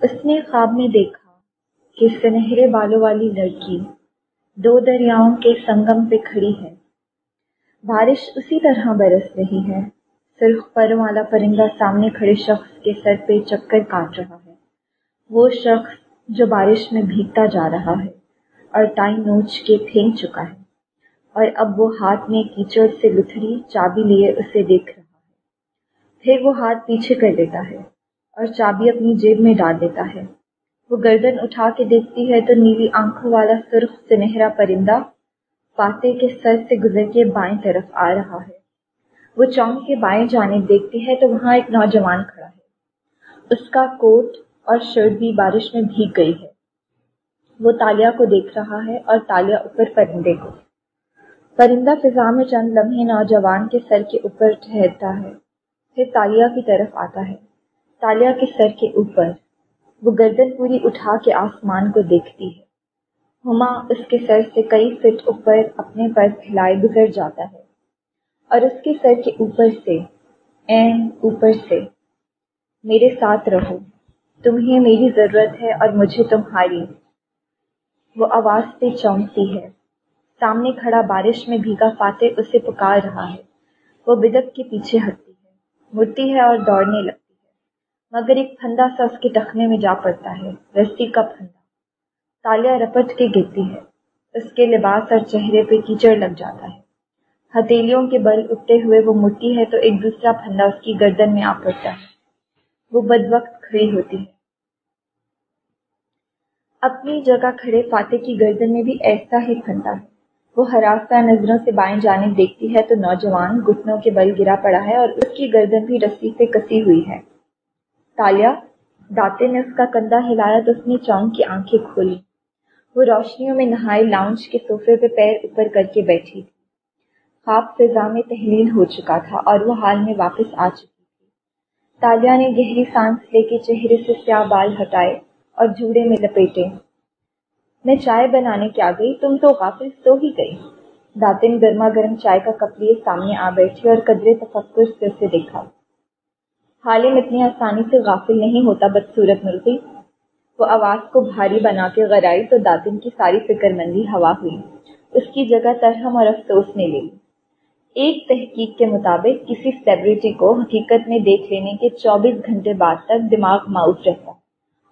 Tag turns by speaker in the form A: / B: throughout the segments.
A: اس نے خواب میں دیکھا کہ سنہرے بالوں والی لڑکی دو دریاؤں کے سنگم پہ کھڑی ہے۔ بارش اسی طرح برس رہی ہے۔ سرخ پر والا پرندہ سامنے کھڑے شخص کے سر پہ چکر کاٹ رہا ہے۔ وہ شخص جو بارش میں بھیگتا جا رہا ہے اور ٹائم نوچ کے پھینک چکا ہے اور اب وہ ہاتھ میں کیچڑ سے لتھڑی چابی لیے اسے دیکھ رہا ہے۔ پھر وہ ہاتھ پیچھے کر دیتا ہے۔ اور چابی اپنی جیب میں ڈال دیتا ہے۔ وہ گردن اٹھا کے دیکھتی ہے تو نیلی آنکھوں والا سرخ سنہرا پرندہ فاتح کے سر سے گزر کے بائیں طرف آ رہا ہے۔ وہ چونک کے بائیں جانب دیکھتی ہے تو وہاں ایک نوجوان کھڑا ہے۔ اس کا کوٹ اور شرٹ بھی بارش میں بھیگ گئی ہے۔ وہ تالیا کو دیکھ رہا ہے اور تالیا اوپر پرندے کو۔ پرندہ فضا میں چند لمحے نوجوان کے سر کے اوپر ٹھہرتا ہے۔ پھر تالیا کی طرف آتا ہے۔ تالیا کے سر کے اوپر، وہ گردن پوری اٹھا کے آسمان کو دیکھتی ہے۔ ہما اس کے سر سے کئی فٹ اوپر اپنے پر پھیلائے گزر جاتا ہے اور اس کے سر کے اوپر سے، این اوپر سے، میرے ساتھ رہو، تمہیں میری ضرورت ہے اور مجھے تمہاری۔ وہ آواز سے چونکتی ہے۔ سامنے کھڑا بارش میں بھیگا فاتح اسے پکار رہا ہے۔ وہ بدک کے پیچھے ہٹتی ہے۔ مڑتی ہے اور دوڑنے لگتی مگر ایک پھندا سا اس کے ٹخنے میں جا پڑتا ہے، رسی کا پھندا۔ تالیا رپٹ کے گرتی ہے اس کے لباس اور چہرے پہ کیچڑ لگ جاتا ہے۔ ہتھیلیوں کے بل اٹھتے ہوئے وہ مٹی ہے تو ایک دوسرا پھندا اس کی گردن میں آ پڑتا ہے۔ وہ بد وقت کھڑی ہوتی ہے۔ اپنی جگہ کھڑے فاتح کی گردن میں بھی ایسا ہی پھندا ہے۔ وہ ہراستہ نظروں سے بائیں جانب دیکھتی ہے تو نوجوان گھٹنوں کے بل گرا پڑا ہے اور اس کی گردن بھی رسی سے کسی ہوئی ہے۔ تالیا داتے نے اس کا کندھا ہلایا تو اس نے چونک کی آنکھیں کھولی۔ وہ روشنیوں میں نہائے لاؤنج کے صوفے پہ پیر اوپر کر کے بیٹھی تھی۔ خواب فضا میں تحلیل ہو چکا تھا اور وہ حال میں واپس آ چکی تھی۔ تالیا نے گہری سانس لے کے چہرے سے سیاہ بال ہٹائے اور جوڑے میں لپیٹے۔ میں چائے بنانے کیا گئی تم تو غافل سو ہی گئی۔ داتن گرما گرم چائے کا کپ لیے سامنے آ بیٹھی اور قدرے تفکر سے اسے دیکھا۔ حالم اتنی آسانی سے غافل نہیں ہوتا بدصورت ملتی وہ آواز کو بھاری بنا کے غرائی تو داتن کی ساری فکر مندی ہوا ہوئی۔ اس کی جگہ ترہم اور افسوس نے لے لی۔ ایک تحقیق کے مطابق، کسی سیلیبریٹی کو حقیقت میں دیکھ لینے کے چوبیس گھنٹے بعد تک دماغ معاف رہتا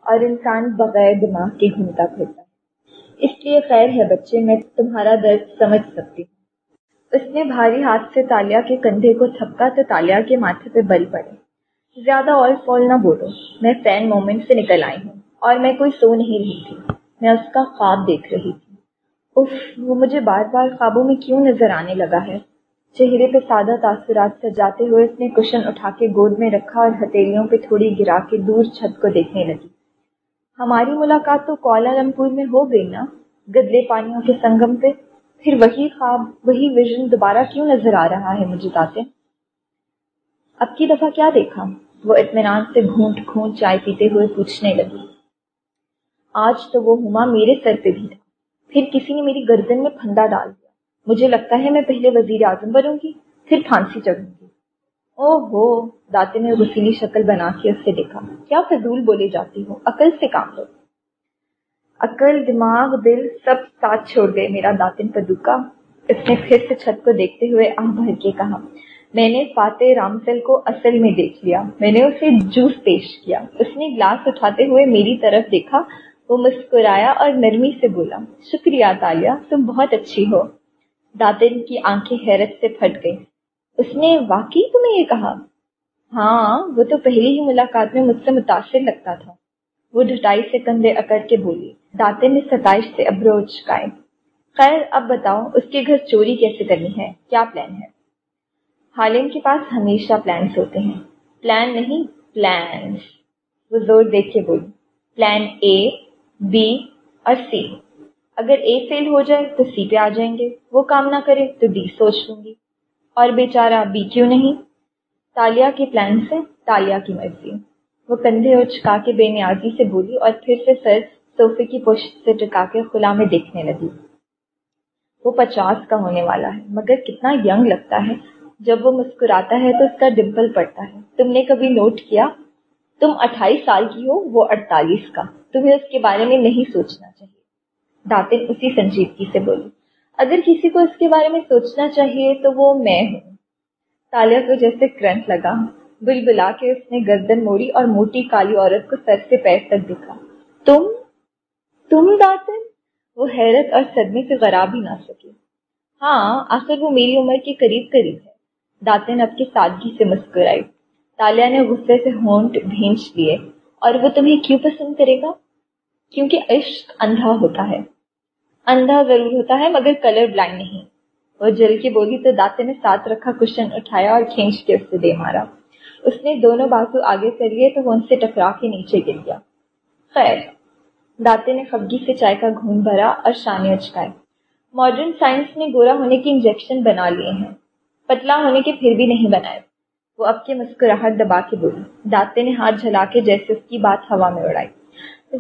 A: اور انسان بغیر دماغ کے گھومتا پھرتا اس لیے خیر ہے بچے، میں تمہارا درد سمجھ سکتی ہوں۔ اس نے بھاری ہاتھ سے تالیا کے کندھے کو تھپکا تو تالیا کے ماتھے پہ بل پڑے۔ زیادہ آل فال نہ بولو، میں فین مومنٹ سے نکل آئی ہوں اور میں کوئی سو نہیں رہی تھی، میں اس کا خواب دیکھ رہی تھی۔ اف وہ مجھے بار بار خوابوں میں کیوں نظر آنے لگا ہے؟ چہرے پہ سادہ تاثرات سجاتے ہوئے اس نے کشن اٹھا کے گود میں رکھا اور ہتھیلیوں پہ تھوڑی گرا کے دور چھت کو دیکھنے لگی۔ ہماری ملاقات تو کولا لمپور میں ہو گئی نا؟ گدلے پانیوں کے سنگم پہ۔ پھر وہی خواب، وہی ویژن دوبارہ کیوں نظر آ رہا ہے مجھے تاتے؟ اب کی دفعہ کیا دیکھا؟ وہ اطمینان سے گھونٹ گھونٹ چائے پیتے ہوئے پوچھنے لگی۔ آج تو وہ ہما میرے سر پہ بھی تھا۔ پھر کسی نے میری گردن میں پھندا ڈال دیا۔ مجھے لگتا ہے میں پہلے وزیر اعظم بنوں گی، پھر پھانسی چڑھوں گی۔ او ہو داتے نے غسیلی شکل بنا کے اس سے دیکھا۔ کیا فضول بولے جاتی ہو، عقل سے کام لو عقل، دماغ، دل سب ساتھ چھوڑ گئے میرا داتن پدوکا۔ اس نے پھر سے چھت کو دیکھتے ہوئے آہ بھر کے کہا میں نے فاتح رامسل کو اصل میں دیکھ لیا۔ میں نے اسے جوس پیش کیا۔ اس نے گلاس اٹھاتے ہوئے میری طرف دیکھا۔ وہ مسکرایا اور نرمی سے بولا، شکریہ تالیا، تم بہت اچھی ہو۔ داتن کی آنکھیں حیرت سے پھٹ گئی اس نے واقعی تمہیں یہ کہا؟ ہاں وہ تو پہلی ہی ملاقات میں مجھ سے متاثر لگتا تھا۔ وہ ڈھٹائی سے کندھے اکڑ کے بولی داتن نے ستائش سے ابروچ چکائے خیر، اب بتاؤ، اس کے گھر چوری کیسے کرنی ہے؟ کیا پلان ہے؟ حالم کے پاس ہمیشہ پلانس ہوتے ہیں۔ پلان نہیں پلانس وہ زور دیکھ کے بولی پلان اے بی اور سی اگر اے فیل ہو جائے تو سی پہ آ جائیں گے۔ وہ کام نہ کرے تو ڈی سوچ لوں گی۔ اور بیچارہ بی کیوں نہیں؟ تالیا کے پلان سے تالیا کی مرضی۔ وہ کندھے اور چکا کے بے نیازی سے بولی اور پھر سے سر صوفے کی پشت سے ٹکا کے خلا میں دیکھنے لگی۔ وہ پچاس کا ہونے والا ہے، مگر کتنا ینگ لگتا ہے۔ جب وہ مسکراتا ہے تو اس کا ڈمپل پڑتا ہے۔ تم نے کبھی نوٹ کیا؟ تم اٹھائیس سال کی ہو، وہ اڑتالیس کا۔ تمہیں اس کے بارے میں نہیں سوچنا چاہیے۔ داتن اسی سنجیدگی سے بولی۔ اگر کسی کو اس کے بارے میں سوچنا چاہیے تو وہ میں ہوں۔ تالیا کو جیسے کرنٹ لگا۔ بل بلا کے اس نے گردن موڑی اور موٹی کالی عورت کو سر سے پیر تک دکھا۔ تم؟ تم داتن وہ حیرت اور صدمے سے غراب ہی نہ سکے۔ ہاں آخر وہ میری عمر کے قریب قریب ہے۔ داتن اب کی سادگی سے مسکرائی۔ تالیا نے غصے سے ہونٹ بھینچ لیے۔ اور وہ تمہیں کیوں پسند کرے گا؟ کیونکہ عشق اندھا ہوتا ہے۔ اندھا ضرور ہوتا ہے، مگر کلر بلائنڈ نہیں۔ وہ جل کے بولی، تو داتے نے ساتھ رکھا، کشن اٹھایا اور کھینچ کے اس سے دے مارا۔ اس نے دونوں بازو آگے کر لیے، تو وہ ان سے ٹکرا کے نیچے گر گیا۔ خیر داتے نے خبگی سے چائے کا گھون بھرا اور شانے اچکائے۔ ماڈرن سائنس نے گورا ہونے کے انجیکشن بنا لیے ہیں۔ پتلا ہونے کے پھر بھی نہیں بنائے۔ وہ اب کے مسکراہٹ دبا کے بولی داتے نے ہاتھ جھلا کے جیسے اس کی بات ہوا میں اڑائی۔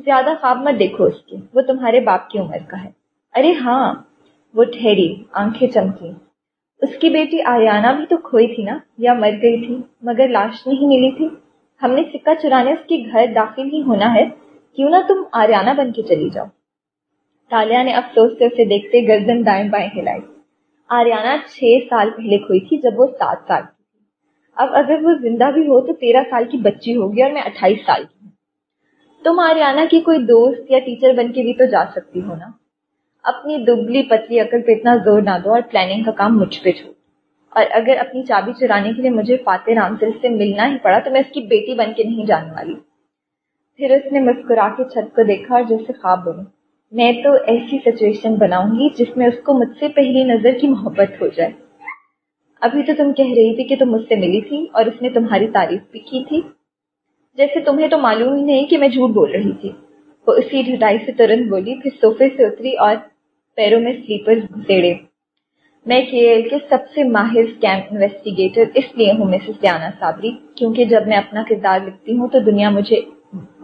A: زیادہ خواب مت دیکھو اس کی، وہ تمہارے باپ کی عمر کا ہے۔ ارے ہاں وہ ٹھہری، آنکھیں چمکی اس کی بیٹی آریانہ بھی تو کھوئی تھی نا، یا مر گئی تھی، مگر لاش نہیں ملی تھی۔ ہم نے سکہ چرانے اس کے گھر داخل ہی ہونا ہے، کیوں نہ تم آریانہ بن کے چلی جاؤ۔ تالیا نے افسوس سے اسے دیکھتے گردن دائیں بائیں ہلائی۔ آریانہ چھ سال پہلے کھوئی تھی جب وہ سات سال کی تھی۔ اب اگر وہ زندہ بھی ہو تو تیرہ سال کی بچی ہوگی اور میں اٹھائیس سال کی ہوں۔ تم آریانہ کی کوئی دوست یا ٹیچر بن کے بھی تو جا سکتی ہو نا؟ اپنی دبلی پتلی عقل پہ اتنا زور نہ دو اور پلاننگ کا کام مجھ پہ چھوڑ۔ اور اگر اپنی چابی چرانے کے لیے مجھے فاتح رام سے ملنا ہی پڑا تو میں اس کی بیٹی بن کے نہیں جانے والی۔ پھر اس نے مسکرا کے چھت کو دیکھا اور جیسے خواب بنی۔ میں تو ایسی سچویشن بناؤں گی جس میں اس کو مجھ سے پہلی نظر کی محبت ہو جائے۔ ابھی تو تم کہہ رہی تھی کہ تم مجھ سے ملی تھی اور اس نے تمہاری تعریف بھی کی تھی۔ جیسے تمہیں تو معلوم ہی نہیں کہ میں جھوٹ بول رہی تھی۔ وہ اسی ڈھٹائی سے ترنت بولی، پھر صوفے سے اتری اور پیروں میں سلیپر گھسیڑے میں کے ایل کے سب سے ماہر اسکیم انویسٹیگیٹر اس لیے ہوں مسز دیانا صابری کیونکہ جب میں اپنا کردار لکھتی ہوں تو دنیا مجھے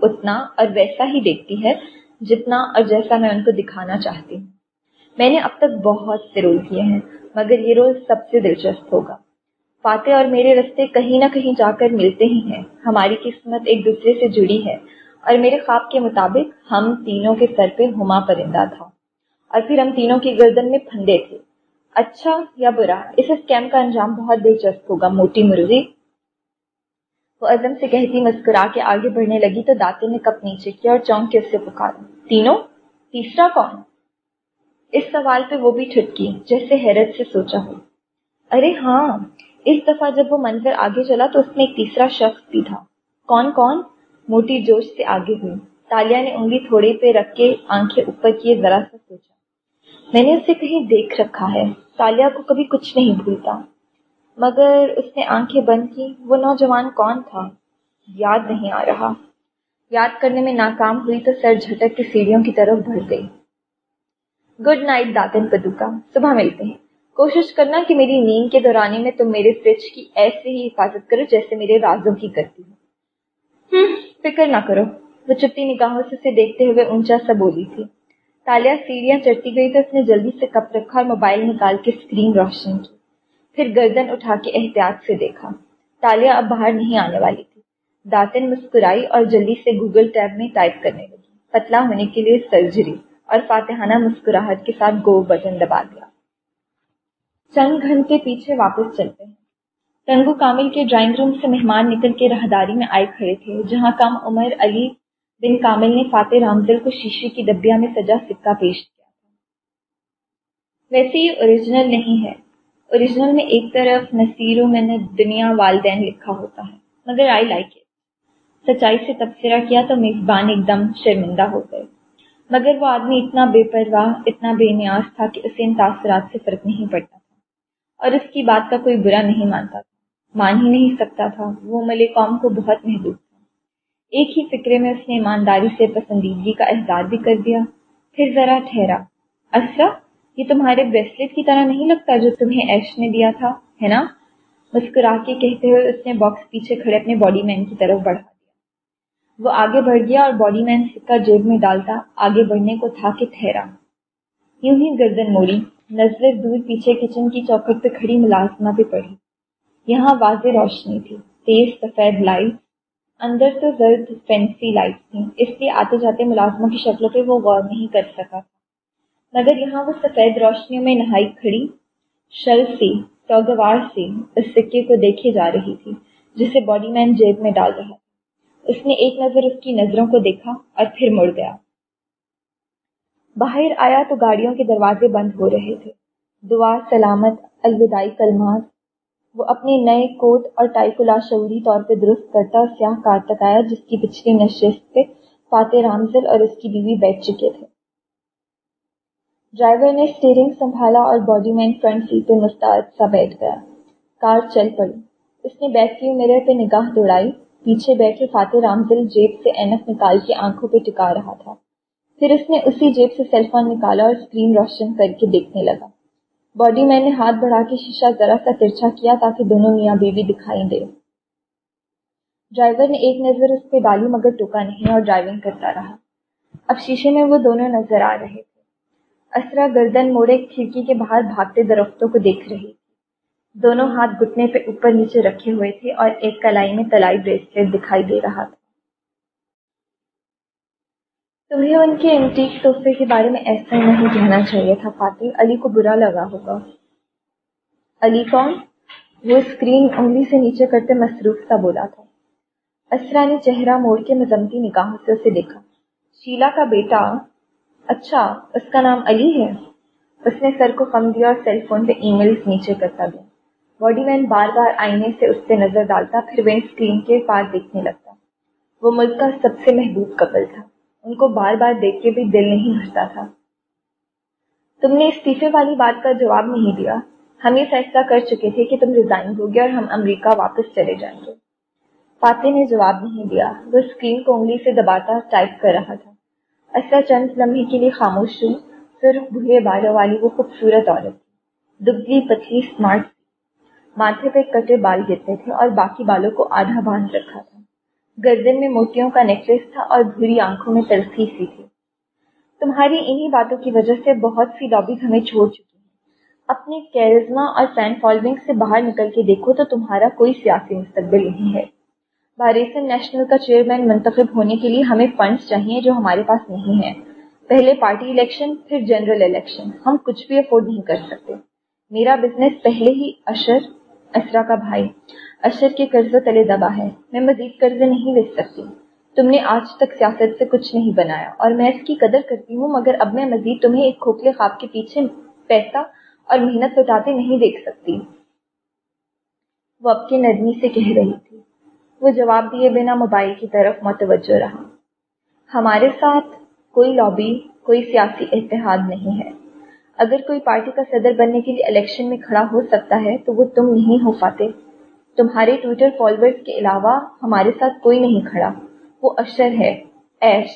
A: اتنا اور ویسا ہی دیکھتی ہے۔ جتنا اور جیسا میں ان کو دکھانا چاہتی ہوں۔ میں نے اب تک بہت سے رول کیے ہیں، مگر یہ رول سب سے دلچسپ ہوگا۔ فاتح اور میرے رستے کہیں نہ کہیں جا کر ملتے ہی ہیں۔ ہماری قسمت ایک دوسرے سے جڑی ہے۔ اور میرے خواب کے مطابق ہم تینوں کے سر پہ ہما پرندہ تھا۔ اور پھر ہم تینوں کی گردن میں پھندے تھے۔ اچھا یا برا، اس اسکیم کا انجام بہت دلچسپ ہوگا، موٹی مرغی۔ وہ عزم سے کہتی مسکرا کے آگے بڑھنے لگی تو داتے نے کپ نیچے کیا اور چونک کے اس سے پکارا۔ تینوں؟ تیسرا کون؟ اس سوال پہ وہ بھی ٹھٹکی، جیسے حیرت سے سوچا ہو۔ ارے ہاں اس دفعہ جب وہ منظر آگے چلا تو اس میں ایک تیسرا شخص بھی تھا۔ کون کون؟ موٹی جوش سے آگے ہوئی۔ تالیا نے انگلی تھوڑے پہ رکھ کے آنکھیں اوپر کیے ذرا سا سوچا۔ میں نے اسے کہیں دیکھ رکھا ہے۔ تالیا کو کبھی کچھ نہیں بھولتا۔ مگر اس نے آنکھیں بند کی۔ وہ نوجوان کون تھا؟ یاد نہیں آ رہا۔ یاد کرنے میں ناکام ہوئی تو سر جھٹک کے سیڑھیوں کی طرف بڑھ گئی۔ گڈ نائٹ داتن پدوکا۔ صبح ملتے ہیں۔ کوشش کرنا کہ میری نیند کے دورانی میں تم میرے فرج کی ایسے ہی حفاظت کرو جیسے میرے رازوں کی کرتی ہوں فکر نہ کرو۔ وہ چپتی نگاہوں سے اسے دیکھتے ہوئے اونچا سا بولی تھی۔ تالیا سیڑھیاں چڑھتی گئی تو اس نے جلدی سے کپ رکھا اور موبائل نکال کے اسکرین روشن کی پھر گردن اٹھا کے احتیاط سے دیکھا۔ تالیا اب باہر نہیں آنے والی تھی۔ داتن مسکرائی اور جلدی سے گوگل ٹیب میں ٹائپ کرنے لگی۔ پتلا ہونے کے لیے سرجری اور فاتحانہ مسکراہٹ کے ساتھ گو بٹن دبا دیا۔ چند گھنٹے پیچھے واپس چلتے ہیں۔ تنگو کامل کے ڈرائنگ روم سے مہمان نکل کے راہداری میں آئے کھڑے تھے، جہاں کم عمر علی بن کامل نے فاتح رامزل کو شیشے کی ڈبیا میں سجا سکہ پیش کیا تھا۔ ویسے یہ اوریجنل نہیں ہے۔ اوریجنل میں ایک طرف نصیروں میں نے دنیا والدین لکھا ہوتا ہے، مگر آئی لائک اٹ سچائی سے تبصرہ کیا تو میزبان ایک دم شرمندہ ہو گئے۔ مگر وہ آدمی اتنا بے پرواہ، اتنا بے نیاز تھا کہ اسے ان تاثرات سے فرق نہیں پڑتا تھا۔ اور اس کی بات کا کوئی برا نہیں مانتا تھا۔ مان ہی نہیں سکتا تھا۔ وہ ملے قوم کو بہت محدود تھا۔ ایک ہی فکرے میں اس نے ایمانداری سے پسندیدگی کا احساس بھی کر دیا۔ پھر ذرا ٹھہرا۔ اچھا یہ تمہارے بریسلیٹ کی طرح نہیں لگتا جو تمہیں ایش نے دیا تھا، ہے نا؟ مسکرا کے کہتے ہوئے اس نے باکس پیچھے کھڑے اپنے باڈی مین کی طرف بڑھا دیا۔ وہ آگے بڑھ گیا اور باڈی مین سکہ جیب میں ڈالتا آگے بڑھنے کو تھا کہ ٹھہرا۔ یوں ہی گردن موڑی نظر دور پیچھے کچن کی چوکٹ پہ کھڑی ملازمہ پہ پڑی۔ یہاں واضح روشنی تھی، تیز سفید لائٹ اندر تو زرد فینسی لائٹ تھیں اس لیے آتے جاتے ملازموں کی شکلوں پہ وہ غور نہیں کر سکا۔ تھا مگر یہاں وہ سفید روشنیوں میں نہائی کھڑی، شل سی، سوگوار سی اس سکے کو دیکھے جا رہی تھی، جسے باڈی مین جیب میں ڈال رہا تھا۔ اس نے ایک نظر اس کی نظروں کو دیکھا اور پھر مڑ گیا۔ باہر آیا تو گاڑیوں کے دروازے بند ہو رہے تھے۔ دعا، سلامت، الوداعی کلمات، وہ اپنے نئے کوٹ اور ٹائی کو لاشعوری طور پہ درست کرتا اور سیاہ کار تک آیا، جس کی پچھلی نشست پہ فاتح رامزل اور اس کی بیوی بیٹھ چکے تھے۔ ڈرائیور نے اسٹیئرنگ سنبھالا اور باڈی مین فرنٹ سیٹ پہ مستعد سا بیٹھ گیا۔ کار چل پڑی۔ اس نے بیک ویو میرر پہ نگاہ دوڑائی۔ پیچھے بیٹھے فاتح رامزل جیب سے اینک نکال کے آنکھوں پہ ٹکا رہا تھا۔ پھر اس نے اسی جیب سے سیل فون نکالا اور اسکرین روشن کر کے دیکھنے لگا۔ باڈی مین نے ہاتھ بڑھا کے شیشہ ذرا سا ترچھا کیا تاکہ دونوں میاں بیوی دکھائی دے۔ ڈرائیور نے ایک نظر اس پہ ڈالی مگر ٹوکا نہیں اور ڈرائیونگ کرتا رہا۔ اب شیشے میں وہ دونوں نظر آ رہے تھے۔ اسرا گردن موڑے کھڑکی کے باہر بھاگتے درختوں کو دیکھ رہی تھی۔ دونوں ہاتھ گھٹنے پہ اوپر نیچے رکھے ہوئے تھے اور ایک کلائی میں تلائی بریسلیٹ دکھائی دے رہا تھا۔ تمہیں ان کے انٹیک تحفے کے بارے میں ایسا نہیں کہنا چاہیے تھا فاتح علی کو برا لگا ہوگا۔ علی کون؟ وہ اسکرین انگلی سے نیچے کرتے مصروف سا بولا تھا۔ اسرا نے چہرہ موڑ کے مزمتی نکاح سے اسے دیکھا۔ شیلا کا بیٹا اچھا اس کا نام علی ہے۔ اس نے سر کو کم دیا اور سیل فون پہ ای میلز نیچے کرتا گیا باڈی مین بار بار آئینے سے اس پہ نظر ڈالتا، پھر ونڈ اسکرین کے پار دیکھنے لگتا۔ وہ ملک کا سب سے محبوب کپل تھا۔ ان کو بار بار دیکھ کے بھی دل نہیں بھرتا تھا۔ تم نے استعفے والی بات کا جواب نہیں دیا۔ ہم یہ فیصلہ کر چکے تھے کہ تم ریزائن ہوگے اور ہم امریکہ واپس چلے جائیں گے۔ فاتح نے جواب نہیں دیا۔ وہ اسکرین کو انگلی سے دباتا ٹائپ کر رہا تھا۔ ایسا چند لمحے کے لیے خاموش ہوئی صرف بھورے بالوں والی وہ خوبصورت عورت دبلی پتلی اسمارٹ ماتھے پہ کٹے بال گرتے تھے اور باقی بالوں کو آدھا باندھ رکھا تھا۔ گردن میں موتیوں کا نیکلس تھا اور بھوری آنکھوں میں تلخی سی تھی۔ تمہاری انہی باتوں کی وجہ سے بہت سی لابیز ہمیں چھوڑ چکی ہیں۔ اپنے کیرزما اور فین فالوئنگ سے باہر نکل کے دیکھو تو تمہارا کوئی سیاسی مستقبل نہیں ہے۔ بارسن نیشنل کا چیئرمین منتخب ہونے کے لیے ہمیں فنڈز چاہیے جو ہمارے پاس نہیں ہیں۔ پہلے پارٹی الیکشن، پھر جنرل الیکشن۔ ہم کچھ بھی افورڈ نہیں کر سکتے۔ میرا بزنس پہلے ہی اشر اسرا کا بھائی، اشر کے قرضوں تلے دبا ہے۔ میں مزید قرضے نہیں لے سکتی۔ تم نے آج تک سیاست سے کچھ نہیں بنایا اور میں اس کی قدر کرتی ہوں، مگر اب میں مزید تمہیں ایک کھوکھلے خواب کے پیچھے پیسہ اور محنت لٹاتے نہیں دیکھ سکتی۔ وہ اب کی نرمی سے کہہ رہی۔ وہ جواب دیے بنا موبائل کی طرف متوجہ رہا۔ ہمارے ساتھ کوئی لابی کوئی سیاسی اتحاد نہیں ہے۔ اگر کوئی پارٹی کا صدر بننے کے لیے الیکشن میں کھڑا ہو سکتا ہے تو وہ تم نہیں ہو پاتے۔ تمہارے ٹویٹر فالوورز کے علاوہ ہمارے ساتھ کوئی نہیں کھڑا۔ وہ اشر ہے، ایش۔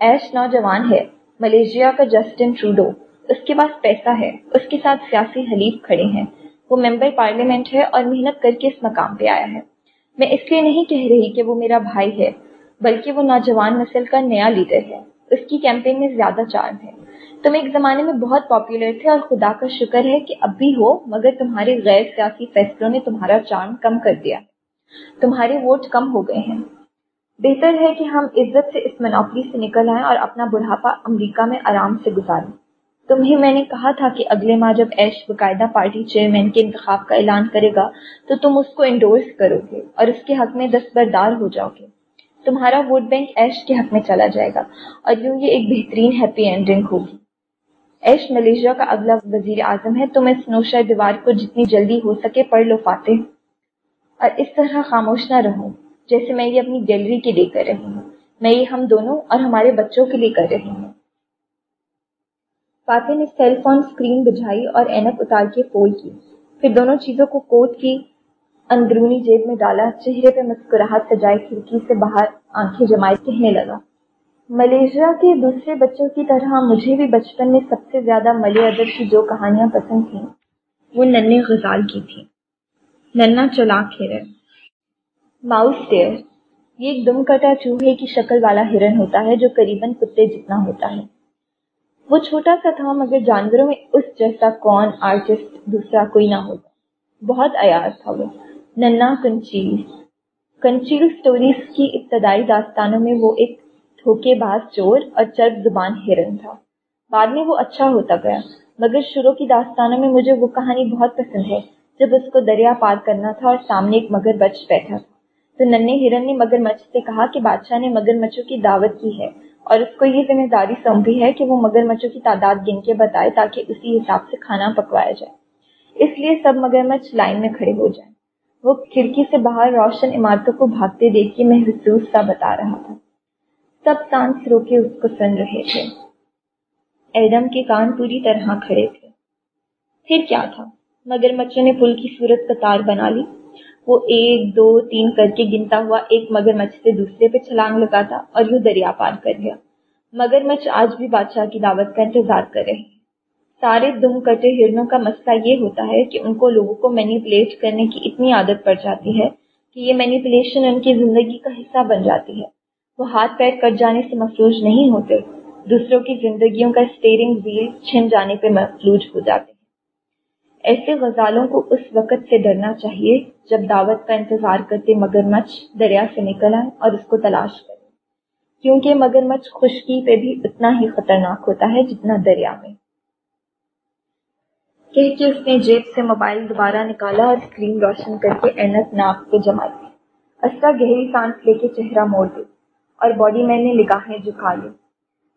A: ایش نوجوان ہے، ملیشیا کا جسٹن ٹروڈو۔ اس کے پاس پیسہ ہے، اس کے ساتھ سیاسی حلیف کھڑے ہیں۔ وہ ممبر پارلیمنٹ ہے اور محنت کر کے اس مقام پہ آیا ہے۔ میں اس لیے نہیں کہہ رہی کہ وہ میرا بھائی ہے، بلکہ وہ نوجوان نسل کا نیا لیڈر ہے۔ اس کی کیمپین میں زیادہ چارم ہے تم ایک زمانے میں بہت پاپولر تھے اور خدا کا شکر ہے کہ اب بھی ہو، مگر تمہارے غیر سیاسی فیصلوں نے تمہارا چارم کم کر دیا۔ تمہارے ووٹ کم ہو گئے ہیں۔ بہتر ہے کہ ہم عزت سے اس منوپلی سے نکل آئیں اور اپنا بڑھاپا امریکہ میں آرام سے گزاریں۔ تمہیں میں نے کہا تھا کہ اگلے ماہ جب ایش باقاعدہ پارٹی چیئرمین کے انتخاب کا اعلان کرے گا، تو تم اس کو انڈورس کرو گے اور اس کے حق میں دستبردار ہو جاؤ گے تمہارا ووٹ بینک ایش کے حق میں چلا جائے گا اور یوں یہ ایک بہترین ہیپی اینڈنگ ہوگی۔ ایش ملیشیا کا اگلا وزیر اعظم ہے، تم اس نوشہ دیوار کو جتنی جلدی ہو سکے پڑھ لو، فاتح۔ اور اس طرح خاموش نہ رہو، جیسے میں یہ اپنی گیلری کے لیے کر رہی ہوں۔ میں یہ ہم دونوں اور ہمارے بچوں کے لیے کر رہی ہوں۔ فاتح نے سیل فون اسکرین بجھائی اور اینک اتار کے فول کی۔ پھر دونوں چیزوں کو کوٹ کی اندرونی جیب میں ڈالا۔ چہرے پہ مسکراہٹ سجائے کھڑکی سے باہر آنکھیں جمائے کہنے لگا۔ ملیشیا کے دوسرے بچوں کی طرح مجھے بھی بچپن میں سب سے زیادہ ملے ادب کی جو کہانیاں پسند تھیں، وہ ننے غزال کی تھی ننا چلاک ہرن ماؤس ڈیئر یہ ایک دم کٹا چوہے کی شکل والا ہرن ہوتا ہے جو قریباً کتے جتنا ہوتا ہے۔ وہ چھوٹا سا تھا مگر جانوروں میں اس جیسا کون آرٹسٹ دوسرا کوئی نہ ہوتا۔ بہت عیار تھا وہ۔ ننا کنچیز کنچیل سٹوریز کی ابتدائی داستانوں میں وہ ایک دھوکے باز چور اور چرب زبان ہرن تھا۔ بعد میں وہ اچھا ہوتا گیا، مگر شروع کی داستانوں میں مجھے وہ کہانی بہت پسند ہے۔ جب اس کو دریا پار کرنا تھا اور سامنے ایک مگر بچ بیٹھا۔ تھا تو ننے ہرن نے مگر مچھ سے کہا کہ بادشاہ نے مگر مچھوں کی دعوت کی ہے۔ اور اس کو یہ ذمہ داری سونپی ہے کہ وہ مگر مچھوں کی تعداد گن کے بتائے تاکہ اسی حساب سے کھانا پکوایا جائے۔ اس لیے سب مگر مچھ لائن میں کھڑے ہو جائیں۔ وہ کھڑکی سے باہر روشن عمارتوں کو بھاگتے دیکھ کے محسوس سا بتا رہا تھا۔ سب سانس رو کے اس کو سن رہے تھے۔ ایڈم کے کان پوری طرح کھڑے تھے۔ پھر کیا تھا؟ مگر مچھوں نے پل کی صورت کا تار بنا لی۔ وہ ایک، دو، تین کر کے گنتا ہوا ایک مگر مچھ سے دوسرے پہ چھلانگ لگاتا اور یوں دریا پار کر گیا۔ مگر مچھ آج بھی بادشاہ کی دعوت کا انتظار کر رہے ہیں سارے دم کٹے ہرنوں کا مسئلہ یہ ہوتا ہے کہ ان کو لوگوں کو مینیپولیٹ کرنے کی اتنی عادت پڑ جاتی ہے کہ یہ مینیپولیشن ان کی زندگی کا حصہ بن جاتی ہے۔ وہ ہاتھ پیر کٹ جانے سے مفلوج نہیں ہوتے، دوسروں کی زندگیوں کا اسٹیئرنگ ویل چھن جانے پہ مفلوج ہو جاتے۔ ایسے غزالوں کو اس وقت سے ڈرنا چاہیے جب دعوت کا انتظار کرتے مگر مچھ دریا سے نکل آئے اور اس کو تلاش کرے کیونکہ مگر مچھ خشکی پہ بھی اتنا ہی خطرناک ہوتا ہے جتنا دریا میں۔ کہہ کے اس نے جیب سے موبائل دوبارہ نکالا اور اسکرین روشن کر کے اینک ناک پہ جمائی۔ اسرا گہری سانس لے کے چہرہ موڑ دی اور باڈی مین نے نگاہیں جھکا لی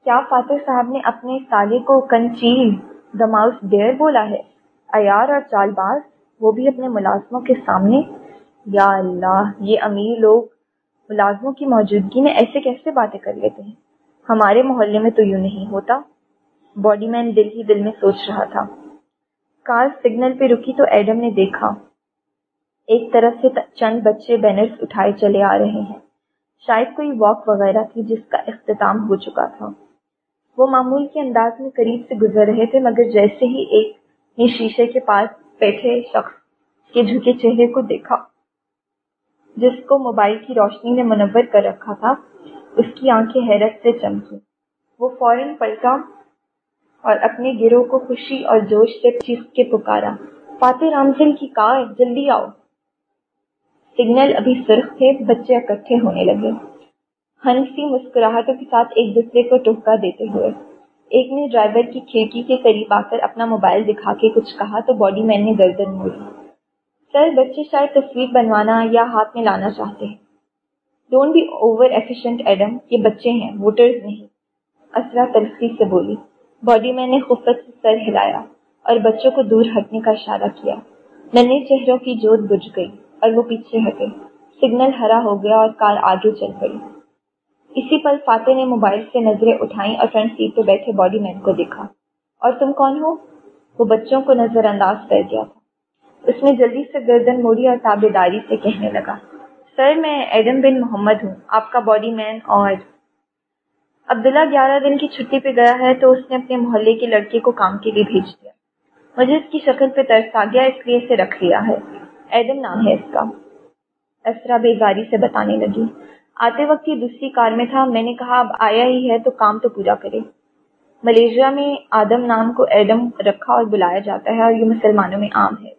A: کیا فاتح صاحب نے اپنے سالے کو کنچیل دا ماؤس ڈیئر بولا ہے؟ ایار اور چال باز، وہ بھی اپنے ملازموں کے سامنے۔ یا اللہ، یہ امیر لوگ ملازموں کی موجودگی میں ایسے کیسے باتیں کر لیتے ہیں؟ ہمارے محلے میں تو یوں نہیں ہوتا۔ باڈی مین دل ہی دل میں سوچ رہا تھا۔ کار سگنل پہ رکی تو ایڈم نے دیکھا۔ ایک طرف سے چند بچے بینرز اٹھائے چلے آ رہے ہیں۔ شاید کوئی واک وغیرہ تھی جس کا اختتام ہو چکا تھا۔ وہ معمول کے انداز میں قریب سے گزر رہے تھے، مگر جیسے ہی ایک نے شیشے کے پاس بیٹھے شخص کے جھکے چہرے کو دیکھا، جس کو موبائل کی روشنی نے منور کر رکھا تھا۔ اس کی آنکھیں حیرت سے چمکی وہ فوراً پلٹا اور اپنے گروہ کو خوشی اور جوش سے چیخ کے پکارا۔ فاتح رامزل کی کار، جلدی آؤ۔ سگنل ابھی سرخ تھے، بچے اکٹھے ہونے لگے۔ ہنسی مسکراہٹوں کے ساتھ ایک دوسرے کو ٹوکا دیتے ہوئے۔ ایک نے ڈرائیور کی کھڑکی کے قریب آ کر اپنا موبائل دکھا کے کچھ کہا تو باڈی مین نے گردن موڑی۔ سر، بچے شاید تصویر بنوانا یا ہاتھ میں لانا چاہتے ہیں۔ Don't be over efficient Adam یہ بچے ہیں، ووٹرز نہیں۔ اسرا تلخی سے بولی۔ باڈی مین نے خفت سے سر ہلایا اور بچوں کو دور ہٹنے کا اشارہ کیا۔ ننے چہروں کی جوت بجھ گئی اور وہ پیچھے ہٹے۔ سگنل ہرا ہو گیا اور کار آگے چل پڑی۔ اسی پل فاتح نے موبائل سے نظریں اٹھائیں اور فرنٹ سیٹ پہ بیٹھے باڈی مین کو دیکھا۔ اور تم کون ہو؟ وہ بچوں کو نظر انداز کر گیا تھا اس نے جلدی سے گردن موڑی اور تابے داری سے کہنے لگا، سر، میں ایڈم بن محمد ہوں، آپ کا باڈی مین اور عبداللہ گیارہ دن کی چھٹی پہ گیا ہے تو اس نے اپنے محلے کے لڑکے کو کام کے لیے بھیج دیا۔ مجھے اس کی شکل پہ ترس آ گیا، اس لیے اسے رکھ لیا ہے۔ ایڈم نام ہے اس کا۔ اسرا بیزاری سے بتانے لگی۔ آتے وقت یہ دوسری کار میں تھا۔ میں نے کہا، اب آیا ہی ہے تو کام تو پورا کرے۔ ملیشیا میں آدم نام کو ایڈم رکھا اور بلایا جاتا ہے اور یہ مسلمانوں میں عام ہے۔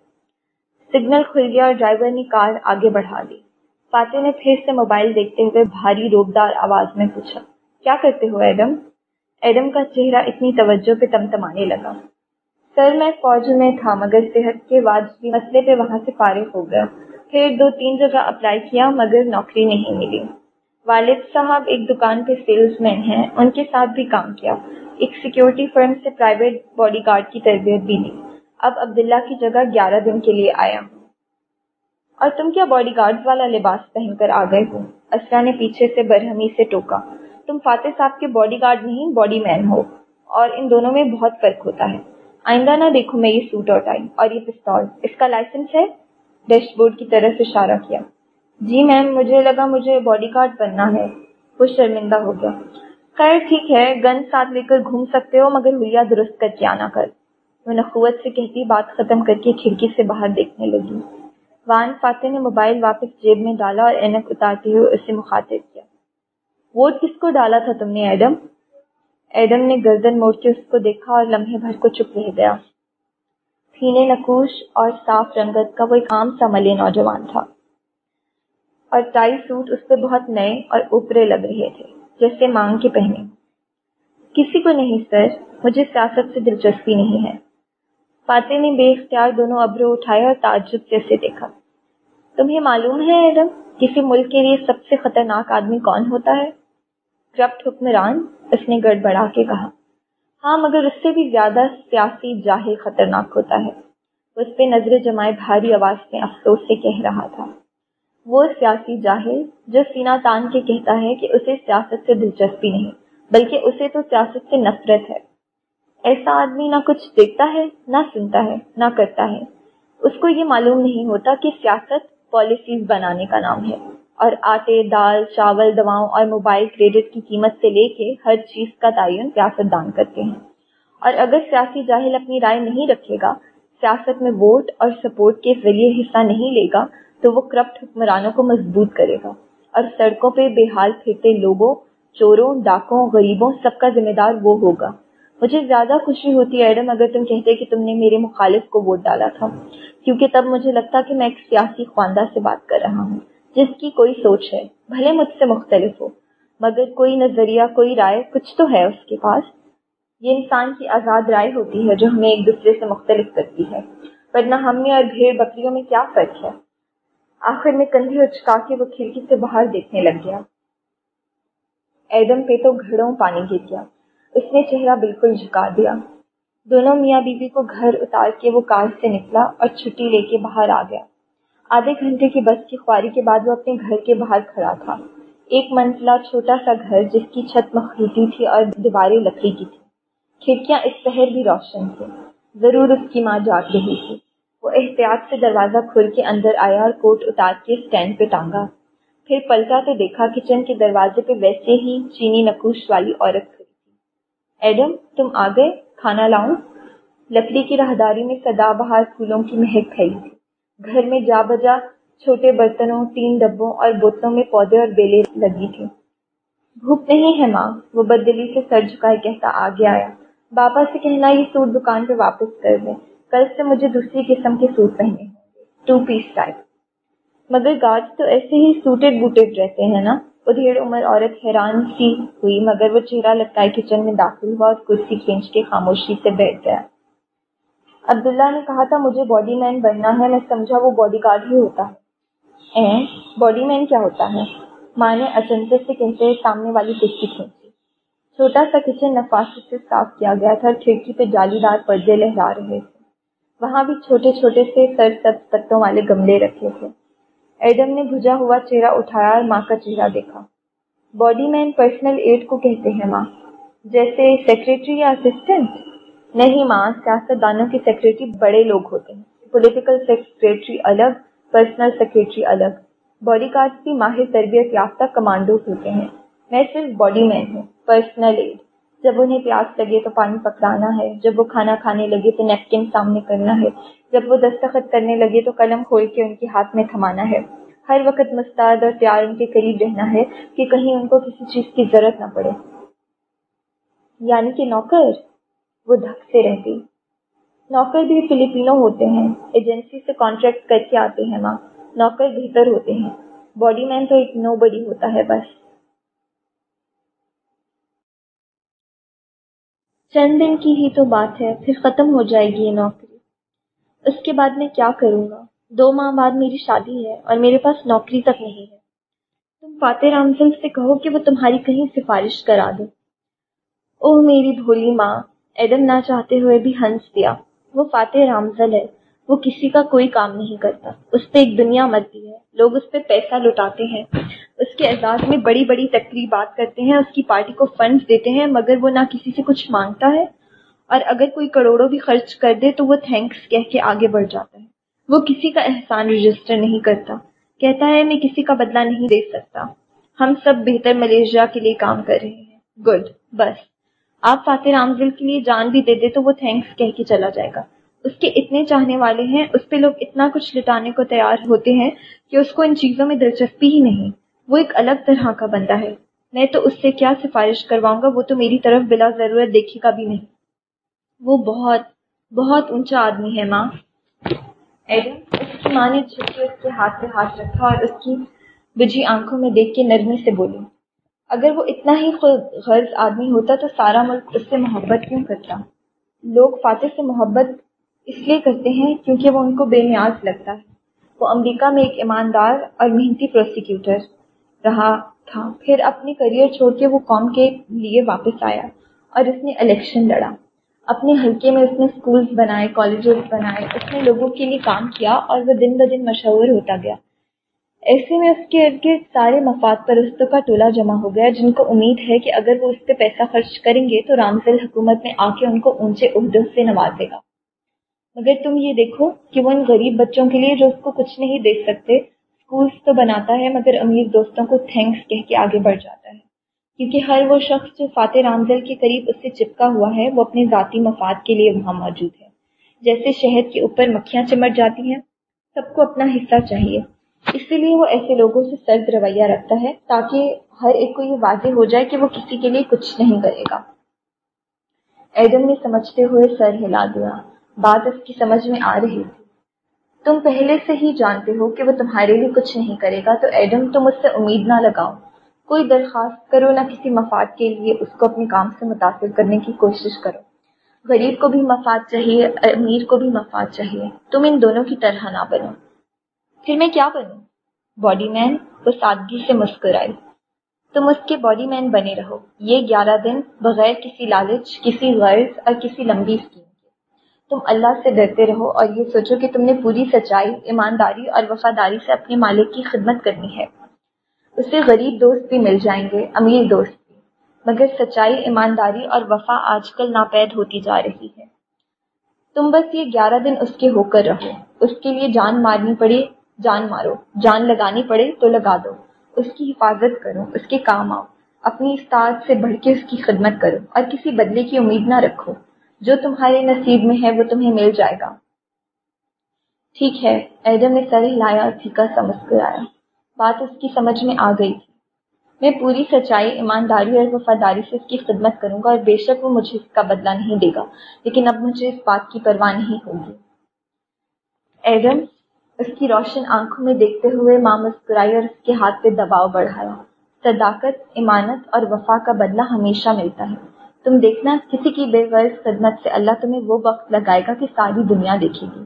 A: سگنل کھل گیا اور ڈرائیور نے کار آگے بڑھا دی فاتح نے پھر سے موبائل دیکھتے ہوئے بھاری روبدار آواز میں پوچھا، کیا کرتے ہو ایڈم؟ ایڈم کا چہرہ اتنی توجہ پہ تمتمانے لگا۔ سر، میں فوج میں تھا، مگر صحت کے واجبی مسئلے پہ وہاں سے فارغ ہو گیا۔ پھر دو تین جگہ اپلائی کیا، مگر نوکری نہیں ملی۔ والد صاحب ایک دکان پہ سیلز مین ہیں، ان کے ساتھ بھی کام کیا۔ ایک سیکیورٹی فرم سے پرائیویٹ باڈی گارڈ کی تربیت بھی لی۔ اب عبداللہ کی جگہ گیارہ دن کے لیے آیا۔ ہوں اور تم کیا باڈی گارڈ والا لباس پہن کر آ گئے ہو؟ اسرا نے پیچھے سے برہمی سے ٹوکا۔ تم فاتح صاحب کے باڈی گارڈ نہیں باڈی مین ہو۔ اور ان دونوں میں بہت فرق ہوتا ہے۔ آئندہ نہ دیکھو میں یہ سوٹ اور ٹائی اور یہ پستول اس کا لائسنس ہے؟ ڈیش بورڈ کی طرف اشارہ کیا۔ جی میم، مجھے لگا مجھے باڈی گارڈ بننا ہے۔ وہ شرمندہ ہو گیا۔ خیر، ٹھیک ہے، گن ساتھ لے کر گھوم سکتے ہو، مگر ہویا درست کر کے آنا کر۔ وہ نقوت سے کہتی، بات ختم کر کے کھڑکی سے باہر دیکھنے لگی۔ وان فاتح نے موبائل واپس جیب میں ڈالا اور اینک اتارتے ہوئے اسے مخاطب کیا۔ ووٹ کس کو ڈالا تھا تم نے، ایڈم؟ ایڈم نے گردن موڑ کے اس کو دیکھا اور لمحے بھر کو چپ رہ گیا۔ سینے نقوش اور صاف رنگت کا وہ ایک عام سا ملے نوجوان تھا۔ اور ٹائی سوٹ اس پہ بہت نئے اور اوپرے لگ رہے تھے، جیسے مانگ کے پہنے۔ کسی کو نہیں سر، مجھے سیاست سے دلچسپی نہیں ہے۔ فاتح نے بے اختیار دونوں ابرو اٹھائے اور تعجب جیسے دیکھا۔ تمہیں معلوم ہے ایڈم، کسی ملک کے لیے سب سے خطرناک آدمی کون ہوتا ہے؟ کرپٹ حکمران، اس نے گڑ بڑھا کے کہا۔ ہاں مگر اس سے بھی زیادہ سیاسی جاہل خطرناک ہوتا ہے۔ اس پہ نظر جمائے بھاری آواز میں افسوس سے کہہ رہا تھا۔ وہ سیاسی جاہل جو سینا تان کے کہتا ہے کہ اسے سیاست سے دلچسپی نہیں، بلکہ اسے تو سیاست سے نفرت ہے۔ ایسا آدمی نہ کچھ دیکھتا ہے، نہ سنتا ہے، نہ کرتا ہے۔ اس کو یہ معلوم نہیں ہوتا کہ سیاست پالیسیز بنانے کا نام ہے۔ اور آٹے، دال، چاول، دواؤں اور موبائل کریڈٹ کی قیمت سے لے کے ہر چیز کا تعین سیاست دان کرتے ہیں۔ اور اگر سیاسی جاہل اپنی رائے نہیں رکھے گا، سیاست میں ووٹ اور سپورٹ کے ذریعے حصہ نہیں لے گا تو وہ کرپٹ حکمرانوں کو مضبوط کرے گا اور سڑکوں پہ بے حال پھرتے لوگوں، چوروں، ڈاکوں، غریبوں سب کا ذمہ دار وہ ہوگا۔ مجھے زیادہ خوشی ہوتی ہے ایڈم اگر تم کہتے کہ تم نے میرے مخالف کو ووٹ ڈالا تھا، کیونکہ تب مجھے لگتا کہ میں ایک سیاسی خواندہ سے بات کر رہا ہوں، جس کی کوئی سوچ ہے، بھلے مجھ سے مختلف ہو۔ مگر کوئی نظریہ، کوئی رائے کچھ تو ہے اس کے پاس۔ یہ انسان کی آزاد رائے ہوتی ہے جو ہمیں ایک دوسرے سے مختلف کرتی ہے۔ ورنہ ہم میں اور بھیڑ بکریوں میں کیا فرق ہے؟ آخر میں کندھے اچکا کے وہ کھڑکی سے باہر دیکھنے لگ گیا۔ ایڈم پہ تو گھڑوں پانی گر گیا۔ اس نے چہرہ بالکل جھکا دیا۔ دونوں میاں بیوی کو گھر اتار کے وہ کار سے نکلا اور چھٹی لے کے باہر آ گیا۔ آدھے گھنٹے کی بس کی خواری کے بعد وہ اپنے گھر کے باہر کھڑا تھا۔ ایک منزلہ چھوٹا سا گھر جس کی چھت مخروطی تھی اور دیواریں لکڑی کی تھی کھڑکیاں اس پہر بھی روشن تھیں۔ ضرور اس کی ماں جاگ رہی تھی۔ وہ احتیاط سے دروازہ کھول کے اندر آیا اور کوٹ اتار کے اسٹینڈ پہ ٹانگا۔ پھر پلٹا تو دیکھا کچن کے دروازے پہ ویسے ہی چینی نقوش والی عورت کھڑی تھی۔ ایڈم، تم آ گئے؟ کھانا لاؤں؟ لکڑی کی راہداری میں سدا بہار پھولوں کی مہک پھیلی تھی۔ گھر میں جا بجا چھوٹے برتنوں، تین ڈبوں اور بوتلوں میں پودے اور بیلے لگی تھی بھوک نہیں ہے ماں، وہ بدلی سے سر جھکائے کہتا آگے آیا۔ بابا سے کہنا یہ سوٹ دکان پہ واپس کر دیں۔ کل سے مجھے دوسری قسم کے سوٹ پہنے۔ ٹو پیس ٹائپ مگر گارڈ تو ایسے ہی سوٹیڈ بوٹیڈ رہتے ہیں نا۔ ادھیڑ عمر عورت حیران سی ہوئی، مگر وہ چہرہ لٹکائے کچن میں داخل ہوا اور کرسی کھینچ کے خاموشی سے بیٹھ گیا۔ عبداللہ نے کہا تھا، مجھے باڈی مین بننا ہے، میں سمجھا وہ باڈی گارڈ ہی ہوتا۔ ہے اے باڈی مین کیا ہوتا ہے؟ ماں نے اچنتے سے کہتے سامنے والی کرسی کھینچی۔ چھوٹا سا کچن نفاست سے صاف کیا گیا تھا اور کھڑکی پہ جالی دار پردے لہرا رہے تھے۔ وہاں بھی چھوٹے چھوٹے سے سر سب پتوں والے گملے رکھے تھے۔ ایڈم نے بھجا ہوا چہرہ اٹھایا اور ماں کا چہرہ دیکھا۔ باڈی مین پرسنل ایڈ کو کہتے ہیں ماں۔ جیسے سیکریٹری یا اسسٹنٹ نہیں ماں سیاست دانوں کی سیکریٹری بڑے لوگ ہوتے ہیں۔ پولیٹیکل سیکریٹری الگ پرسنل سیکریٹری الگ۔ باڈی گارڈ بھی ماہر تربیت یافتہ کمانڈو ہوتے ہیں۔ میں صرف باڈی مین ہوں پرسنل ایڈ جب انہیں پیاس لگے تو پانی پکڑانا ہے، جب وہ کھانا کھانے لگے تو نیپکن سامنے کرنا ہے، جب وہ دستخط کرنے لگے تو قلم کھول کے ان کے ہاتھ میں تھمانا ہے۔ ہر وقت مستعد اور پیار ان کے قریب رہنا ہے کہ کہیں ان کو کسی چیز کی ضرورت نہ پڑے۔ یعنی کہ نوکر، وہ دھک سے رہتی نوکر بھی فلپینو ہوتے ہیں، ایجنسی سے کانٹریکٹ کر کے آتے ہیں ماں نوکر بہتر ہوتے ہیں۔ باڈی مین تو ایک نو بڑی ہوتا ہے بس۔ چند دن کی ہی تو بات ہے، پھر ختم ہو جائے گی یہ نوکری۔ اس کے بعد میں کیا کروں گا؟ دو ماہ بعد میری شادی ہے اور میرے پاس نوکری تک نہیں ہے۔ تم فاتح رامزل سے کہو کہ وہ تمہاری کہیں سفارش کرا دو اوہ میری بھولی ماں، ایڈم نہ چاہتے ہوئے بھی ہنس دیا۔ وہ فاتح رامزل ہے۔ وہ کسی کا کوئی کام نہیں کرتا۔ اس پہ ایک دنیا مرتی ہے۔ لوگ اس پہ پیسہ لٹاتے ہیں۔ اس کے اعزاز میں بڑی بڑی تقریبات کرتے ہیں، اس کی پارٹی کو فنڈز دیتے ہیں، مگر وہ نہ کسی سے کچھ مانگتا ہے۔ اور اگر کوئی کروڑوں بھی خرچ کر دے تو وہ تھینکس کہہ کے آگے بڑھ جاتا ہے۔ وہ کسی کا احسان رجسٹر نہیں کرتا۔ کہتا ہے، میں کسی کا بدلہ نہیں دے سکتا۔ ہم سب بہتر ملیشیا کے لیے کام کر رہے ہیں۔ گڈ بس۔ آپ فاتح رامزل کے لیے جان بھی دے دے تو وہ تھینکس کہہ کے چلا جائے گا۔ اس کے اتنے چاہنے والے ہیں، اس پہ لوگ اتنا کچھ لٹانے کو تیار ہوتے ہیں کہ اس کو ان چیزوں میں دلچسپی ہی نہیں۔ وہ ایک الگ طرح کا بندہ ہے۔ میں تو اس سے کیا سفارش کرواؤں گا؟ وہ تو میری طرف بلا ضرورت دیکھے گا بھی نہیں۔ وہ بہت بہت اونچا آدمی ہے ماں۔ ایڈم، اس کی ماں نے جھک کے اس کے ہاتھ پہ ہاتھ رکھا اور اس کی بجھی آنکھوں میں دیکھ کے نرمی سے بولی، اگر وہ اتنا ہی خود غرض آدمی ہوتا تو سارا ملک اس سے محبت کیوں کرتا؟ لوگ فاتح سے محبت اس لیے کرتے ہیں کیونکہ وہ ان کو بے نیاز لگتا ہے۔ وہ امریکہ میں ایک ایماندار اور محنتی پروسیکیوٹر رہا تھا۔ پھر اپنی کریئر چھوڑ کے وہ قوم کے لیے واپس آیا اور اس نے الیکشن لڑا۔ اپنے حلقے میں اس نے اسکولس بنائے کالجز بنائے، اس نے لوگوں کے لیے کام کیا اور وہ دن بدن مشہور ہوتا گیا۔ ایسے میں اس کے ارد گرد سارے مفاد پرستوں کا ٹولہ جمع ہو گیا، جن کو امید ہے کہ اگر وہ اس پہ پیسہ خرچ کریں گے تو رامزل حکومت میں آ کے ان کو اونچے عہدوں سے نوازے گا۔ مگر تم یہ دیکھو کہ وہ ان غریب بچوں کے لیے جو اس کو کچھ نہیں دے سکتے اسکولس تو بناتا ہے، مگر امیر دوستوں کو تھینکس کہہ کے آگے بڑھ جاتا ہے۔ کیونکہ ہر وہ شخص جو فاتح رامزل کے قریب اس سے چپکا ہوا ہے، وہ اپنے ذاتی مفاد کے لیے وہاں موجود ہے۔ جیسے شہد کے اوپر مکھیاں چمٹ جاتی ہیں، سب کو اپنا حصہ چاہیے۔ اسی لیے وہ ایسے لوگوں سے سرد رویہ رکھتا ہے، تاکہ ہر ایک کو یہ واضح ہو جائے کہ وہ کسی کے لیے کچھ نہیں کرے گا۔ ایڈم نے سمجھتے ہوئے سر ہلا دیا۔ بات اس کی سمجھ میں آ رہی تھی۔ تم پہلے سے ہی جانتے ہو کہ وہ تمہارے لیے کچھ نہیں کرے گا، تو ایڈم تم اس سے امید نہ لگاؤ۔ کوئی درخواست کرو نہ کسی مفاد کے لیے اس کو اپنے کام سے متاثر کرنے کی کوشش کرو۔ غریب کو بھی مفاد چاہیے، امیر کو بھی مفاد چاہیے۔ تم ان دونوں کی طرح نہ بنو۔ پھر میں کیا بنوں؟ باڈی مین وہ سادگی سے مسکرائی۔ تم اس کے باڈی مین بنے رہو۔ یہ گیارہ دن بغیر کسی لالچ، کسی غرض اور کسی لمبی اسکیم۔ تم اللہ سے ڈرتے رہو اور یہ سوچو کہ تم نے پوری سچائی، ایمانداری اور وفاداری سے اپنے مالک کی خدمت کرنی ہے۔ اسے غریب دوست بھی مل جائیں گے، امیر دوست بھی۔ مگر سچائی، ایمانداری اور وفا آج کل ناپید ہوتی جا رہی ہے۔ تم بس یہ گیارہ دن اس کے ہو کر رہو۔ اس کے لیے جان مارنی پڑے، جان مارو۔ جان لگانی پڑے تو لگا دو۔ اس کی حفاظت کرو، اس کے کام آؤ۔ اپنی استاد سے بڑھ کے اس کی خدمت کرو اور کسی بدلے کی امید نہ رکھو۔ جو تمہارے نصیب میں ہے وہ تمہیں مل جائے گا۔ ٹھیک ہے، ایڈم نے سر ہلایا اور پھیکا سا مسکرایا۔ بات اس کی سمجھ میں آ گئی تھی۔ میں پوری سچائی، ایمانداری اور وفاداری سے اس کی خدمت کروں گا اور بے شک وہ مجھے اس کا بدلہ نہیں دے گا۔ لیکن اب مجھے اس بات کی پرواہ نہیں ہوگی۔ ایڈم، اس کی روشن آنکھوں میں دیکھتے ہوئے ماں مسکرائی اور اس کے ہاتھ پہ دباؤ بڑھایا۔ صداقت ایمانت اور وفا کا بدلہ ہمیشہ ملتا ہے۔ تم دیکھنا، کسی کی بے غرض خدمت سے اللہ تمہیں وہ وقت لگائے گا کہ ساری دنیا دیکھے گی۔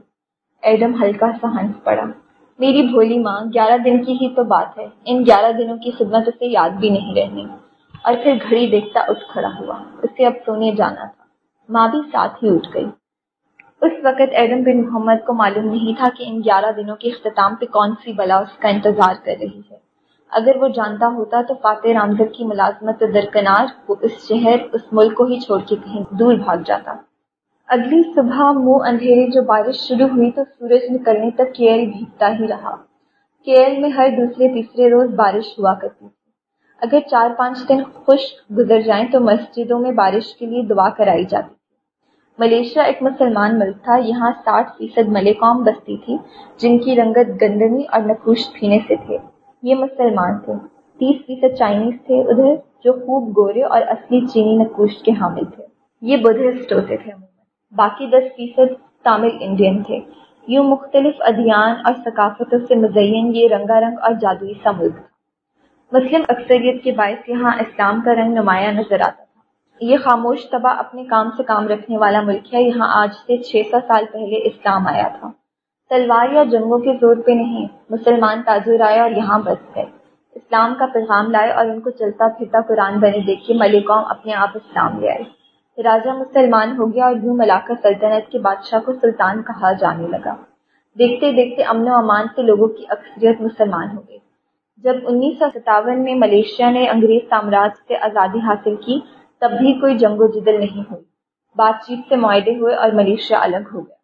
A: ایڈم ہلکا سا ہنس پڑا۔ میری بھولی ماں، گیارہ دن کی ہی تو بات ہے۔ ان گیارہ دنوں کی خدمت اسے یاد بھی نہیں رہنی۔ اور پھر گھڑی دیکھتا اٹھ کھڑا ہوا۔ اسے اب سونے جانا تھا۔ ماں بھی ساتھ ہی اٹھ گئی۔ اس وقت ایڈم بن محمد کو معلوم نہیں تھا کہ ان گیارہ دنوں کے اختتام پہ کون سی بلا اس کا انتظار کر رہی ہے۔ اگر وہ جانتا ہوتا تو فاتح رامزر کی ملازمت درکنار وہ اس شہر، اس ملک کو ہی چھوڑ کے کہیں دور بھاگ جاتا۔ اگلی صبح منہ اندھیرے جو بارش شروع ہوئی تو سورج نکلنے تک کیل بھیگتا ہی رہا۔ کیل میں ہر دوسرے، تیسرے روز بارش ہوا کرتی تھی۔ اگر چار پانچ دن خشک گزر جائیں تو مسجدوں میں بارش کے لیے دعا کرائی جاتی تھی۔ ملیشیا ایک مسلمان ملک تھا، یہاں ساٹھ فیصد ملے قوم بستی تھی، جن کی رنگت گندمی اور نقوش پینے سے تھے۔ یہ مسلمان تھے۔ تیس فیصد چائنیز تھے ادھر جو خوب گورے اور اصلی چینی نقوش کے حامل تھے۔ یہ بدھسٹ ہوتے تھے باقی دس فیصد تامل انڈین تھے۔ یوں مختلف ادیان اور ثقافتوں سے مزین یہ رنگا رنگ اور جادوئی سا ملک تھا۔ مسلم اکثریت کے باعث یہاں اسلام کا رنگ نمایاں نظر آتا تھا۔ یہ خاموش طبع اپنے کام سے کام رکھنے والا ملک ہے۔ یہاں آج سے چھ سو سال پہلے اسلام آیا تھا۔ تلوار یا جنگوں کے زور پہ نہیں، مسلمان تاجر آئے اور یہاں بس گئے۔ اسلام کا پیغام لائے اور ان کو چلتا پھرتا قرآن بنے دیکھے ملک قوم اپنے آپ اسلام لے آئے۔ راجا مسلمان ہو گیا اور یوں ملاقہ سلطنت کے بادشاہ کو سلطان کہا جانے لگا۔ دیکھتے دیکھتے امن و امان سے لوگوں کی اکثریت مسلمان ہو گئی۔ جب انیس سو ستاون میں ملیشیا نے انگریز سامراج سے آزادی حاصل کی، تب بھی کوئی جنگ و جدل نہیں ہوئی۔ بات چیت سے معاہدے ہوئے اور ملیشیا الگ ہو گیا۔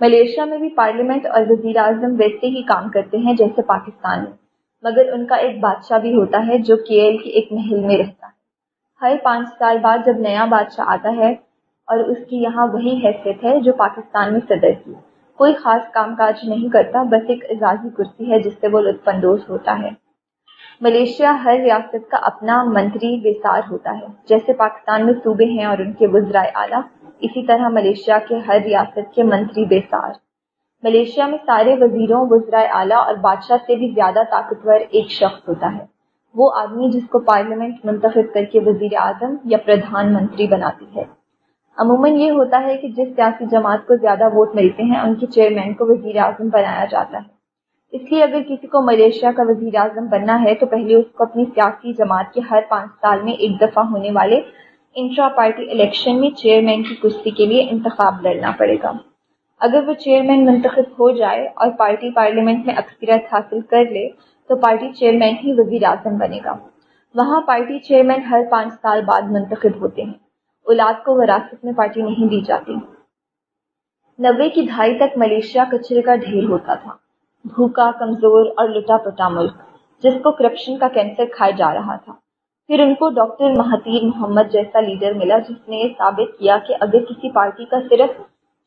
A: ملیشیا میں بھی پارلیمنٹ اور وزیر اعظم ویسے ہی کام کرتے ہیں جیسے پاکستان میں، مگر ان کا ایک بادشاہ بھی ہوتا ہے جو کیل کے ایک محل میں رہتا ہے۔ ہر پانچ سال بعد جب نیا بادشاہ آتا ہے اور اس کی یہاں وہی حیثیت ہے جو پاکستان میں صدر کی، کوئی خاص کام کاج نہیں کرتا، بس ایک اعزازی کرسی ہے جس سے وہ لطف اندوز ہوتا ہے۔ ملیشیا ہر ریاست کا اپنا منتری بیسار ہوتا ہے، جیسے پاکستان میں صوبے ہیں اور ان کے وزرائے اعلیٰ۔ اسی طرح ملیشیا کے ہر ریاست کے منتری بیسار۔ ملیشیا میں سارے وزیروں وزرائے اعلیٰ اور بادشاہ سے بھی زیادہ طاقتور ایک شخص ہوتا ہے۔ وہ آدمی جس کو پارلیمنٹ منتخب کر کے وزیر اعظم یا پردھان منتری بناتی ہے۔ عموماً یہ ہوتا ہے کہ جس سیاسی جماعت کو زیادہ ووٹ ملتے ہیں، ان کے چیئرمین کو وزیر اعظم بنایا جاتا ہے۔ اس لیے اگر کسی کو ملیشیا کا وزیر اعظم بننا ہے، تو پہلے اس کو اپنی سیاسی جماعت کے ہر پانچ سال میں ایک دفعہ ہونے والے انٹرا پارٹی الیکشن میں چیئرمین کی کرسی کے لیے انتخاب لڑنا پڑے گا۔ اگر وہ چیئرمین منتخب ہو جائے اور پارٹی پارلیمنٹ میں اکثریت حاصل کر لے، تو پارٹی چیئرمین ہی وزیر اعظم بنے گا۔ وہاں پارٹی چیئرمین ہر پانچ سال بعد منتخب ہوتے ہیں۔ اولاد کو وراثت میں پارٹی نہیں دی جاتی۔ نوے کی دھائی تک ملیشیا کچرے کا ڈھیر ہوتا تھا۔ بھوکا، کمزور اور لٹا پٹا ملک، جس کو کرپشن کا کینسر کھائے جا رہا تھا۔ پھر ان کو ڈاکٹر مہاتیر محمد جیسا لیڈر ملا جس نے یہ ثابت کیا کہ اگر کسی پارٹی کا صرف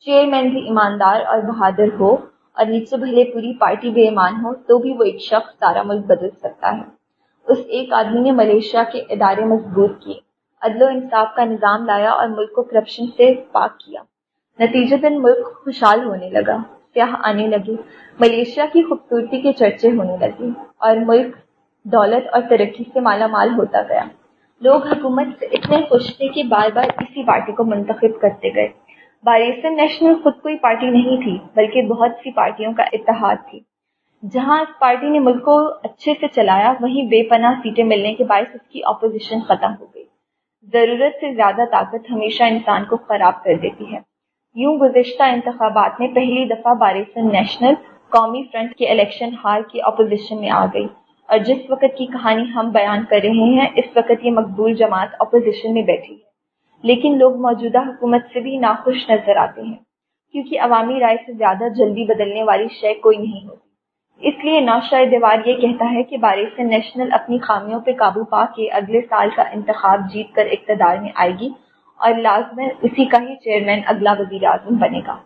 A: چیئرمین بھی ایماندار اور بہادر ہو اور نیچے بھلے پوری پارٹی بے ایمان ہو تو بھی وہ ایک شخص سارا ملک بدل سکتا ہے۔ اس ایک آدمی نے ملیشیا کے ادارے مضبوط کیے، عدل و انصاف کا نظام لایا اور ملک کو کرپشن سے پاک کیا۔ نتیجہ دن ملک خوشحال ہونے لگا سیاح آنے لگے ملیشیا کی خوبصورتی کے چرچے ہونے لگے اور ملک دولت اور ترقی سے مالا مال ہوتا گیا۔ لوگ حکومت سے اتنے خوش تھے کہ بار بار اسی پارٹی کو منتخب کرتے گئے۔ باریسن نیشنل خود کوئی پارٹی نہیں تھی، بلکہ بہت سی پارٹیوں کا اتحاد تھی۔ جہاں اس پارٹی نے ملک کو اچھے سے چلایا، وہیں بے پناہ سیٹیں ملنے کے باعث اس کی اپوزیشن ختم ہو گئی۔ ضرورت سے زیادہ طاقت ہمیشہ انسان کو خراب کر دیتی ہے۔ یوں گزشتہ انتخابات میں پہلی دفعہ باریسن نیشنل قومی فرنٹ کے الیکشن ہار کی اپوزیشن میں آ گئی۔ اور جس وقت کی کہانی ہم بیان کر رہے ہیں، اس وقت یہ مقبول جماعت اپوزیشن میں بیٹھی۔ ہے لیکن لوگ موجودہ حکومت سے بھی ناخوش نظر آتے ہیں، کیونکہ عوامی رائے سے زیادہ جلدی بدلنے والی شے کوئی نہیں ہوتی۔ اس لیے نوشا دیوار یہ کہتا ہے کہ بارش سے نیشنل اپنی خامیوں پہ قابو پا کے اگلے سال کا انتخاب جیت کر اقتدار میں آئے گی اور لازمن اسی کا ہی چیئرمین اگلا وزیر اعظم بنے گا۔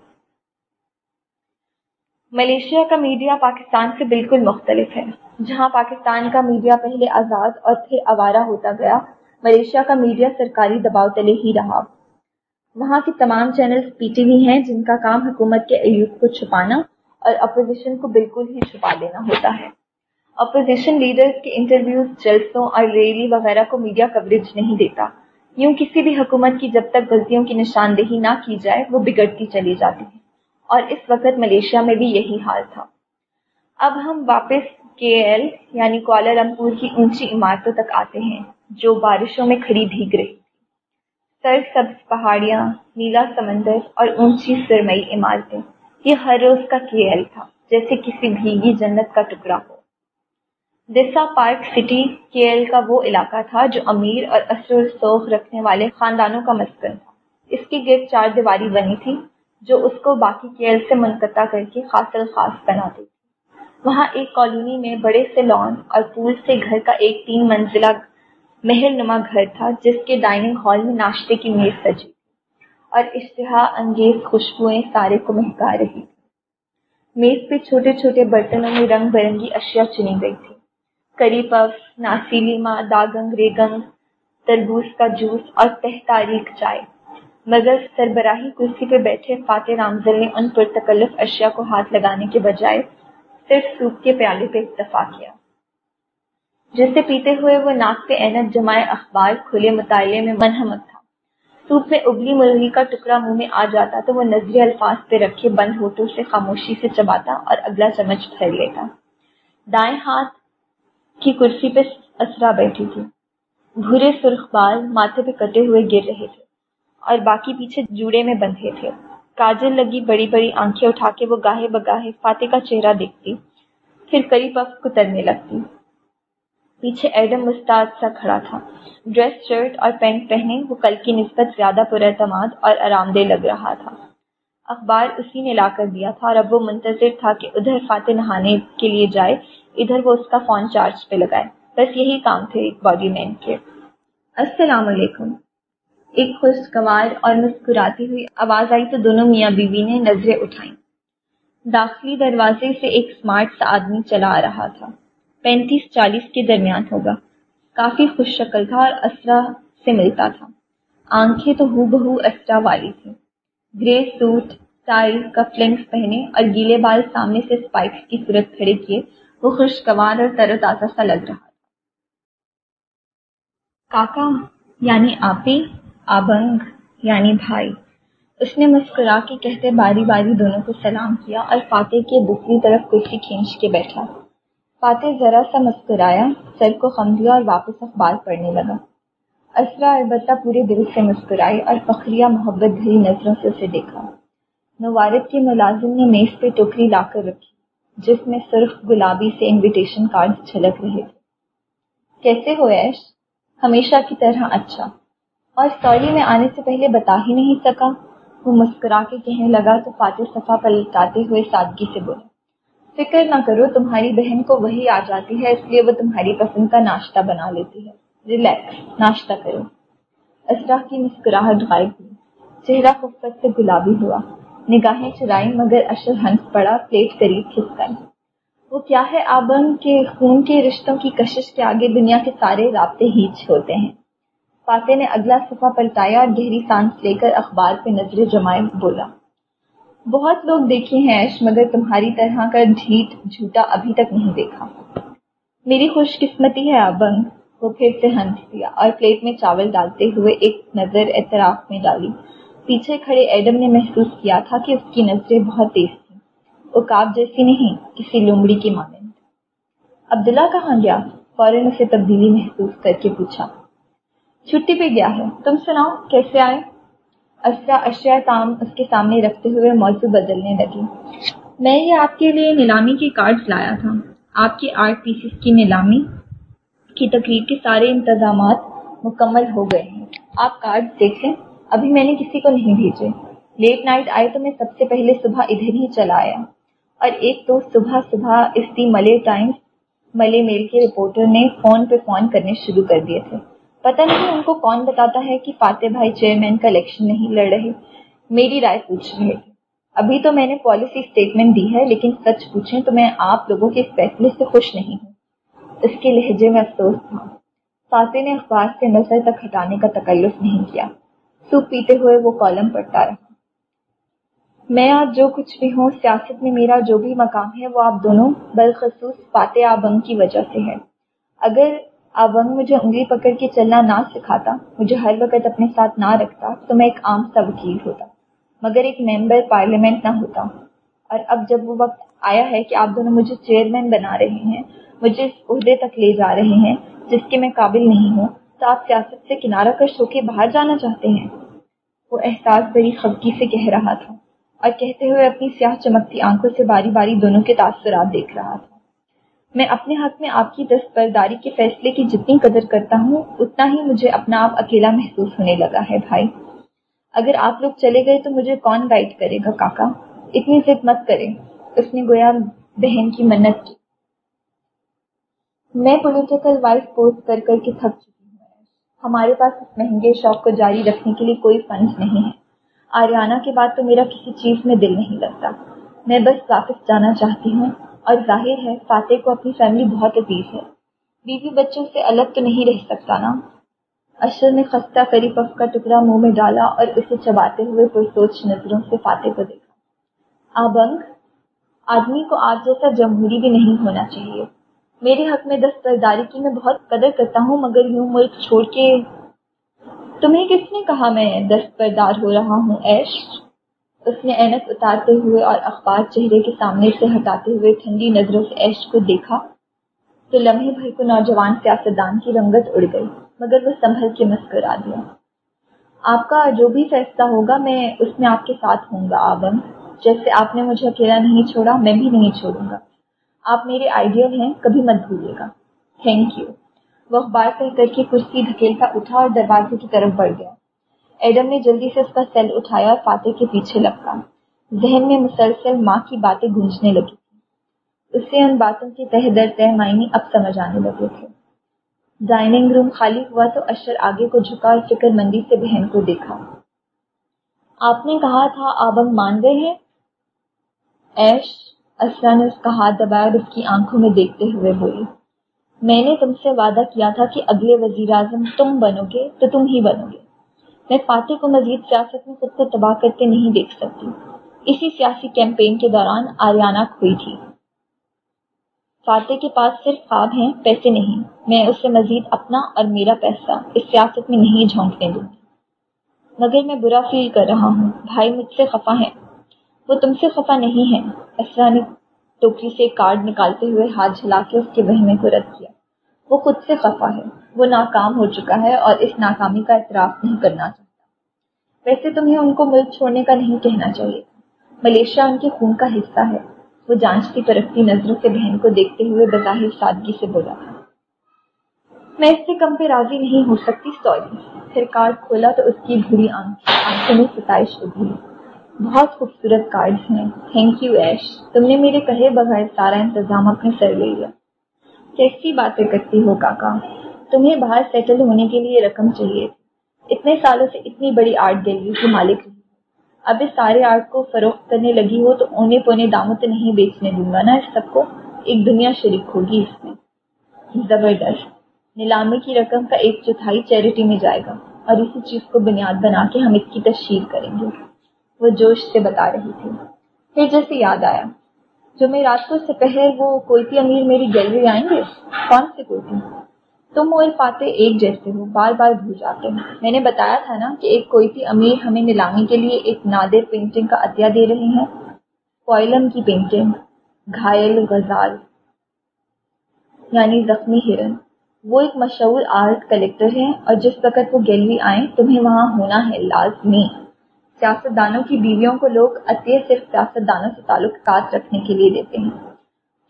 A: ملیشیا کا میڈیا پاکستان سے بالکل مختلف ہے۔ جہاں پاکستان کا میڈیا پہلے آزاد اور پھر آوارہ ہوتا گیا، ملیشیا کا میڈیا سرکاری دباؤ تلے ہی رہا۔ وہاں کے تمام چینلز پی ٹی وی ہیں جن کا کام حکومت کے ایوب کو چھپانا اور اپوزیشن کو بالکل ہی چھپا دینا ہوتا ہے۔ اپوزیشن لیڈرز کے انٹرویوز، جلسوں اور ریلی وغیرہ کو میڈیا کوریج نہیں دیتا۔ یوں کسی بھی حکومت کی جب تک غلطیوں کی نشاندہی نہ کی جائے، وہ بگڑتی چلی جاتی ہے۔ اور اس وقت ملیشیا میں بھی یہی حال تھا۔ اب ہم واپس کے ایل یعنی کوالالمپور کی اونچی عمارتوں تک آتے ہیں، جو بارشوں میں کھڑی بھیگ رہی تھی سر سبز پہاڑیاں، نیلا سمندر اور اونچی سرمئی عمارتیں، یہ ہر روز کا کیل تھا، جیسے کسی بھیگی جنت کا ٹکڑا ہو۔ دسا پارک سٹی کیل کا وہ علاقہ تھا جو امیر اور اثر سوخ رکھنے والے خاندانوں کا مسکن تھا۔ اس کی گرد چار دیواری بنی تھی۔ جو اس کو باقی کیل سے منقطع کر کے خاص الخاص بناتی تھی وہاں ایک کالونی میں بڑے سے لان اور پول سے گھر کا ایک تین منزلہ محل نما گھر تھا، جس کے ڈائننگ ہال میں ناشتے کی میز سجی اور اشتہا انگیز خوشبوئیں سارے کو مہکا رہی میز پہ چھوٹے چھوٹے برتنوں میں رنگ برنگی اشیاء چنی گئی تھی کری پف ناسیلی داگنگ ریگنگ تربوز کا جوس اور تہ تاریخ چائے۔ مگر سربراہی کرسی پہ بیٹھے فاتح رامزل نے ان پر تکلف اشیاء کو ہاتھ لگانے کے بجائے صرف سوپ کے پیالے پہ اکتفا کیا۔ جسے پیتے ہوئے وہ ناک پہ اینک جمائے اخبار کھلے مطالعے میں منہمک تھا۔ سوپ میں ابلی مرغی کا ٹکڑا منہ میں آ جاتا تو وہ نظری الفاظ پہ رکھے بند ہوٹوں سے خاموشی سے چباتا اور اگلا چمچ پھیر لیتا۔ دائیں ہاتھ کی کرسی پہ اسرا بیٹھی تھی۔ بھورے سرخ بال ماتھے پہ کٹے ہوئے گر رہے تھے۔ اور باقی پیچھے جوڑے میں بندھے تھے۔ کاجل لگی بڑی بڑی آنکھیں اٹھا کے وہ گاہے بگاہے فاتح کا چہرہ دیکھتی۔ پھر کری پف کو ترنے لگتی۔ پیچھے ایڈم مستعد سا کھڑا تھا۔ ڈریس، شرٹ اور پینٹ پہنے وہ کل کی نسبت زیادہ پراعتماد اور آرام دہ لگ رہا تھا۔ اخبار اسی نے لا کر دیا تھا اور اب وہ منتظر تھا کہ ادھر فاتح نہانے کے لیے جائے، ادھر وہ اس کا فون چارج پہ لگائے۔ بس یہی کام تھے ایک باڈی مین کے۔ السلام علیکم۔ ایک خوشگوار اور مسکراتی ہوئی آواز آئی تو دونوں میاں بیوی نے نظریں اٹھائیں۔ داخلی دروازے سے ایک اسمارٹ سا آدمی چلا آ رہا تھا۔ پینتیس چالیس کے درمیان ہوگا۔ کافی خوش شکل تھا اور اسرا سے ملتا تھا۔ آنکھیں تو ہو بہو اسرا والی تھی گرے سوٹ ٹائی کفلنگس پہنے اور گیلے بال سامنے سے اسپائکس کی صورت کھڑے کیے، وہ خوشگوار اور تر و تازہ سا لگ رہا تھا۔ کاکا یعنی آپی؟ آبنگ یعنی بھائی۔ اس نے مسکرا کے کہتے باری باری دونوں کو سلام کیا اور فاتح کے دوسری طرف کرسی کھینچ کے بیٹھا۔ فاتح ذرا سا مسکرایا، سر کو خم دیا اور واپس اخبار پڑھنے لگا۔ اسرا البتہ پورے دل سے مسکرائی اور فخریہ محبت بھری نظروں سے اسے دیکھا۔ نوارد کے ملازم نے میز پہ ٹوکری لا کر رکھی، جس میں سرخ گلابی سے انویٹیشن کارڈ چھلک رہے تھے۔ کیسے ہو ایش ہمیشہ کی طرح اچھا۔ اور سوری میں آنے سے پہلے بتا ہی نہیں سکا۔ وہ مسکرا کے کہنے لگا، تو فاتح صفا پلٹاتے ہوئے سادگی سے بولا، فکر نہ کرو، تمہاری بہن کو وہی آ جاتی ہے، اس لیے وہ تمہاری پسند کا ناشتہ بنا لیتی ہے۔ ریلیکس ناشتہ کرو۔ اسرا کی مسکراہٹ غائب ہوئی۔ چہرہ خوبصورت سے گلابی ہوا۔ نگاہیں چرائی مگر اشر ہنس پڑا، پلیٹ قریب کھس کر۔ وہ کیا ہے آبن کے، خون کے رشتوں کی کشش کے آگے دنیا کے سارے رابطے ہیچ ہوتے ہیں۔ فاتح نے اگلا صفحہ پلٹایا اور گہری سانس لے کر اخبار پہ نظر جمائے بولا، بہت لوگ دیکھے ہیں ایش مگر تمہاری طرح کا ڈھیٹ جھوٹا ابھی تک نہیں دیکھا۔ میری خوش قسمتی ہے ابنگ وہ پھر سے ہنس دیا اور پلیٹ میں چاول ڈالتے ہوئے ایک نظر اعتراف میں ڈالی۔ پیچھے کھڑے ایڈم نے محسوس کیا تھا کہ اس کی نظریں بہت تیز تھیں۔ وہ جیسی نہیں، کسی لومڑی کی مانند۔ عبداللہ کہاں گیا؟ فوراً اسے تبدیلی محسوس کر کے پوچھا۔ چھٹی پہ گیا ہے تم سناؤ کیسے آئے؟ اسرا اشیاء تام اس کے سامنے رکھتے ہوئے موضوع بدلنے لگی۔ میں یہ آپ کے لیے نیلامی کے کارڈ لایا تھا۔ آپ کے آرٹ پیسز کی نیلامی کی تقریب کے سارے انتظامات مکمل ہو گئے ہیں۔ آپ کارڈ دیکھ لیں ابھی میں نے کسی کو نہیں بھیجے۔ لیٹ نائٹ آئے تو میں سب سے پہلے صبح ادھر ہی چلا آیا۔ اور ایک تو صبح صبح اس دی ملے ٹائمز ملے میل کے رپورٹر نے فون پہ فون کرنے شروع کر دیے تھے۔ پتہ نہیں ان کو کون بتاتا ہے کہ فاتح بھائی چیئرمین کا الیکشن نہیں لڑ رہے۔ میری رائے پوچھ رہے تھے ابھی تو میں نے پالیسی اسٹیٹمنٹ دی ہے، لیکن سچ پوچھیں تو میں آپ لوگوں کے فیصلے سے خوش نہیں ہوں۔ اس کے لہجے میں افسوس تھا۔ فاتح نے اخبار سے نظر تک ہٹانے کا تکلف نہیں کیا۔ سوپ پیتے ہوئے وہ کالم پڑھتا رہا۔ میں آج جو کچھ بھی ہوں، سیاست میں میرا جو بھی مقام ہے، وہ آپ دونوں بالخصوص فاتح آبنگ کی وجہ سے ہے۔ اگر ابنگ مجھے انگلی پکڑ کے چلنا نہ سکھاتا، مجھے ہر وقت اپنے ساتھ نہ رکھتا، تو میں ایک عام سا وکیل ہوتا، مگر ایک ممبر پارلیمنٹ نہ ہوتا۔ اور اب جب وہ وقت آیا ہے کہ آپ دونوں مجھے چیئرمین بنا رہے ہیں، مجھے اس عہدے تک لے جا رہے ہیں جس کے میں قابل نہیں ہوں، تو آپ سیاست سے کنارہ کش ہو کے باہر جانا چاہتے ہیں۔ وہ احساس بڑی خبکی سے کہہ رہا تھا اور کہتے ہوئے اپنی سیاہ چمکتی آنکھوں سے باری باری دونوں کے تاثرات دیکھ رہا تھا۔ میں اپنے حق میں آپ کی دستبرداری کے فیصلے کی جتنی قدر کرتا ہوں، اتنا ہی مجھے اپنا آپ اکیلا محسوس ہونے لگا ہے بھائی۔ اگر آپ لوگ چلے گئے تو مجھے کون گائیڈ کرے گا کاکا؟ اتنی ضد مت کرے۔ اس نے گویا بہن کی منت کی۔ میں پولیٹیکل وائف پوسٹ کر کر کے تھک چکی ہوں۔ ہمارے پاس اس مہنگے شوق کو جاری رکھنے کے لیے کوئی فنڈ نہیں ہے۔ آریانہ کے بعد تو میرا کسی چیز میں دل نہیں لگتا۔ میں بس واپس جانا چاہتی ہوں۔ اور ظاہر ہے فاتح کو اپنی فیملی بہت عزیز ہے۔ بیوی بچوں سے الگ تو نہیں رہ سکتا نا۔ اشر نے خستہ کری پف کا ٹکڑا منہ میں ڈالا اور اسے چباتے ہوئے پرسوچ نظروں سے فاتح کو دیکھا۔ آبنگ، آدمی کو آج جیسا جمہوری بھی نہیں ہونا چاہیے۔ میرے حق میں دستبرداری کی میں بہت قدر کرتا ہوں، مگر یوں ملک چھوڑ کے۔ تمہیں کس نے کہا میں دستبردار ہو رہا ہوں، ایش؟ اس نے اینک اتارتے ہوئے اور اخبار چہرے کے سامنے سے ہٹاتے ہوئے ٹھنڈی نظروں سے ایش کو دیکھا تو لمحے بھائی کو نوجوان سیاستدان کی رنگت اڑ گئی، مگر وہ سنبھل کے مسکرا دیا۔ آپ کا جو بھی فیصلہ ہوگا، میں اس میں آپ کے ساتھ ہوں گا، آبم۔ جیسے آپ نے مجھے اکیلا نہیں چھوڑا، میں بھی نہیں چھوڑوں گا۔ آپ میرے آئیڈیل ہیں، کبھی مت بھولیے گا۔ تھینک یو وہ اخبار کہہ کر کے کرسی دھکیلتا اٹھا اور دروازے کی طرف بڑھ گیا۔ ایڈم نے جلدی سے اس کا سیل اٹھایا اور فاتح کے پیچھے لپکا۔ ذہن میں مسلسل ماں کی باتیں گونجنے لگی تھی اس سے ان باتوں کے تہ در تہ معنی اب سمجھ آنے لگے تھے۔ ڈائننگ روم خالی ہوا تو اشر آگے کو جھکا اور فکر مندی سے بہن کو دیکھا۔ آپ نے کہا تھا آبنگ مان گئے ہیں؟ ایش، اسرا نے اس کا ہاتھ دبایا اور اس کی آنکھوں میں دیکھتے ہوئے بولی، میں نے تم سے وعدہ کیا تھا کہ اگلے وزیر اعظم تم بنو گے تو تم ہی بنو گے۔ میں فاتح کو مزید سیاست میں خود کو تباہ کرتے نہیں دیکھ سکتی۔ اسی سیاسی کیمپین کے دوران آریانہ کھوئی تھی۔ فاتح کے پاس صرف خواب ہیں، پیسے نہیں۔ میں اسے مزید اپنا اور میرا پیسہ اس سیاست میں نہیں جھونکنے دوں۔ گی مگر میں برا فیل کر رہا ہوں۔ بھائی مجھ سے خفا ہے۔ وہ تم سے خفا نہیں ہے۔ اسرا نے ٹوکری سے کارڈ نکالتے ہوئے ہاتھ جھلا کے اس کے بہنے کو رد کیا۔ وہ خود سے خفا ہے۔ وہ ناکام ہو چکا ہے اور اس ناکامی کا اعتراف نہیں کرنا چاہتا۔ ویسے تمہیں ان کو ملک چھوڑنے کا نہیں کہنا چاہیے۔ ملیشیا ان کے خون کا حصہ ہے۔ وہ جانچتی پرکھتی نظروں سے بہن کو دیکھتے ہوئے بظاہر سادگی سے بولا تھا۔ میں اس سے کم پہ راضی نہیں ہو سکتی، سوری۔ پھر کارڈ کھولا تو اس کی بری آنکھوں میں ستائش ابھی بہت خوبصورت کارڈ ہیں۔ تھینک یو ایش تم نے میرے کہے بغیر سارا انتظام اپنے سر لے لیا۔ کیسی باتیں کرتی ہو کاکا۔ تمہیں باہر سیٹل ہونے کے لیے رقم چاہیے۔ اتنے سالوں سے اتنی بڑی آرٹ گیلری کی مالک رہی اب اس سارے آرٹ کو فروخت کرنے لگی ہو تو اونے پونے داموں تو نہیں بیچنے دوں گا نا۔ اس سب کو ایک دنیا شریک ہوگی اس میں۔ زبردست۔ نیلامی کی رقم کا ایک چوتھائی چیریٹی میں جائے گا۔ اور اسی چیز کو بنیاد بنا کے ہم اس کی تشہیر کریں گے۔ وہ جوش سے بتا رہی تھی۔ پھر جیسے یاد آیا۔ جو میں رات کو سپہر وہ کوئی امیر میری گیلری آئیں گے، کون سے کوئی تم اور فاتح ایک جیسے ہو، بار بار بھول جاتے ہو۔ میں نے بتایا تھا نا کہ ایک کوئی امیر ہمیں نیلامی کے لیے ایک نادر پینٹنگ کا عطیہ دے رہے ہیں۔ کوئلم کی پینٹنگ گھائل، غزال یعنی زخمی ہرن۔ وہ ایک مشہور آرٹ کلیکٹر ہیں اور جس وقت وہ گیلری آئیں، تمہیں وہاں ہونا ہے لازمی۔ سیاست دانوں کی بیویوں کو لوگ عطیہ صرف سیاست دانوں سے تعلقات رکھنے کے لیے دیتے ہیں۔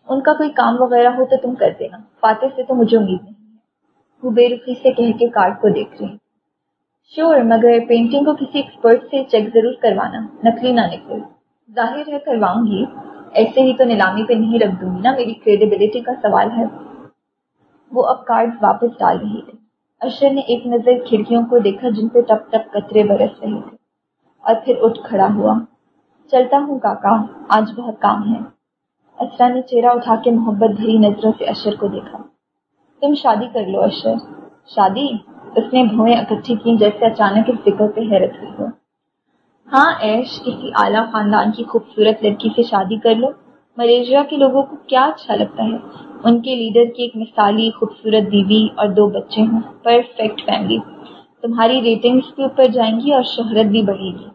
A: ان کا کوئی کام وغیرہ ہو تو تم کر دینا۔ فاتح سے تو مجھے امید نہیں۔ وہ بے رخی سے کہہ کے کارڈ کو دیکھ رہی شور، مگر پینٹنگ کو کسی ایکسپرٹ سے چیک ضرور کروانا۔ نکلی نہ نکلے۔ ظاہر ہے کرواؤں گی۔ ایسے ہی تو نیلامی پہ نہیں رکھ دوں گی نا۔ میری کریڈیبلٹی کا سوال ہے۔ وہ اب کارڈ واپس ڈال رہی تھی اشر نے ایک نظر کھڑکیوں کو دیکھا جن پہ ٹپ ٹپ کترے برس رہے تھے۔ اور پھر اٹھ کھڑا ہوا۔ چلتا ہوں کاکا، آج بہت کام ہے۔ اسرا نے چہرہ اٹھا کے محبت بھری نظروں سے اشر کو دیکھا۔ تم شادی کر لو اشر۔ شادی؟ اس نے بھوئیں اکٹھی کی جیسے اچانک اس فکر پہ حیرت ہوئی ہو۔ ہاں ایش کسی اعلیٰ خاندان کی خوبصورت لڑکی سے شادی کر لو۔ ملیشیا کے لوگوں کو کیا اچھا لگتا ہے۔ ان کے لیڈر کی ایک مثالی، خوبصورت بیوی اور دو بچے ہوں۔ Perfect family. تمہاری ریٹنگس بھی اوپر جائیں گی اور شہرت بھی بڑھے گی۔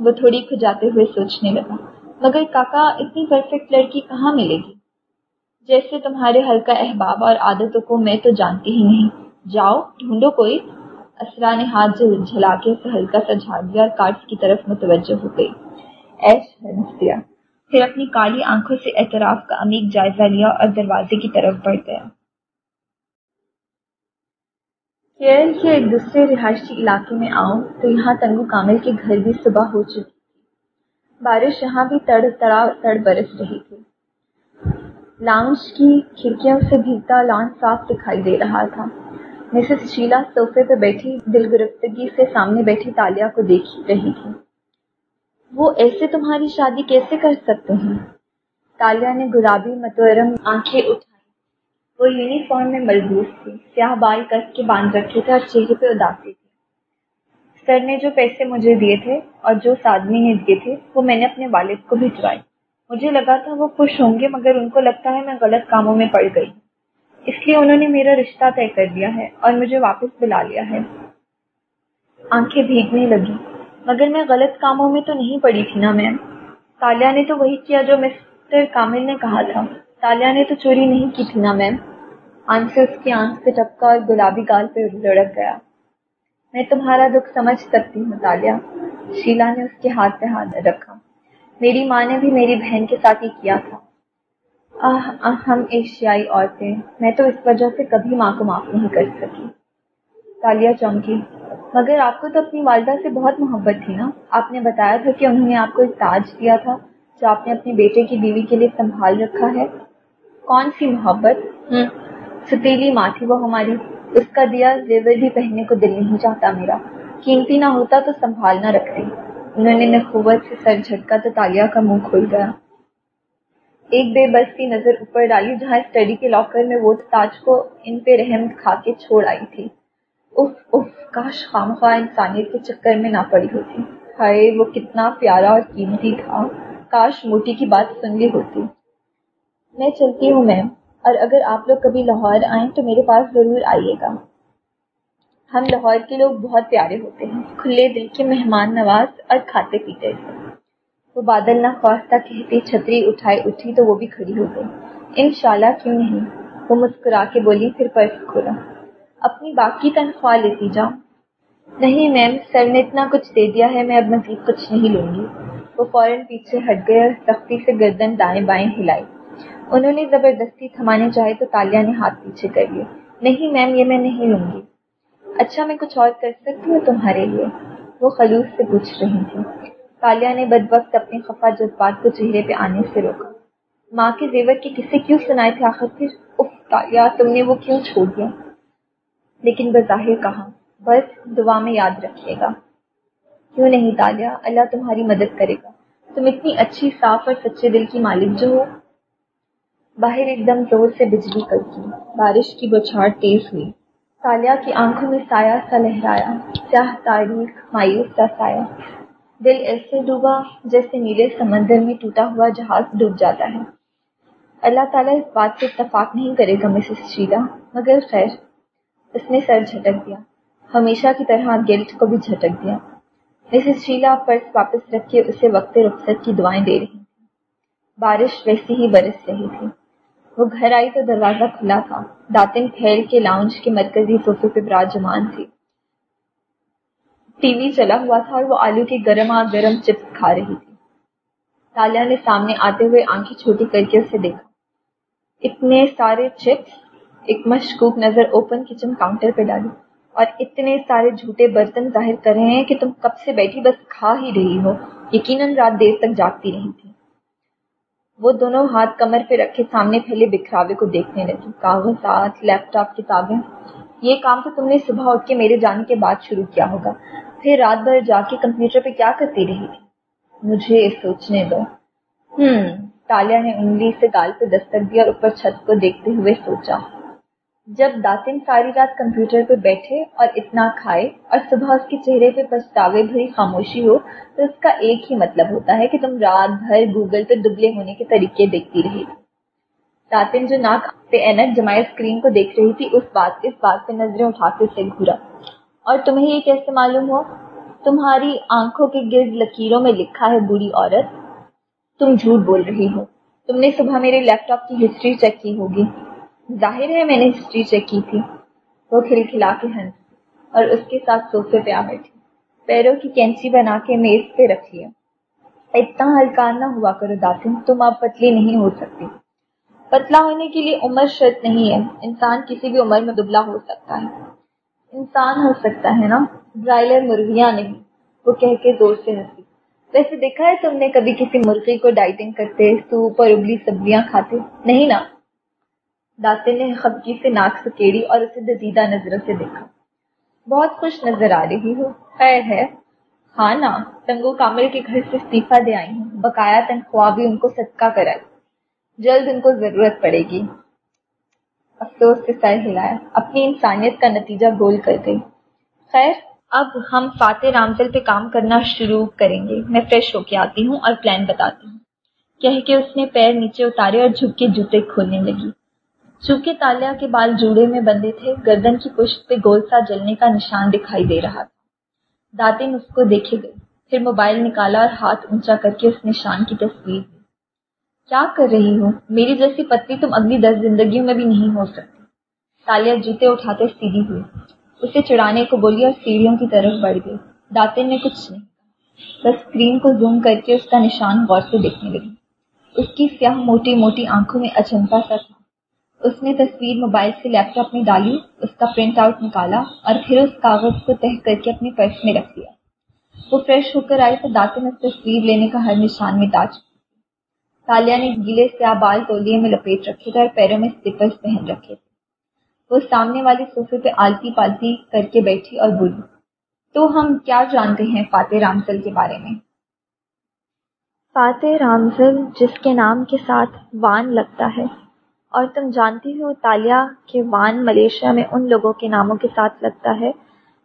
A: وہ تھوڑی کھجاتے ہوئے سوچنے لگا، مگر کاکا اتنی پرفیکٹ لڑکی کہاں ملے گی؟ جیسے تمہارے ہلکا احباب اور عادتوں کو میں تو جانتی ہی نہیں۔ جاؤ، ڈھونڈو کوئی۔ اسرا نے ہاتھ جھلا کے اسے ہلکا سا جھاڑ دیا اور کارڈ کی طرف متوجہ ہو گئی۔ ایش ہنس دیا پھر اپنی کالی آنکھوں سے اعتراف کا عمیق جائزہ لیا اور دروازے کی طرف بڑھ گیا۔ کیرل کے ایک دوسرے رہائشی علاقے میں آؤں تو یہاں تنگو کامل کے گھر بھی صبح ہو چکی تھی۔ بارش یہاں بھی تڑ تڑا تڑ برس رہی تھی۔ لاؤنج کی کھڑکیوں سے بھیگتا لان صاف دکھائی دے رہا تھا۔ مسز شیلا صوفے پہ بیٹھی دل گرفتگی سے سامنے بیٹھی تالیا کو دیکھ رہی تھی۔ وہ ایسے تمہاری شادی کیسے کر سکتے ہیں؟ تالیا نے گلابی متورم آنکھیں اٹھائی وہ یونیفارم میں ملبوس تھی، سیاہ بال کس کے باندھ رکھے تھے اور چہرے پہ اداسی تھی۔ سر نے جو پیسے مجھے دیے تھے اور جو سادمی نے دیے تھے، وہ میں نے اپنے والد کو بھجوائے۔ مجھے لگا تھا وہ خوش ہوں گے، مگر ان کو لگتا ہے میں غلط کاموں میں پڑ گئی۔ اس لیے انہوں نے میرا رشتہ طے کر دیا ہے اور مجھے واپس بلا لیا ہے۔ آنکھیں بھیگنے لگی مگر میں غلط کاموں میں تو نہیں پڑی تھی نا، میم۔ تالیہ نے تو وہی کیا جو مسٹر کامل نے کہا تھا۔ تالیہ نے تو چوری نہیں کی تھی نا، میم۔ آنکھ اس کی آنکھ سے ٹپکا اور گلابی گال پہ لڑک گیا۔ میں تمہارا دکھ سمجھ سکتی ہوں تالیہ شیلا نے اس کے ہاتھ پہ ہاتھ رکھا۔ میری ماں نے بھی میری بہن کے ساتھ ہی کیا تھا۔ آہ آہ، ہم ایشیائی عورتیں۔ میں تو اس وجہ سے کبھی ماں کو معاف نہیں کر سکی۔ تالیا چونکی۔ مگر آپ کو تو اپنی والدہ سے بہت محبت تھی نا؟ آپ نے بتایا تھا کہ انہوں نے آپ کو ایک تاج دیا تھا جو آپ نے اپنے بیٹے کی بیوی کے لیے سنبھال رکھا ہے۔ کون سی محبت؟ ستیلی ماں تھی، وہ ہماری، اس کا دیا زیور بھی پہننے کو دل نہیں چاہتا میرا۔ قیمتی نہ ہوتا تو سنبھال نہ رکھتی۔ انہوں نے نخوت سے سر جھٹکا تو تالیا کا منہ کھل گیا۔ ایک بے بس کی نظر اوپر ڈالی، جہاں اسٹڈی کے لاکر میں وہ تاج کو ان پہ رحم کھا کے چھوڑ آئی تھی۔ اف اف کاش خام خواہ انسانیت کے چکر میں نہ پڑی ہوتی۔ ہائے، وہ کتنا پیارا اور قیمتی تھا۔ کاش موٹی کی بات سن لی ہوتی۔ میں چلتی ہوں، میم۔ اور اگر آپ لوگ کبھی لاہور آئیں تو میرے پاس ضرور آئیے گا۔ ہم لاہور کے لوگ بہت پیارے ہوتے ہیں، کھلے دل کے مہمان نواز اور کھاتے پیتے۔ تھے وہ بادل نہ خواستہ کہتی چھتری اٹھائے اٹھی تو وہ بھی کھڑی ہو گئی۔ ان شاء اللہ کیوں نہیں؟ وہ مسکرا کے بولی، پھر پرس کھولا۔ اپنی باقی تنخواہ لیتی جاؤ نہیں میم، سر نے اتنا کچھ دے دیا ہے، میں اب مزید کچھ نہیں لوں گی۔ وہ فوراً پیچھے ہٹ گئے اور سختی سے گردن دائیں بائیں ہلائی۔ انہوں نے زبردستی تھمانے چاہے تو تالیہ نے ہاتھ پیچھے کر لیے۔ نہیں میم، یہ میں نہیں لوں گی۔ اچھا میں کچھ اور کر سکتی ہوں تمہارے لیے؟ وہ خلوص سے پوچھ رہی تھی تالیہ نے بد وقت اپنے خفا جذبات کو چہرے پہ آنے سے روکا۔ ماں کے زیور کے کسے کیوں سنائے تھے آخر پھر؟ اف تالیہ تم نے وہ کیوں چھوڑ دیا؟ لیکن بظاہر کہا بس دعا میں یاد رکھیے گا۔ کیوں نہیں تالیہ اللہ تمہاری مدد کرے گا۔ تم اتنی اچھی، صاف اور سچے دل کی مالک جو ہو۔ باہر ایک دم زور سے بجلی کڑکی۔ بارش کی بچھاڑ تیز ہوئی۔ تالیہ کی آنکھوں میں سایہ سا لہرایا۔ سیاہ تاریخ، مایوس سا سایہ۔ دل ایسے ڈوبا جیسے نیلے سمندر میں ٹوٹا ہوا جہاز ڈوب جاتا ہے۔ اللہ تعالیٰ اس بات سے اتفاق نہیں کرے گا، مسز شیلا مگر خیر، اس نے سر جھٹک دیا۔ ہمیشہ کی طرح گلٹ کو بھی جھٹک دیا۔ مسز شیلا پرس واپس رکھ کے اسے وقت رخصت کی دعائیں دے رہی تھی بارش ویسی ہی برس رہی تھی۔ وہ گھر آئی تو دروازہ کھلا تھا۔ داتن پھیل کے لاؤنج کے مرکزی صوفے پہ براجمان تھی۔ ٹی وی چلا ہوا تھا اور وہ آلو کی گرم آ گرم چپس کھا رہی تھی۔ تالیہ نے سامنے آتے ہوئے آنکھیں چھوٹی کر کے اسے دیکھا۔ اتنے سارے چپس ایک مشکوک نظر اوپن کچن کاؤنٹر پہ ڈالی اور اتنے سارے جھوٹے برتن ظاہر کر رہے ہیں کہ تم کب سے بیٹھی بس کھا ہی رہی ہو۔ یقیناً رات دیر تک جاگتی رہی تھی۔ وہ دونوں ہاتھ کمر پہ رکھے سامنے پھیلے بکھراوے کو دیکھنے لگی کاغذات لیپ ٹاپ، کتابیں۔ یہ کام تو تم نے صبح اٹھ کے میرے جانے کے بعد شروع کیا ہوگا۔ پھر رات بھر جا کے کمپیوٹر پہ کیا کرتی رہی؟ تھی مجھے سوچنے دو۔ ہوں تالیہ نے انگلی سے گال پہ دستک دی اور اوپر چھت کو دیکھتے ہوئے سوچا۔ جب داتن ساری رات کمپیوٹر پہ بیٹھے اور اتنا کھائے اور صبح اس کے چہرے پہ پچھتاوے بھری خاموشی ہو، تو اس کا ایک ہی مطلب ہوتا ہے کہ تم رات بھر گوگل پہ دبلے ہونے کے طریقے دیکھتی رہی۔ داتن جو ناک پہ اینک جمائے اسکرین کو دیکھ رہی تھی، اس بات اس بات پہ نظریں اٹھا کے اسے گھورا۔ اور تمہیں یہ کیسے معلوم ہو؟ تمہاری آنکھوں کے گرد لکیروں میں لکھا ہے بری عورت۔ تم جھوٹ بول رہی ہو۔ تم نے صبح میرے لیپ ٹاپ کی ہسٹری چیک کی ہوگی۔ ظاہر ہے میں نے ہسٹری چیک کی تھی۔ وہ کھل کھلا کے ہنس اور اس کے ساتھ سوفے پہ آ بیٹھی۔ پیروں کی کینچی بنا کے میز پہ رکھ لیا۔ اتنا ہلکا نہ ہوا کرو داتن، تم اب پتلی نہیں ہو سکتی۔ پتلا ہونے کے لیے عمر شرط نہیں ہے۔ انسان کسی بھی عمر میں دبلا ہو سکتا ہے۔ انسان ہو سکتا ہے نا؟ برائلر مرغیاں نہیں۔ وہ کہہ کے زور سے ہنسی۔ ویسے دیکھا ہے تم نے کبھی کسی مرغی کو ڈائٹنگ کرتے، سوپ اور ابلی سبزیاں کھاتے؟ نہیں نا؟ داتن نے خبکی سے ناک سکیڑی اور اسے دزیدہ نظروں سے دیکھا۔ بہت خوش نظر آ رہی ہو۔ خیر ہے۔ ہاں نا، تنگو کامل کے گھر سے استعفیٰ دے آئی ہوں۔ بقایا تنخواہ بھی ان کو صدقہ کرائی جلد ان کو ضرورت پڑے گی۔ افسوس سے سر ہلایا۔ اپنی انسانیت کا نتیجہ گول کر گئی۔ خیر، اب ہم فاتح رامزل پہ کام کرنا شروع کریں گے۔ میں فریش ہو کے آتی ہوں اور پلان بتاتی ہوں۔ کہہ کے اس نے پیر نیچے اتارے اور جھک کے جوتے کھولنے لگی۔ چونکہ تالیہ کے بال جوڑے میں بندے تھے، گردن کی پشت پہ گول سا جلنے کا نشان دکھائی دے رہا تھا۔ داتن اس کو دیکھے گئی پھر موبائل نکالا اور ہاتھ اونچا کر کے اس نشان کی تصویر دی۔ کیا کر رہی ہوں؟ میری جیسی پتلی تم اگلی دس زندگیوں میں بھی نہیں ہو سکتی۔ تالیہ جوتے اٹھاتے سیدھی ہوئی۔ اسے چڑھانے کو بولی اور سیڑھیوں کی طرف بڑھ گئی۔ داتن نے کچھ نہیں۔ بس اسکرین کو زوم کر کے اس کا نشان غور سے دیکھنے لگی۔ اس کی سیاہ موٹی موٹی آنکھوں میں اچنتا سا تھا۔ اس نے تصویر موبائل سے لیپ ٹاپ میں ڈالی، اس کا پرنٹ آؤٹ نکالا اور پھر اس کاغذ کو تہ کر کے اپنے پرس میں رکھ دیا۔ وہ فریش ہو کر آئی تو داتن اس تصویر لینے کا ہر نشان میں تاج۔ تالیہ نے گیلے سے آبال تولیے میں لپیٹ رکھے تھے اور پیروں میں سلیپرز پہن رکھے تھے۔ وہ سامنے والے صوفے پہ آلتی پالتی کر کے بیٹھی اور بولی، تو ہم کیا جانتے ہیں فاتح رامزل کے بارے میں؟ فاتح رامزل جس کے نام کے ساتھ وان لگتا ہے اور تم جانتی ہو تالیہ کے وان ملیشیا میں ان لوگوں کے ناموں کے ساتھ لگتا ہے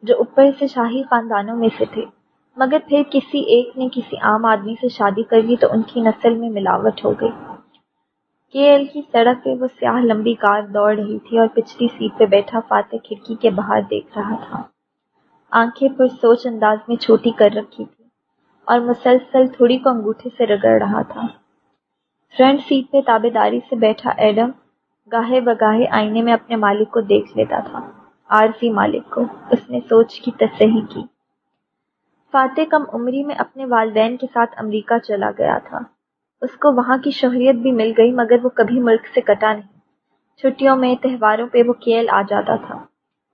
A: جو اوپر سے شاہی خاندانوں میں سے تھے۔ مگر پھر کسی ایک نے کسی عام آدمی سے شادی کر لی تو ان کی نسل میں ملاوٹ ہو گئی۔ کے ایل کی سڑک پہ وہ سیاہ لمبی کار دوڑ رہی تھی اور پچھلی سیٹ پہ بیٹھا فاتح کھڑکی کے باہر دیکھ رہا تھا۔ آنکھیں پر سوچ انداز میں چھوٹی کر رکھی تھی اور مسلسل تھوڑی کو انگوٹھے سے رگڑ رہا تھا۔ فرنٹ سیٹ پہ تابے داری سے بیٹھا ایڈم گاہے بگاہے آئینے میں اپنے مالک کو دیکھ لیتا تھا عارضی مالک کو، اس نے سوچ کی تصحیح کی۔ فاتح کم عمری میں اپنے والدین کے ساتھ امریکہ چلا گیا تھا۔ اس کو وہاں کی شہریت بھی مل گئی، مگر وہ کبھی ملک سے کٹا نہیں۔ چھٹیوں میں، تہواروں پہ وہ کیل آ جاتا تھا۔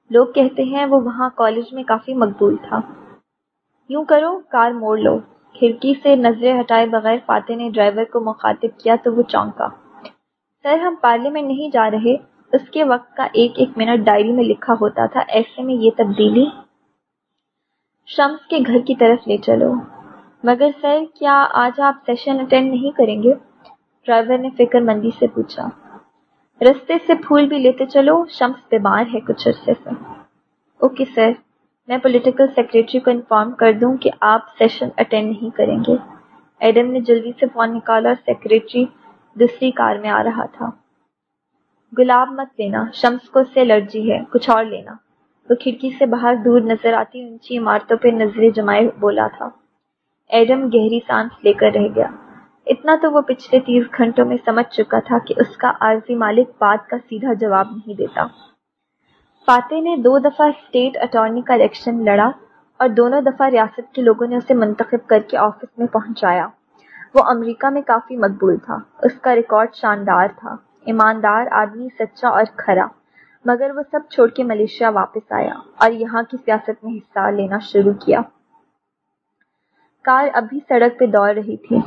A: لوگ کہتے ہیں وہ وہاں کالج میں کافی مقبول تھا۔ یوں کرو، کار موڑ لو۔ کھڑکی سے نظریں ہٹائے بغیر فاتح نے ڈرائیور کو مخاطب کیا تو وہ چونکا۔ سر، ہم پارلیمنٹ نہیں جا رہے۔ اس کے وقت کا ایک ایک منٹ ڈائری میں لکھا ہوتا تھا، ایسے میں یہ تبدیلی۔ شمس کے گھر کی طرف لے چلو۔ مگر سر، کیا آج آپ سیشن اٹینڈ نہیں کریں گے؟ ڈرائیور نے فکر مندی سے پوچھا۔ رستے سے پھول بھی لیتے چلو، شمس بیمار ہے کچھ عرصے سے۔ Okay sir. میں پولیٹیکل سیکریٹری کو انفارم کر دوں کہ آپ سیشن اٹینڈ نہیں کریں گے۔ ایڈم نے جلدی سے فون نکالا اور سیکریٹری دوسری کار میں آ رہا تھا۔ گلاب مت لینا، شمس کو اس سے الرجی ہے، کچھ اور لینا۔ وہ کھڑکی سے باہر دور نظر آتی، اونچی عمارتوں پہ نظریں جمائے بولا تھا۔ ایڈم گہری سانس لے کر رہ گیا۔ اتنا تو وہ پچھلے تیس گھنٹوں میں سمجھ چکا تھا کہ اس کا عارضی مالک بات کا سیدھا جواب نہیں دیتا۔ فاتح نے دو دفعہ اسٹیٹ اٹارنی کا الیکشن لڑا اور دونوں دفعہ ریاست کے لوگوں نے اسے منتخب کر کے آفس میں پہنچایا۔ وہ امریکہ میں کافی مقبول تھا۔ اس کا ریکارڈ شاندار تھا۔ ایماندار آدمی، سچا اور کھرا۔ مگر وہ سب چھوڑ کے ملیشیا واپس آیا اور یہاں کی سیاست میں حصہ لینا شروع کیا۔ کار ابھی سڑک پہ دوڑ رہی تھی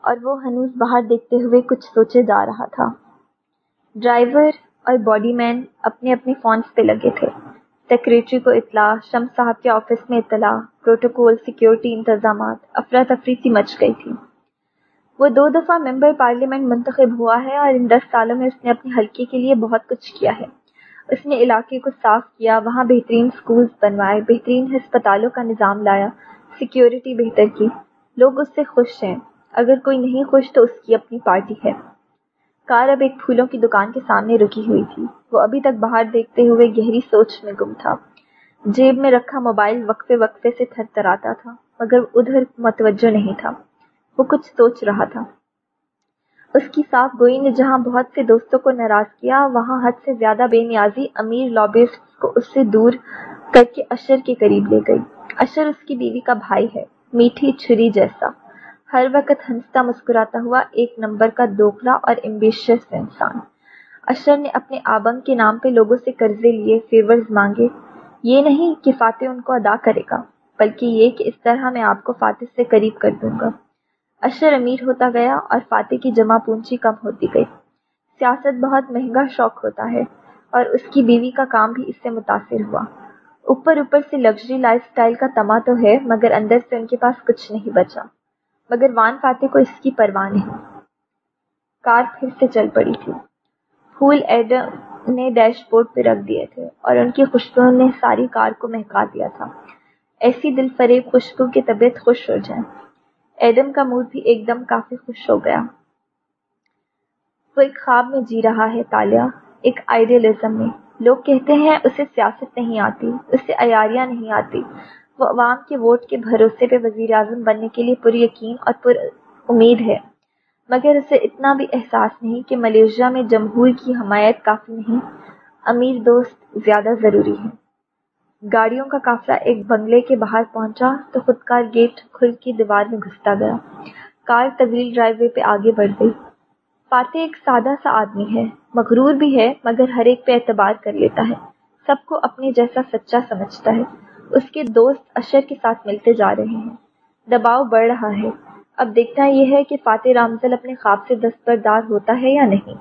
A: اور وہ ہنوز باہر دیکھتے ہوئے کچھ سوچے جا رہا تھا۔ ڈرائیور اور باڈی مین اپنے اپنے فونس پہ لگے تھے۔ سیکریٹری کو اطلاع، شمس صاحب کے آفس میں اطلاع پروٹوکول سیکیورٹی انتظامات، افراتفری سی مچ گئی تھی۔ وہ دو دفعہ ممبر پارلیمنٹ منتخب ہوا ہے اور ان دس سالوں میں اس نے اپنے حلقے کے لیے بہت کچھ کیا ہے۔ اس نے علاقے کو صاف کیا، وہاں بہترین سکولز بنوائے، بہترین ہسپتالوں کا نظام لایا سیکیورٹی بہتر کی۔ لوگ اس سے خوش ہیں۔ اگر کوئی نہیں خوش تو اس کی اپنی پارٹی ہے۔ کار اب ایک پھولوں کی دکان کے سامنے رکی ہوئی تھی۔ وہ ابھی تک باہر دیکھتے ہوئے گہری سوچ میں گم تھا۔ جیب میں رکھا موبائل وقفے وقفے سے تھر تھر تھا، مگر ادھر متوجہ نہیں تھا۔ وہ کچھ سوچ رہا تھا۔ اس کی صاف گوئی نے جہاں بہت سے دوستوں کو ناراض کیا، وہاں حد سے زیادہ بے نیازی امیر لابسٹ کو اس سے دور کر کے اشر کے قریب لے گئی۔ اشر اس کی بیوی کا بھائی ہے، میٹھی چھری جیسا۔ ہر وقت ہنستا مسکراتا ہوا ایک نمبر کا دوکھلا اور امبیشس انسان۔ اشر نے اپنے آبنگ کے نام پہ لوگوں سے قرضے لیے فیورز مانگے۔ یہ نہیں کہ فاتح ان کو ادا کرے گا، بلکہ یہ کہ اس طرح میں آپ کو فاتح سے قریب کر دوں گا۔ اشر امیر ہوتا گیا اور فاتح کی جمع پونچی کم ہوتی گئی۔ سیاست بہت مہنگا شوق ہوتا ہے اور اس کی بیوی کا کام بھی اس سے متاثر ہوا۔ اوپر اوپر سے لگژری لائف سٹائل کا تما تو ہے، مگر اندر سے ان کے پاس کچھ نہیں بچا۔ مگر وان فاتح کو اس کی پرواہ نہیں۔ کار پھر سے چل پڑی تھی۔ پھول ایڈم نے ڈیش بورڈ پہ رکھ دیے تھے اور ان کی خوشبو نے ساری کار کو مہکا دیا تھا۔ ایسی دل فریب خوشبو کی طبیعت خوش ہو جائے۔ ایڈم کا موڈ بھی ایک دم کافی خوش ہو گیا۔ وہ ایک خواب میں جی رہا ہے تالیہ ایک آئیڈیلزم میں۔ لوگ کہتے ہیں اسے سیاست نہیں آتی، اسے عیاریاں نہیں آتی۔ وہ عوام کے ووٹ کے بھروسے پہ وزیر اعظم بننے کے لیے پر یقین اور پر امید ہے۔ مگر اسے اتنا بھی احساس نہیں کہ ملیشیا میں جمہور کی حمایت کافی نہیں، امیر دوست زیادہ ضروری ہے گاڑیوں کا قافلہ ایک بنگلے کے باہر پہنچا تو خود کار گیٹ کھل کے دیوار میں گھستا گیا۔ کار طویل ڈرائیو وے پہ آگے بڑھ گئی۔ فاتح ایک سادہ سا آدمی ہے، مغرور بھی ہے، مگر ہر ایک پہ اعتبار کر لیتا ہے۔ سب کو اپنے جیسا سچا سمجھتا ہے۔ اس کے دوست اشر کے ساتھ ملتے جا رہے ہیں۔ دباؤ بڑھ رہا ہے۔ اب دیکھنا یہ ہے کہ فاتح رامزل اپنے خواب سے دستبردار ہوتا ہے یا نہیں۔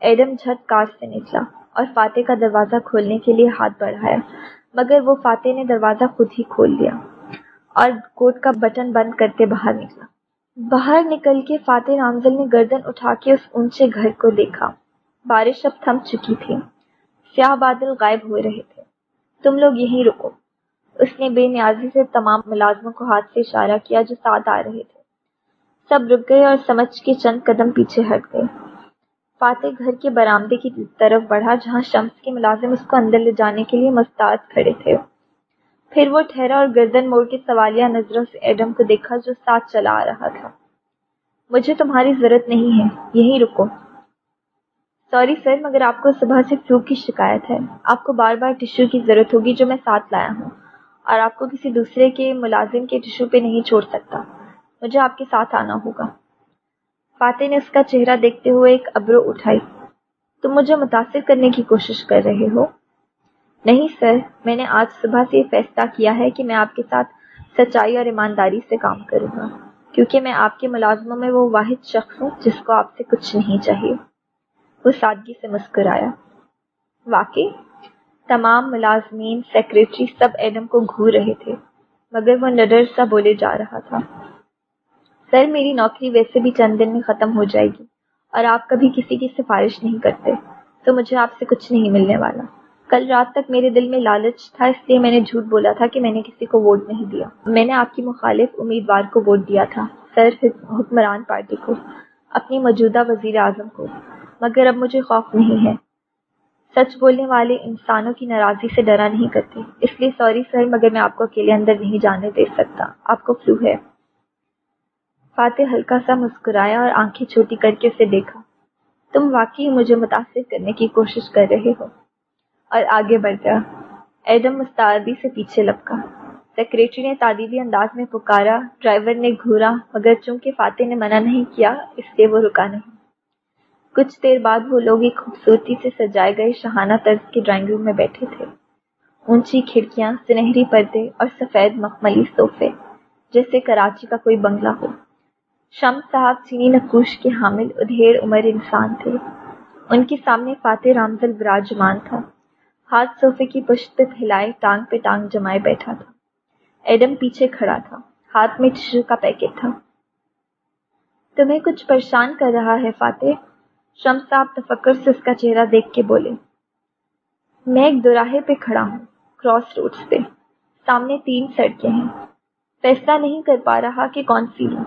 A: ایڈم جھٹ کار سے نکلا اور فاتح کا دروازہ کھولنے کے لیے ہاتھ بڑھایا، مگر وہ فاتح نے دروازہ خود ہی کھول لیا اور کوٹ کا بٹن بند کرتے باہر نکلا۔ باہر نکل کے فاتح رامزل نے گردن اٹھا کے اس اونچے گھر کو دیکھا۔ بارش اب تھم چکی تھی۔ سیاہ بادل غائب ہو رہے تھے۔ تم لوگ یہیں رکو۔ اس نے بے نیازی سے تمام ملازموں کو ہاتھ سے اشارہ کیا جو ساتھ آ رہے تھے۔ سب رک گئے اور سمجھ کے چند قدم پیچھے ہٹ گئے۔ فاتح گھر کے برآمدے کی طرف بڑھا، جہاں شمس کے ملازم اس کو اندر لے جانے کے لیے مستعد کھڑے تھے۔ پھر وہ ٹھہرا اور گردن موڑ کے سوالیہ نظروں سے ایڈم کو دیکھا جو ساتھ چلا آ رہا تھا۔ مجھے تمہاری ضرورت نہیں ہے، یہیں رکو۔ سوری سر، مگر آپ کو صبح سے فلو کی شکایت ہے۔ آپ کو بار بار ٹشو کی ضرورت ہوگی جو میں ساتھ لایا ہوں۔ اور آپ کو کسی دوسرے کے ملازم کے ٹشو پہ نہیں چھوڑ سکتا۔ مجھے آپ کے ساتھ آنا ہوگا۔ فاتح نے اس کا چہرہ دیکھتے ہوئے ایک ابرو اٹھائی۔ تم مجھے متاثر کرنے کی کوشش کر رہے ہو؟ نہیں سر، میں نے آج صبح سے یہ فیصلہ کیا ہے کہ میں آپ کے ساتھ سچائی اور ایمانداری سے کام کروں گا۔ کیونکہ میں آپ کے ملازموں میں وہ واحد شخص ہوں جس کو آپ سے کچھ نہیں چاہیے۔ وہ سادگی سے مسکرایا۔ واقعی؟ تمام ملازمین، سیکریٹری سب ایڈم کو گھور رہے تھے، مگر وہ نڈر سا بولے جا رہا تھا۔ سر، میری نوکری ویسے بھی چند دن میں ختم ہو جائے گی اور آپ کبھی کسی کی سفارش نہیں کرتے، تو مجھے آپ سے کچھ نہیں ملنے والا۔ کل رات تک میرے دل میں لالچ تھا، اس لیے میں نے جھوٹ بولا تھا کہ میں نے کسی کو ووٹ نہیں دیا۔ میں نے آپ کی مخالف امیدوار کو ووٹ دیا تھا۔ سر حکمران پارٹی کو، اپنی موجودہ وزیر اعظم کو۔ مگر اب مجھے خوف نہیں ہے۔ سچ بولنے والے انسانوں کی ناراضی سے ڈرا نہیں کرتے اس لیے سوری سر، مگر میں آپ کو اکیلے اندر نہیں جانے دے سکتا۔ آپ کو فلو ہے۔ فاتح ہلکا سا مسکرایا اور آنکھیں چھوٹی کر کے اسے دیکھا۔ تم واقعی مجھے متاثر کرنے کی کوشش کر رہے ہو۔ اور آگے بڑھ گیا ایڈم مستعدی سے پیچھے لپکا۔ سیکریٹری نے تعدیبی انداز میں پکارا۔ ڈرائیور نے گھورا، مگر چونکہ فاتح نے منع نہیں کیا، اس لیے وہ رکا نہیں۔ کچھ دیر بعد وہ لوگ ایک خوبصورتی سے سجائے گئے شہانہ طرز کے ڈرائنگ روم میں بیٹھے تھے۔ اونچی کھڑکیاں، سنہری پردے اور سفید مخملی صوفے، جیسے کراچی کا کوئی بنگلہ ہو۔ شم صاحب چینی نقوش کے حامل ادھیڑ عمر انسان تھے۔ ان کے سامنے فاتح رامزل براجمان تھا۔ ہاتھ صوفے کی پشت پہ پھیلائے ٹانگ پہ ٹانگ جمائے بیٹھا تھا۔ ایڈم پیچھے کھڑا تھا۔ ہاتھ میں ٹشو کا پیکٹ تھا۔ تمہیں کچھ پریشان کر رہا ہے فاتح؟ شم صاحب تفکر سے اس کا چہرہ دیکھ کے بولے، میں ایک دوراہے پہ کھڑا ہوں کراس روڈس پہ۔ سامنے تین سڑکیں ہیں۔ فیصلہ نہیں کر پا رہا کہ کون سی لوں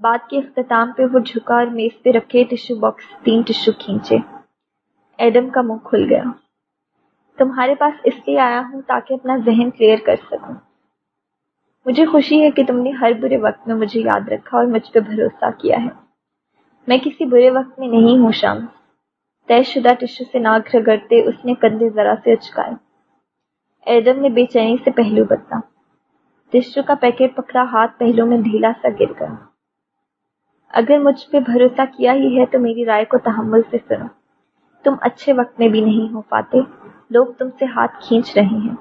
A: بات کے اختتام پہ وہ جھکا اور میز پہ رکھے ٹشو باکس، تین ٹشو کھینچے۔ ایڈم کا منہ کھل گیا۔ تمہارے پاس اس لیے آیا ہوں تاکہ اپنا ذہن کلیئر کر سکوں۔ مجھے خوشی ہے کہ تم نے ہر برے وقت میں مجھے یاد رکھا اور مجھ پہ بھروسہ کیا ہے۔ میں کسی برے وقت میں نہیں ہوں شام۔ طے شدہ ٹشو سے ناک رگڑتے اس نے کندھے ذرا سے اچکائے۔ ایڈم نے بے چینی سے پہلو بتا۔ ٹشو کا پیکٹ پکڑا، ہاتھ پہلو میں ڈھیلا سا گر گیا۔ اگر مجھ پہ بھروسہ کیا ہی ہے تو میری رائے کو تحمل سے سنو۔ تم اچھے وقت میں بھی نہیں ہو پاتے۔ لوگ تم سے ہاتھ کھینچ رہے ہیں۔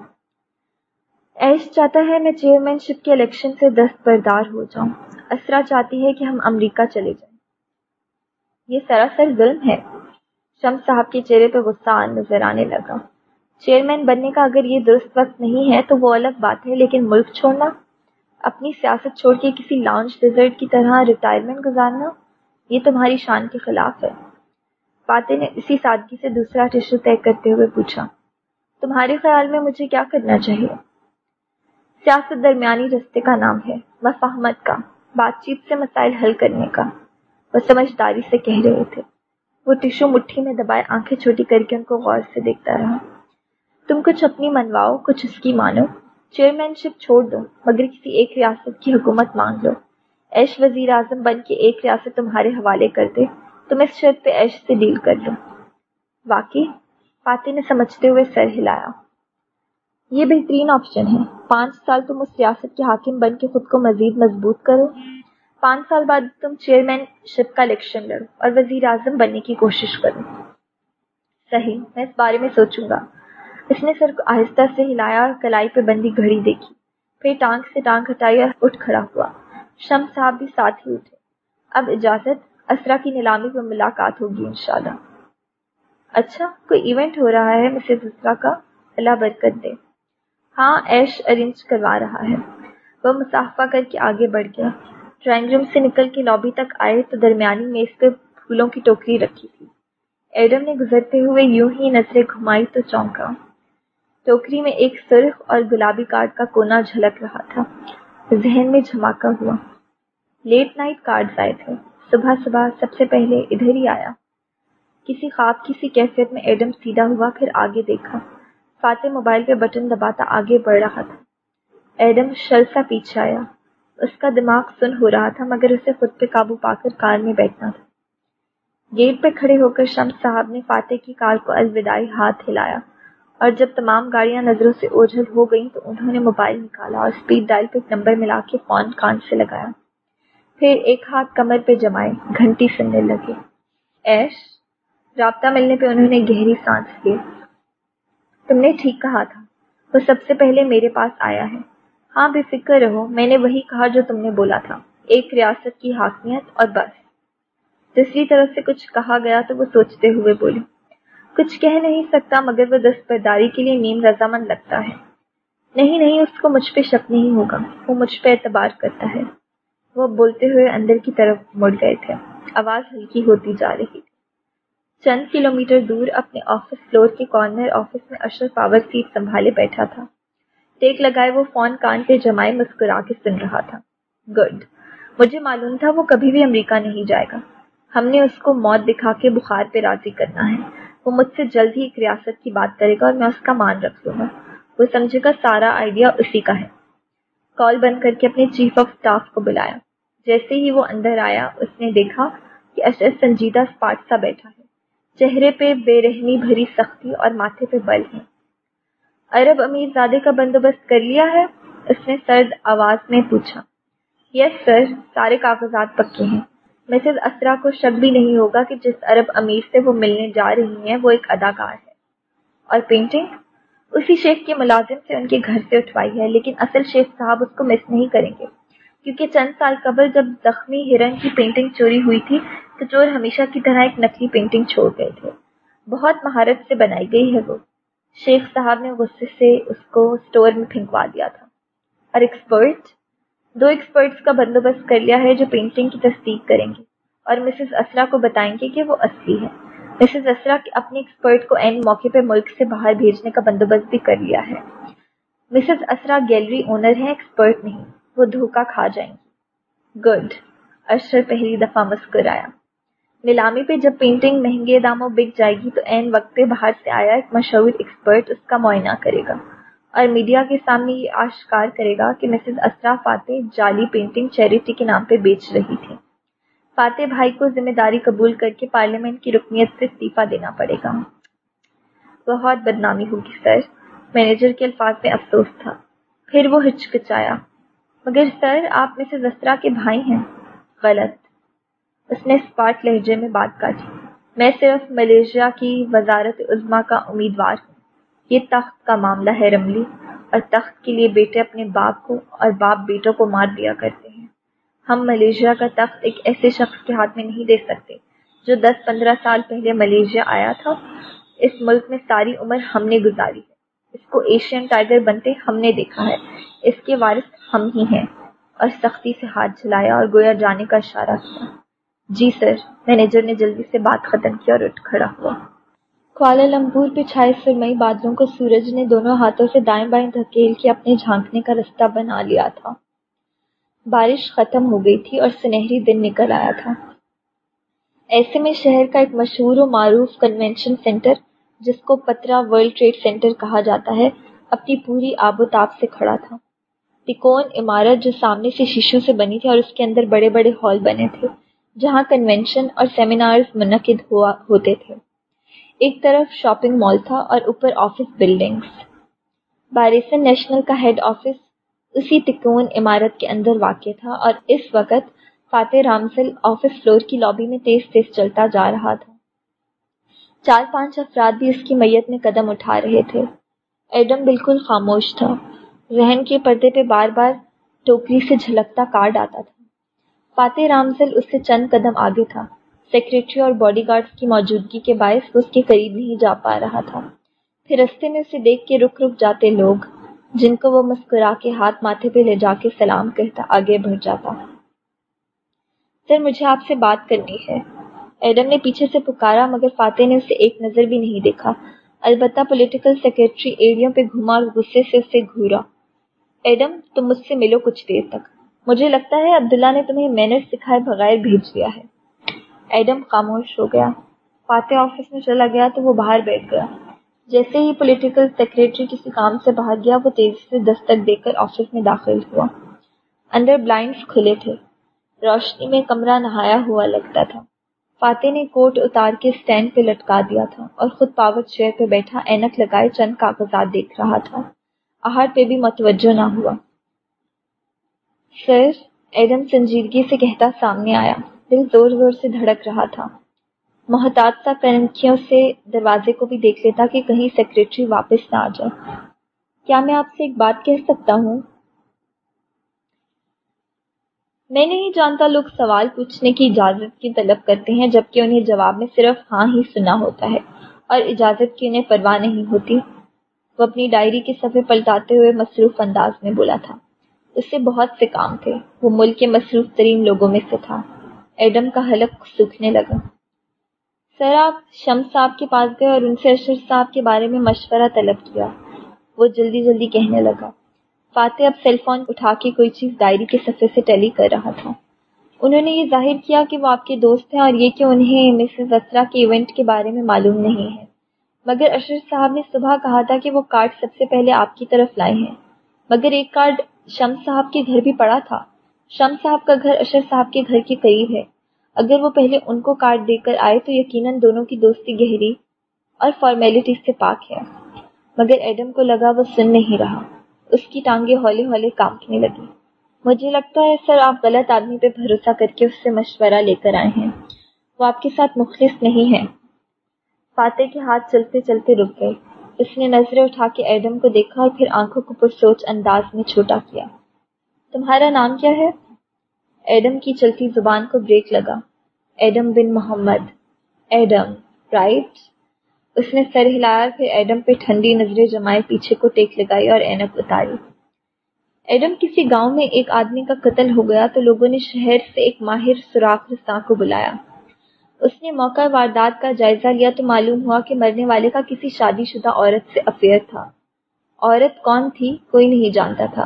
A: ایش چاہتا ہے میں چیئرمین شپ کے الیکشن سے دست بردار ہو جاؤں۔ اسرا چاہتی ہے کہ ہم امریکہ چلے جائیں۔ یہ سراسر ظلم ہے۔ شمس صاحب کے چہرے پہ غصہ نظر آنے لگا۔ چیئرمین بننے کا اگر یہ درست وقت نہیں ہے تو وہ الگ بات ہے، لیکن ملک چھوڑنا، اپنی سیاست چھوڑ کے کسی لانچ ڈیزرٹ کی طرح ریٹائرمنٹ گزارنا، یہ تمہاری شان کے خلاف ہے۔ فاتح نے اسی سادگی سے دوسرا ٹشو طے کرتے ہوئے پوچھا، تمہارے خیال میں مجھے کیا کرنا چاہیے؟ سیاست درمیانی رستے کا نام ہے، مفاہمت کا، بات چیت سے مسائل حل کرنے کا۔ وہ سمجھداری سے کہہ رہے تھے۔ وہ ٹشو مٹھی میں دبائے آنکھیں چھوٹی کر کے ان کو غور سے دیکھتا رہا۔ تم کچھ اپنی منواؤ، کچھ اس کی مانو۔ چیئرمین شپ چھوڑ دو، مگر کسی ایک ریاست کی حکومت مانگ لو۔ ایش وزیر اعظم بن کے ایک ریاست تمہارے حوالے کر دے۔ تم اس شرط پہ ایش سے ڈیل کر لو۔ واقعی، فاتح نے سمجھتے ہوئے سر ہلایا۔ یہ بہترین آپشن ہے۔ پانچ سال تم اس ریاست کے حاکم بن کے خود کو مزید مضبوط کرو۔ پانچ سال بعد تم چیئرمین شپ کا الیکشن لڑو اور وزیر اعظم بننے کی کوشش کرو۔ صحیح، میں اس بارے میں سوچوں گا۔ اس نے سر کو آہستہ سے ہلایا اور کلائی پہ بندی گھڑی دیکھی۔ پھر ٹانگ سے ٹانگ ہٹائی اور اٹھ کھڑا ہوا۔ شم صاحب بھی ساتھ ہی اٹھے۔ اب اجازت اسرا کی نیلامی پہ ملاقات ہوگی انشاءاللہ۔ اچھا کوئی ایونٹ ہو رہا ہے مسز اسرا کا؟ اللہ برکت دے۔ ہاں ایش ارینج کروا رہا ہے۔ وہ مسافہ کر کے آگے بڑھ گیا۔ ڈرائنگ روم سے نکل کے لابی تک آئے تو درمیانی میز پہ پھولوں کی ٹوکری رکھی تھی۔ ایڈم نے گزرتے ہوئے یوں ہی نظریں گھمائی تو چونکا۔ ٹوکری میں ایک سرخ اور گلابی کارڈ کا کونا جھلک رہا تھا۔ ذہن میں جھماکا ہوا۔ لیٹ نائٹ کارڈ آئے تھے۔ صبح صبح سب سے پہلے ادھر ہی آیا۔ کسی خواب، کسی کیفیت میں ایڈم سیدھا ہوا، پھر آگے دیکھا۔ فاتح موبائل پہ بٹن دباتا آگے بڑھ رہا تھا۔ ایڈم شل سا پیچھے آیا۔ اس کا دماغ سن ہو رہا تھا، مگر اسے خود پہ قابو پا کر کار میں بیٹھنا تھا۔ گیٹ پہ کھڑے ہو کر شمس صاحب نے فاتح کی کار کو الوداعی ہاتھ ہلایا۔ اور جب تمام گاڑیاں نظروں سے اوجھل ہو گئیں تو انہوں نے موبائل نکالا اور اسپیڈ ڈائل پہ ایک نمبر ملا کے فون کان سے لگایا۔ پھر ایک ہاتھ کمر پہ جمائے، گھنٹی سننے لگے۔ ایش، رابطہ ملنے پہ انہوں نے گہری سانس لی۔ تم نے ٹھیک کہا تھا، وہ سب سے پہلے میرے پاس آیا ہے۔ ہاں بے فکر رہو، میں نے وہی کہا جو تم نے بولا تھا۔ ایک ریاست کی حاکمیت اور بس۔ دوسری طرف سے کچھ کہا گیا تو وہ سوچتے ہوئے بولے۔ کچھ کہہ نہیں سکتا، مگر وہ دستبرداری کے لیے نیم رضامند لگتا ہے۔ نہیں نہیں، اس کو مجھ پہ شک نہیں ہوگا۔ وہ مجھ پہ اعتبار کرتا ہے۔ وہ بولتے ہوئے اندر کی طرف مڑ گئے تھے۔ آواز ہلکی ہوتی جا رہی تھی۔ چند کلومیٹر دور اپنے آفس فلور کے کارنر آفس میں اشرف پاور سیٹ سنبھالے بیٹھا تھا۔ ٹیک لگائے وہ فون کان پہ جمائے مسکرا کے سن رہا تھا۔ گڈ مجھے معلوم تھا وہ کبھی بھی امریکہ نہیں جائے گا۔ ہم نے اس کو موت دکھا کے بخار پہ راضی کرنا ہے۔ وہ مجھ سے جلد ہی ایک ریاست کی بات کرے گا اور میں اس کا مان رکھ لوں گا۔ وہ سمجھے گا سارا آئیڈیا اسی کا ہے۔ کال بند کر کے اپنے چیف آف اسٹاف کو بلایا۔ جیسے ہی وہ اندر آیا، اس نے دیکھا کہ اشر سنجیدہ اسپاٹ سا بیٹھا ہے۔ چہرے پہ بے رحمی بھری سختی اور ماتھے پہ بل ہے عرب امیر زادے کا بندوبست کر لیا ہے۔ اس نے سرد آواز میں پوچھا، یس سر، سارے کاغذات پکے ہیں۔ مسز اسرا کو شک بھی نہیں ہوگا کہ جس عرب امیر سے وہ ملنے جا رہی ہیں، وہ ایک اداکار ہے۔ اور پینٹنگ اسی شیخ کے ملازم سے ان کے گھر سے اٹھوائی ہے، لیکن اصل شیخ صاحب اس کو مس نہیں کریں گے۔ کیونکہ چند سال قبل جب زخمی ہرن کی پینٹنگ چوری ہوئی تھی، تو چور ہمیشہ کی طرح ایک نقلی پینٹنگ چھوڑ گئے تھے۔ بہت مہارت سے بنائی گئی ہے وہ۔ شیخ صاحب نے غصے سے اس کو اسٹور میں پھینکوا دیا تھا۔ اور ایکسپرٹ دو ایکسپرٹس کا بندوبست کر لیا ہے جو پینٹنگ کی تصدیق کریں گے۔ اور مسز اسرا کو بتائیں گے کہ وہ اصلی ہے۔ مسز اسرا اپنے ایکسپرٹ کو این موقع پہ ملک سے باہر بھیجنے کا بندوبست بھی کر لیا ہے۔ مسز اسرا گیلری اونر ہیں ایکسپرٹ نہیں۔ وہ دھوکا کھا جائیں گی گڈ اشر پہلی دفعہ مسکرایا۔ نیلامی پہ جب پینٹنگ مہنگے داموں بک جائے گی تو این وقت پہ باہر سے آیا ایک مشہور ایکسپرٹ اس کا معائنہ کرے گا۔ اور میڈیا کے سامنے یہ آشکار کرے گا کہ مسز اسرا فاتح جعلی پینٹنگ چیریٹی کے نام پہ بیچ رہی تھی۔ فاتح بھائی کو ذمہ داری قبول کر کے پارلیمنٹ کی رکنیت سے استعفی دینا پڑے گا۔ بہت بدنامی ہوگی سر۔ مینیجر کے الفاظ میں افسوس تھا۔ پھر وہ ہچکچایا۔ مگر سر، آپ مسز اسرا کے بھائی ہیں۔ غلط۔ اس نے اسپاٹ لہجے میں بات کاٹی۔ میں صرف ملیشیا کی وزارت عظما کا امیدوار ہوں۔ یہ تخت کا معاملہ ہے رملی۔ اور تخت کے لیے بیٹے اپنے باپ کو اور باپ بیٹوں کو مار دیا کرتے ہیں۔ ہم ملیشیا کا تخت ایک ایسے شخص کے ہاتھ میں نہیں دے سکتے جو دس پندرہ سال پہلے ملیشیا آیا تھا۔ اس ملک میں ساری عمر ہم نے گزاری ہے۔ اس کو ایشین ٹائیگر بنتے ہم نے دیکھا ہے۔ اس کے وارث ہم ہی ہیں۔ اور سختی سے ہاتھ جلایا اور گویا جانے کا اشارہ کیا۔ جی سر، مینیجر نے جلدی سے بات ختم کی اور اٹھ کھڑا ہوا۔ کوالالمپور پہ چھائے سرمئی بادلوں کو سورج نے دونوں ہاتھوں سے دائیں بائیں دھکیل کے اپنے جھانکنے کا رستہ بنا لیا تھا۔ بارش ختم ہو گئی تھی اور سنہری دن نکل آیا تھا۔ ایسے میں شہر کا ایک مشہور و معروف کنونشن سینٹر جس کو پترا ورلڈ ٹریڈ سینٹر کہا جاتا ہے، اپنی پوری آب و تاب سے کھڑا تھا۔ تکون عمارت جو سامنے سے شیشوں سے بنی تھی اور اس کے اندر بڑے بڑے ہال بنے تھے۔ جہاں کنونشن اور سیمینارز منعقد ہوا ہوتے تھے۔ ایک طرف شاپنگ مال تھا اور اوپر آفس بلڈنگس باریسن نیشنل کا ہیڈ آفس اسی تکون عمارت کے اندر واقع تھا اور اس وقت فاتح رامسل آفس فلور کی لابی میں تیز تیز چلتا جا رہا تھا۔ چار پانچ افراد بھی اس کی میت میں قدم اٹھا رہے تھے۔ ایڈم بالکل خاموش تھا۔ رہن کے پردے پہ بار بار ٹوکری سے جھلکتا کارڈ آتا تھا۔ فاتح رامسل اس سے چند قدم آگے تھا۔ سیکریٹری اور باڈی گارڈز کی موجودگی کے باعث وہ اس کے قریب نہیں جا پا رہا تھا۔ پھر رستے میں اسے دیکھ کے رک رک جاتے لوگ، جن کو وہ مسکرا کے ہاتھ ماتھے پہ لے جا کے سلام کہتا، آگے بڑھ جاتا۔ سر، مجھے آپ سے بات کرنی ہے۔ ایڈم نے پیچھے سے پکارا، مگر فاتح نے اسے ایک نظر بھی نہیں دیکھا۔ البتہ پولیٹیکل سیکرٹری ایڑیوں پہ گھما اور غصے سے اسے گھورا۔ ایڈم، تم مجھ سے ملو کچھ دیر تک۔ مجھے لگتا ہے عبداللہ نے تمہیں محنت سکھائے بغیر بھیج دیا ہے۔ ایڈم خاموش ہو گیا۔ فاتح آفس میں چلا گیا تو وہ باہر بیٹھ گیا۔ جیسے ہی پولیٹیکل سیکرٹری کسی کام سے باہر گیا، وہ تیزی سے دستک دے کر آفس میں داخل ہوا۔ اندر بلائنڈس کھلے تھے۔ روشنی میں کمرہ نہایا ہوا لگتا تھا۔ فاتح نے کوٹ اتار کے اسٹینڈ پہ لٹکا دیا تھا اور خود پاور چیئر پہ بیٹھا، اینک لگائے چند کاغذات دیکھ رہا تھا۔ آہار پہ بھی متوجہ نہ ہوا۔ سر ایڈم سنجیدگی سے کہتا سامنے آیا۔ دل زور زور سے دھڑک رہا تھا۔ محتاط سا کنکھیوں سے دروازے کو بھی دیکھ لیتا کہ کہیں سیکرٹری واپس نہ آ جائے۔ کیا میں آپ سے ایک بات کہہ سکتا ہوں؟ میں نہیں جانتا لوگ سوال پوچھنے کی اجازت کی طلب کرتے ہیں، جبکہ انہیں جواب میں صرف ہاں ہی سنا ہوتا ہے اور اجازت کی انہیں پرواہ نہیں ہوتی۔ وہ اپنی ڈائری کے صفحے پلٹاتے ہوئے مصروف انداز میں بولا تھا۔ اس سے بہت سے کام تھے۔ وہ ملک کے مصروف ترین لوگوں میں سے تھا۔ ایڈم کا حلق سوکھنے لگا۔ سر، آپ شمس صاحب کے پاس گئے اور ان سے اشر صاحب کے بارے میں مشورہ طلب کیا۔ وہ جلدی جلدی کہنے لگا، فاتح اب سیل فون اٹھا کے کوئی چیز ڈائری کے صفحے سے ٹیلی کر رہا تھا۔ انہوں نے یہ ظاہر کیا کہ وہ آپ کے دوست ہیں اور یہ کہ انہیں مسز اسرا کے ایونٹ کے بارے میں معلوم نہیں ہے۔ مگر اشرف صاحب نے صبح کہا تھا کہ وہ کارڈ سب سے پہلے آپ کی طرف لائے ہیں۔ مگر ایک کارڈ شمس صاحب کے گھر بھی پڑا تھا۔ شمس صاحب کا گھر اشر صاحب کے گھر کے قریب ہے۔ اگر وہ پہلے ان کو کارڈ دے کر آئے تو یقیناً دونوں کی دوستی گہری اور فارمیلٹی سے پاک ہے۔ مگر ایڈم کو لگا وہ سن نہیں رہا۔ اس کی ٹانگیں ہولے ہولے کانپنے لگی مجھے لگتا ہے سر، آپ غلط آدمی پہ بھروسہ کر کے اس سے مشورہ لے کر آئے ہیں۔ وہ آپ کے ساتھ مخلص نہیں ہے فاتح کے ہاتھ چلتے چلتے رک گئے۔ اس نے نظریں اٹھا کے ایڈم کو دیکھا اور پھر آنکھوں کو پرسوچ انداز میں چھوٹا کیا۔ تمہارا نام کیا ہے؟ ایڈم کی چلتی زبان کو بریک لگا۔ ایڈم بن محمد۔ ایڈم رائٹ اس نے سر ہلایا پھر ایڈم پہ ٹھنڈی نظریں جمائے، پیچھے کو ٹیک لگائی اور اینک اتاری۔ ایڈم کسی گاؤں میں ایک آدمی کا قتل ہو گیا تو لوگوں نے شہر سے ایک ماہر سوراخ رساں کو بلایا۔ اس نے موقع واردات کا جائزہ لیا تو معلوم ہوا کہ مرنے والے کا کسی شادی شدہ عورت سے افیئر تھا۔ عورت کون تھی کوئی نہیں جانتا تھا۔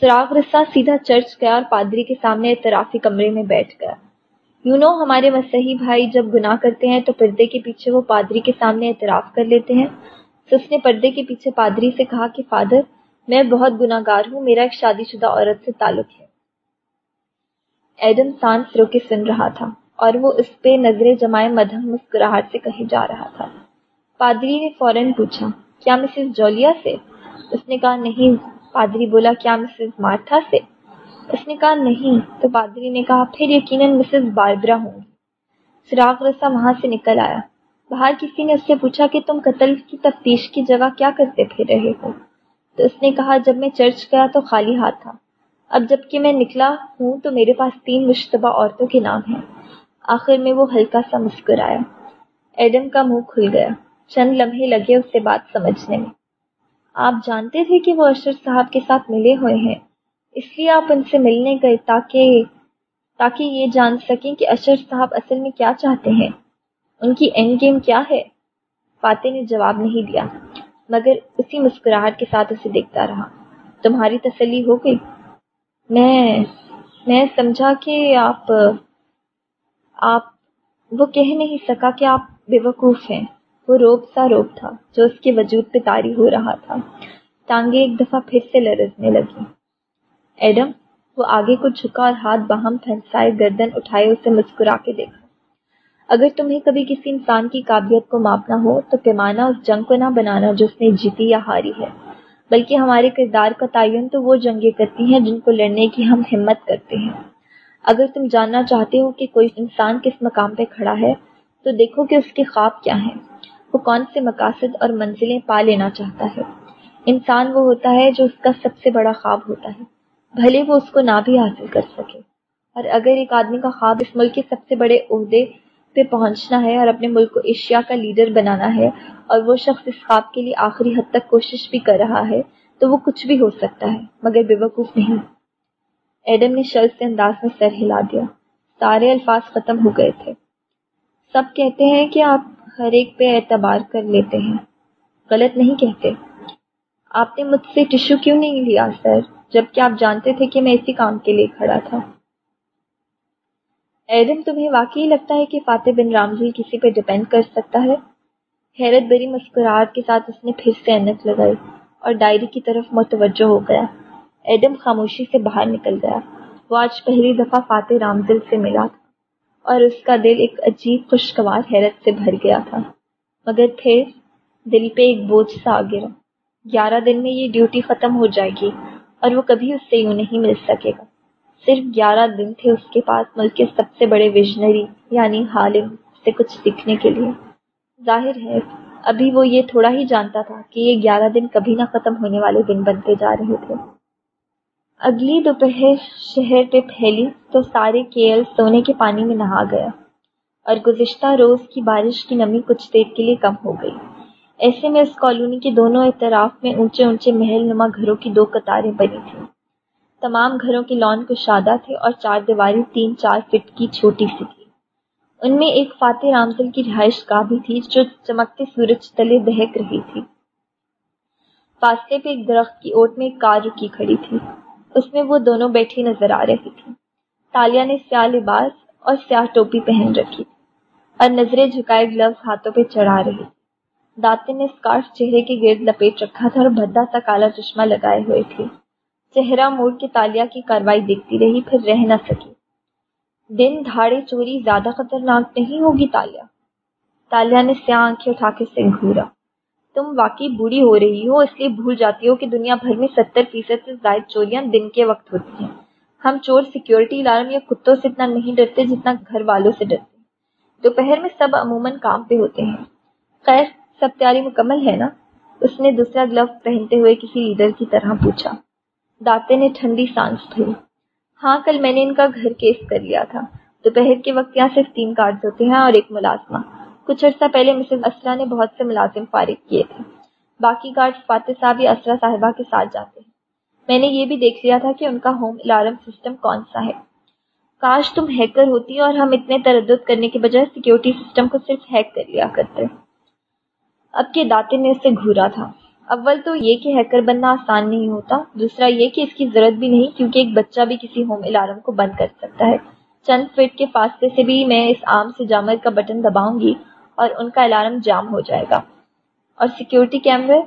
A: سراغ رسا سیدھا چرچ گیا اور پادری کے سامنے اعترافی کمرے میں بیٹھ گیا۔ یو نو ہمارے مسیحی بھائی جب گناہ کرتے ہیں تو پردے کے پیچھے وہ پادری کے سامنے اعتراف کر لیتے ہیں۔ تو اس نے پردے کے پیچھے پادری سے کہا کہ، فادر، میں بہت گناہ گار ہوں، میرا ایک شادی شدہ عورت سے تعلق ہے۔ ایڈم سانس رو کے سن رہا تھا۔ اور وہ اس پہ نظریں جمائے مدھم مسکراہٹ سے کہے جا رہا تھا۔ پادری نے فوراً پوچھا، کیا مسز جولیا سے؟ اس نے کہا، نہیں۔ پادری بولا، کیا مسز مارتھا سے؟ اس نے کہا، نہیں۔ تو پادری نے کہا، پھر یقیناً مسز باربرا ہوں گی سراغ رسا وہاں سے نکل آیا۔ باہر کسی نے اس سے پوچھا کہ تم قتل کی تفتیش کی جگہ کیا کرتے پھر رہے ہو؟ تو اس نے کہا، جب میں چرچ گیا تو خالی ہاتھ تھا۔ اب جبکہ میں نکلا ہوں تو میرے پاس تین مشتبہ عورتوں کے نام ہیں۔ آخر میں وہ ہلکا سا مسکرایا۔ ایڈم کا منہ کھل گیا۔ چند لمحے لگے اس سے بات سمجھنے میں۔ آپ جانتے تھے کہ وہ اشر صاحب کے ساتھ ملے ہوئے ہیں۔ اس لیے آپ ان سے ملنے گئے تاکہ تاکہ یہ جان سکیں کہ اشر صاحب اصل میں کیا چاہتے ہیں۔ ان کی اینڈ گیم کیا ہے؟ فاتح نے جواب نہیں دیا۔ مگر اسی مسکراہٹ کے ساتھ اسے دیکھتا رہا۔ تمہاری تسلی ہو گئی؟ میں میں سمجھا کہ آپ آپ، وہ کہہ نہیں سکا کہ آپ بے وقوف ہیں۔ وہ روب سا روب تھا جو اس کے وجود پہ تاری ہو رہا تھا۔ ٹانگیں ایک دفعہ پھر سے لرزنے لگی ایڈم، وہ آگے کو جھکا اور ہاتھ باہم پھنسائے گردن اٹھائے اسے مسکرا کے دیکھا۔ اگر تمہیں کبھی کسی انسان کی قابلیت کو ماپنا ہو، تو پیمانہ اس جنگ کو نہ بنانا جو اس نے جیتی یا ہاری ہے۔ بلکہ ہمارے کردار کا تعین تو وہ جنگیں کرتی ہیں جن کو لڑنے کی ہم ہمت کرتے ہیں۔ اگر تم جاننا چاہتے ہو کہ کوئی انسان کس مقام پہ کھڑا ہے، تو دیکھو کہ اس کے خواب کیا ہیں۔ وہ کون سے مقاصد اور منزلیں پا لینا چاہتا ہے۔ انسان وہ ہوتا ہے جو اس کا سب سے بڑا خواب ہوتا ہے، بھلے وہ اس کو نہ بھی حاصل کر سکے۔ اور اگر ایک آدمی کا خواب اس ملک کے سب سے بڑے عہدے پہ پہنچنا ہے اور اپنے ملک کو ایشیا کا لیڈر بنانا ہے اور وہ شخص اس خواب کے لیے آخری حد تک کوشش بھی کر رہا ہے، تو وہ کچھ بھی ہو سکتا ہے، مگر بے وقوف نہیں۔ ایڈم نے شرط سے انداز میں سر ہلا دیا۔ سارے الفاظ ختم ہو گئے تھے۔ سب کہتے ہیں کہ آپ ہر ایک پہ اعتبار کر لیتے ہیں۔ غلط نہیں کہتے۔ آپ نے مجھ سے ٹشو کیوں نہیں لیا سر؟ جبکہ آپ جانتے تھے کہ میں اسی کام کے لیے کھڑا تھا۔ ایڈم، تمہیں واقعی لگتا ہے کہ فاتح بن رامزی کسی پہ ڈپینڈ کر سکتا ہے؟ حیرت بری مسکراہٹ کے ساتھ اس نے پھر سے اینک لگائی اور ڈائری کی طرف متوجہ ہو گیا۔ ایڈم خاموشی سے باہر نکل گیا۔ وہ آج پہلی دفعہ فاتح رام دل سے ملا تھا اور اس کا دل ایک عجیب خوشگوار حیرت سے بھر گیا تھا۔ مگر پھر دل پہ ایک بوجھ سا آ گرا گیارہ دن میں یہ ڈیوٹی ختم ہو جائے گی اور وہ کبھی اس سے یوں نہیں مل سکے گا۔ صرف گیارہ دن تھے اس کے پاس ملک کے سب سے بڑے ویژنری یعنی حالم، سے کچھ سیکھنے کے لیے۔ ظاہر ہے، ابھی وہ یہ تھوڑا ہی جانتا تھا کہ یہ گیارہ دن کبھی نہ ختم ہونے والے دن بنتے جا رہے تھے۔ اگلی دوپہر شہر پہ پھیلی تو سارے کیل سونے کے پانی میں نہا گیا اور گزشتہ روز کی بارش کی نمی کچھ دیر کے لیے کم ہو گئی۔ ایسے میں اس کالونی کے دونوں اطراف میں اونچے اونچے محل نما گھروں کی دو قطاریں بنی تھیں۔ تمام گھروں کے لان کو شادہ تھے اور چار دیواری تین چار فٹ کی چھوٹی سی تھی۔ ان میں ایک فاتح رامزل کی رہائش گاہ بھی تھی جو چمکتے سورج تلے بہک رہی تھی۔ فاصلے پہ ایک درخت کی اوٹ میں ایک کار رکی کھڑی تھی۔ اس میں وہ دونوں بیٹھی نظر آ رہی تھی۔ تالیا نے سیاہ لباس اور سیاہ ٹوپی پہن رکھی۔ تھی اور نظریں جھکائے گلوز ہاتھوں پہ چڑھا رہی۔ تھی داتے نے اسکارف چہرے کے گرد لپیٹ رکھا تھا اور بھدا سا کالا چشمہ لگائے ہوئے تھے۔ چہرہ موڑ کے تالیا کی کاروائی دیکھتی رہی، پھر رہ نہ سکی۔ دن دھاڑے چوری زیادہ خطرناک نہیں ہوگی تالیا۔ تالیا نے سیاہ آنکھیں اٹھا کے سے گھورا تم واقعی بوڑھی ہو رہی ہو، اس لیے بھول جاتی ہو کہ دنیا بھر میں ستر فیصد سے زائد چوریاں دن کے وقت ہوتی ہیں۔ ہم چور سیکیورٹی الارم یا کتوں سے اتنا نہیں ڈرتے جتنا گھر والوں سے ڈرتے دوپہر میں سب عموماً کام پہ ہوتے ہیں۔ خیر، سب تیاری مکمل ہے نا؟ اس نے دوسرا گلو پہنتے ہوئے کسی لیڈر کی طرح پوچھا۔ داتے نے ٹھنڈی سانس بھری ہاں کل میں نے ان کا گھر کیس کر لیا تھا۔ دوپہر کے وقت یہاں صرف تین کارڈ ہوتے ہیں اور ایک ملازمہ۔ کچھ عرصہ پہلے مسز اسرا نے بہت سے ملازم فارغ کیے تھے۔ باقی کارڈ فاتح صاحب یا اسرا صاحبہ کے ساتھ جاتے ہیں۔ میں نے یہ بھی دیکھ لیا تھا کہ ان کا ہوم الارم سسٹم کون سا ہے۔ کاش تم ہیکر ہوتی اور ہم اتنے تردد کرنے کے بجائے سیکیورٹی سسٹم کو صرف ہیک کر لیا کرتے۔ اب کے داتے نے اسے گھورا تھا۔ اول تو یہ کہ ہیکر بننا آسان نہیں ہوتا۔ دوسرا یہ کہ اس کی ضرورت بھی نہیں کیونکہ ایک بچہ بھی کسی ہوم الارم کو بند کر سکتا ہے۔ چند فٹ کے فاصلے سے بھی میں اس عام سے جامر کا بٹن دباؤں گی۔ اور ان کا الارم جام ہو جائے گا۔ اور سیکیورٹی کیمرے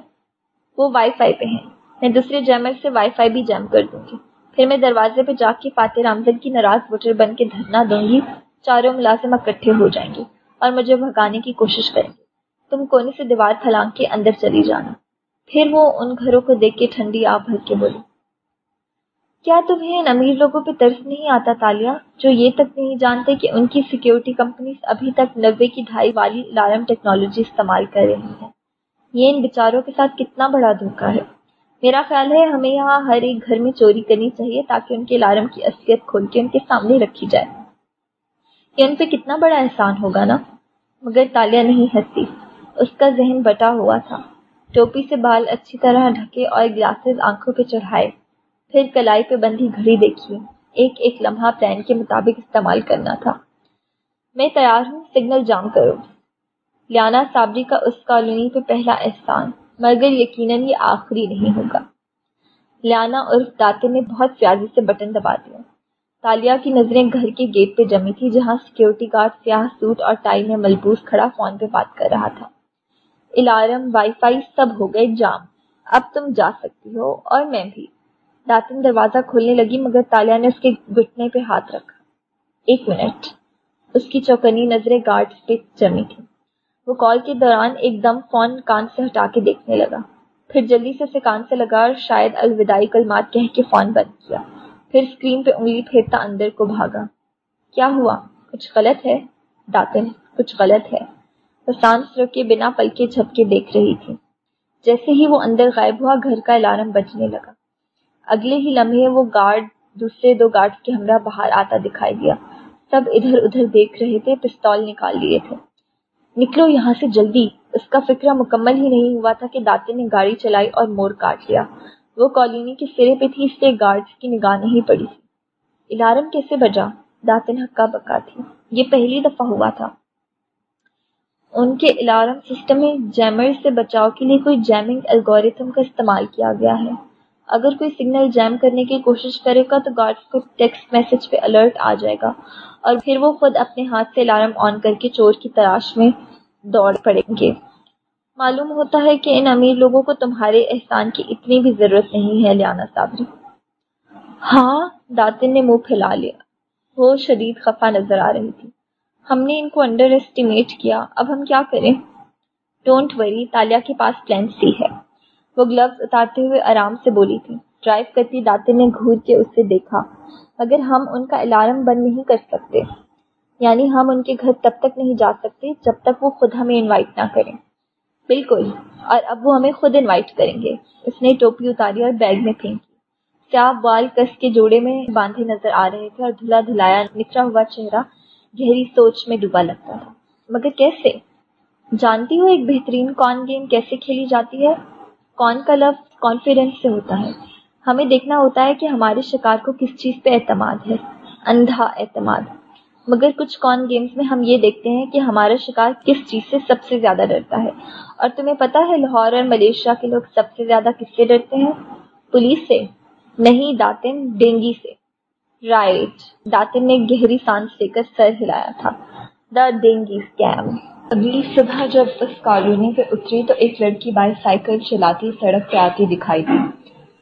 A: وہ وائی فائی پہ ہیں۔ میں دوسرے جیمر سے وائی فائی بھی جام کر دوں گی۔ پھر میں دروازے پہ جا کے فاتح رامزن کی ناراض ووٹر بن کے دھرنا دوں گی۔ چاروں ملازم اکٹھے ہو جائیں گے اور مجھے بھگانے کی کوشش کریں گے۔ تم کونے سے دیوار پھلانگ کے اندر چلی جانا۔ پھر وہ ان گھروں کو دیکھ کے ٹھنڈی آ بھر کے بولی کیا تمہیں ان امیر لوگوں پہ ترس نہیں آتا تالیا جو یہ تک نہیں جانتے کہ ان کی سیکیورٹی کمپنیز ابھی تک نوے کی ڈھائی والی الارم ٹیکنالوجی استعمال کر رہی ہیں؟ یہ ان بیچاروں کے ساتھ کتنا بڑا دھوکا ہے؟ میرا خیال ہے ہمیں یہاں ہر ایک گھر میں چوری کرنی چاہیے تاکہ ان کے الارم کی اصلیت کھول کے ان کے سامنے رکھی جائے۔ یہ ان پہ کتنا بڑا احسان ہوگا نا؟ مگر تالیا نہیں ہنستی اس کا ذہن بٹا ہوا تھا۔ ٹوپی سے بال اچھی طرح ڈھکے اور گلاسز آنکھوں پہ چڑھائے۔ پھر کلائی پہ بندھی گھڑی دیکھی۔ ایک ایک لمحہ پلان کے مطابق استعمال کرنا تھا۔ میں تیار ہوں، سگنل جام کرو۔ لیانا صابری کا اس کالونی پہ پہلا احسان۔ مگر یقیناً یہ آخری نہیں ہوگا۔ لیانا عرف داتے نے بہت پیازی سے بٹن دبا دیا۔ تالیا کی نظریں گھر کے گیٹ پہ جمی تھی جہاں سیکیورٹی گارڈ سیاہ سوٹ اور ٹائی میں ملبوس کھڑا فون پہ بات کر رہا تھا۔ الارم، وائی فائی سب ہو گئے جام۔ اب تم جا سکتی ہو اور میں بھی۔ داتن دروازہ کھولنے لگی، مگر تالیا نے اس کے گھٹنے پہ ہاتھ رکھا۔ ایک منٹ۔ اس کی چوکنی نظریں گارڈ پہ جمی تھی وہ کال کے دوران ایک دم فون کان سے ہٹا کے دیکھنے لگا۔ پھر جلدی سے اسے کان سے لگا اور شاید الوداعی کلمات کہہ کے فون بند کیا۔ پھر اسکرین پہ انگلی پھیرتا اندر کو بھاگا۔ کیا ہوا؟ کچھ غلط ہے؟ داتن کچھ غلط ہے۔ وہ سانس روکے بنا پلکے جھپکے دیکھ رہی تھی۔ جیسے ہی وہ اندر غائب ہوا، گھر کا الارم بجنے لگا۔ اگلے ہی لمحے وہ گارڈ، دوسرے دو گارڈ کے ہمراہ باہر آتا دکھائی دیا۔ سب ادھر ادھر دیکھ رہے تھے، پستول نکال لیے تھے۔ نکلو یہاں سے جلدی۔ اس کا فکرہ مکمل ہی نہیں ہوا تھا کہ داتے نے گاڑی چلائی اور مور کاٹ لیا۔ وہ کالونی کے سرے پہ تھی، اس لیے گارڈ کی نگاہ نہیں پڑی۔ تھی الارم کیسے بجا؟ داتن حقا بکا تھی۔ یہ پہلی دفعہ ہوا تھا۔ ان کے الارم سسٹم میں جیمر سے بچاؤ کے لیے کوئی جیمنگ الگوریتھم کا استعمال کیا گیا ہے۔ اگر کوئی سگنل جیم کرنے کی کوشش کرے گا تو گارڈ کو ٹیکسٹ میسج پہ الرٹ آ جائے گا اور پھر وہ خود اپنے ہاتھ سے الارم آن کر کے چور کی تلاش میں دوڑ پڑیں گے۔ معلوم ہوتا ہے کہ ان امیر لوگوں کو تمہارے احسان کی اتنی بھی ضرورت نہیں ہے، لیانا صابری۔ ہاں داتن نے منہ پھیلا لیا۔ وہ شدید خفا نظر آ رہی تھی۔ ہم نے ان کو انڈر اسٹیمیٹ کیا۔ اب ہم کیا کریں؟ ڈونٹ وری تالیا کے پاس پلان سی ہے۔ وہ گلوز اتارتے ہوئے آرام سے بولی تھی۔ ڈرائیو کرتی داتن نے گھور کے اسے دیکھا، مگر ہم ان کا الارم بند نہیں کر سکتے۔ یعنی ہم ان کے گھر تب تک نہیں جا سکتے جب تک وہ خود ہمیں انوائٹ نہ کریں۔ بالکل۔ اور اب وہ ہمیں خود انوائٹ کریں گے۔ اس نے ٹوپی اتاری اور بیگ میں پھینکی۔ سیاہ بال کس کے جوڑے میں باندھے نظر آ رہے تھے اور دھلا دھلایا نچا ہوا چہرہ گہری سوچ میں ڈوبا لگتا تھا۔ مگر کیسے؟ جانتی ہو ایک بہترین کون گیم کیسے کھیلی جاتی ہے؟ کون کا لفظ کانفیڈینس سے ہوتا ہے؟ ہمیں دیکھنا ہوتا ہے کہ ہمارے شکار کو کس چیز پہ اعتماد ہے، اندھا اعتماد۔ مگر کچھ کون گیمز میں ہم یہ دیکھتے ہیں کہ ہمارا شکار کس چیز سے سب سے زیادہ ڈرتا ہے۔ اور تمہیں پتا ہے، لاہور اور ملیشیا کے لوگ سب سے زیادہ کس سے ڈرتے ہیں؟ پولیس سے، نہیں، داتن ڈینگی سے۔ رائٹ داتن نے گہری سانس لے کر سر ہلایا تھا۔ دا ڈینگی اسکیم اگلی صبح جب اس کالونی پہ اتری تو ایک لڑکی بائی سائیکل چلاتی سڑک پہ آتی دکھائی دی۔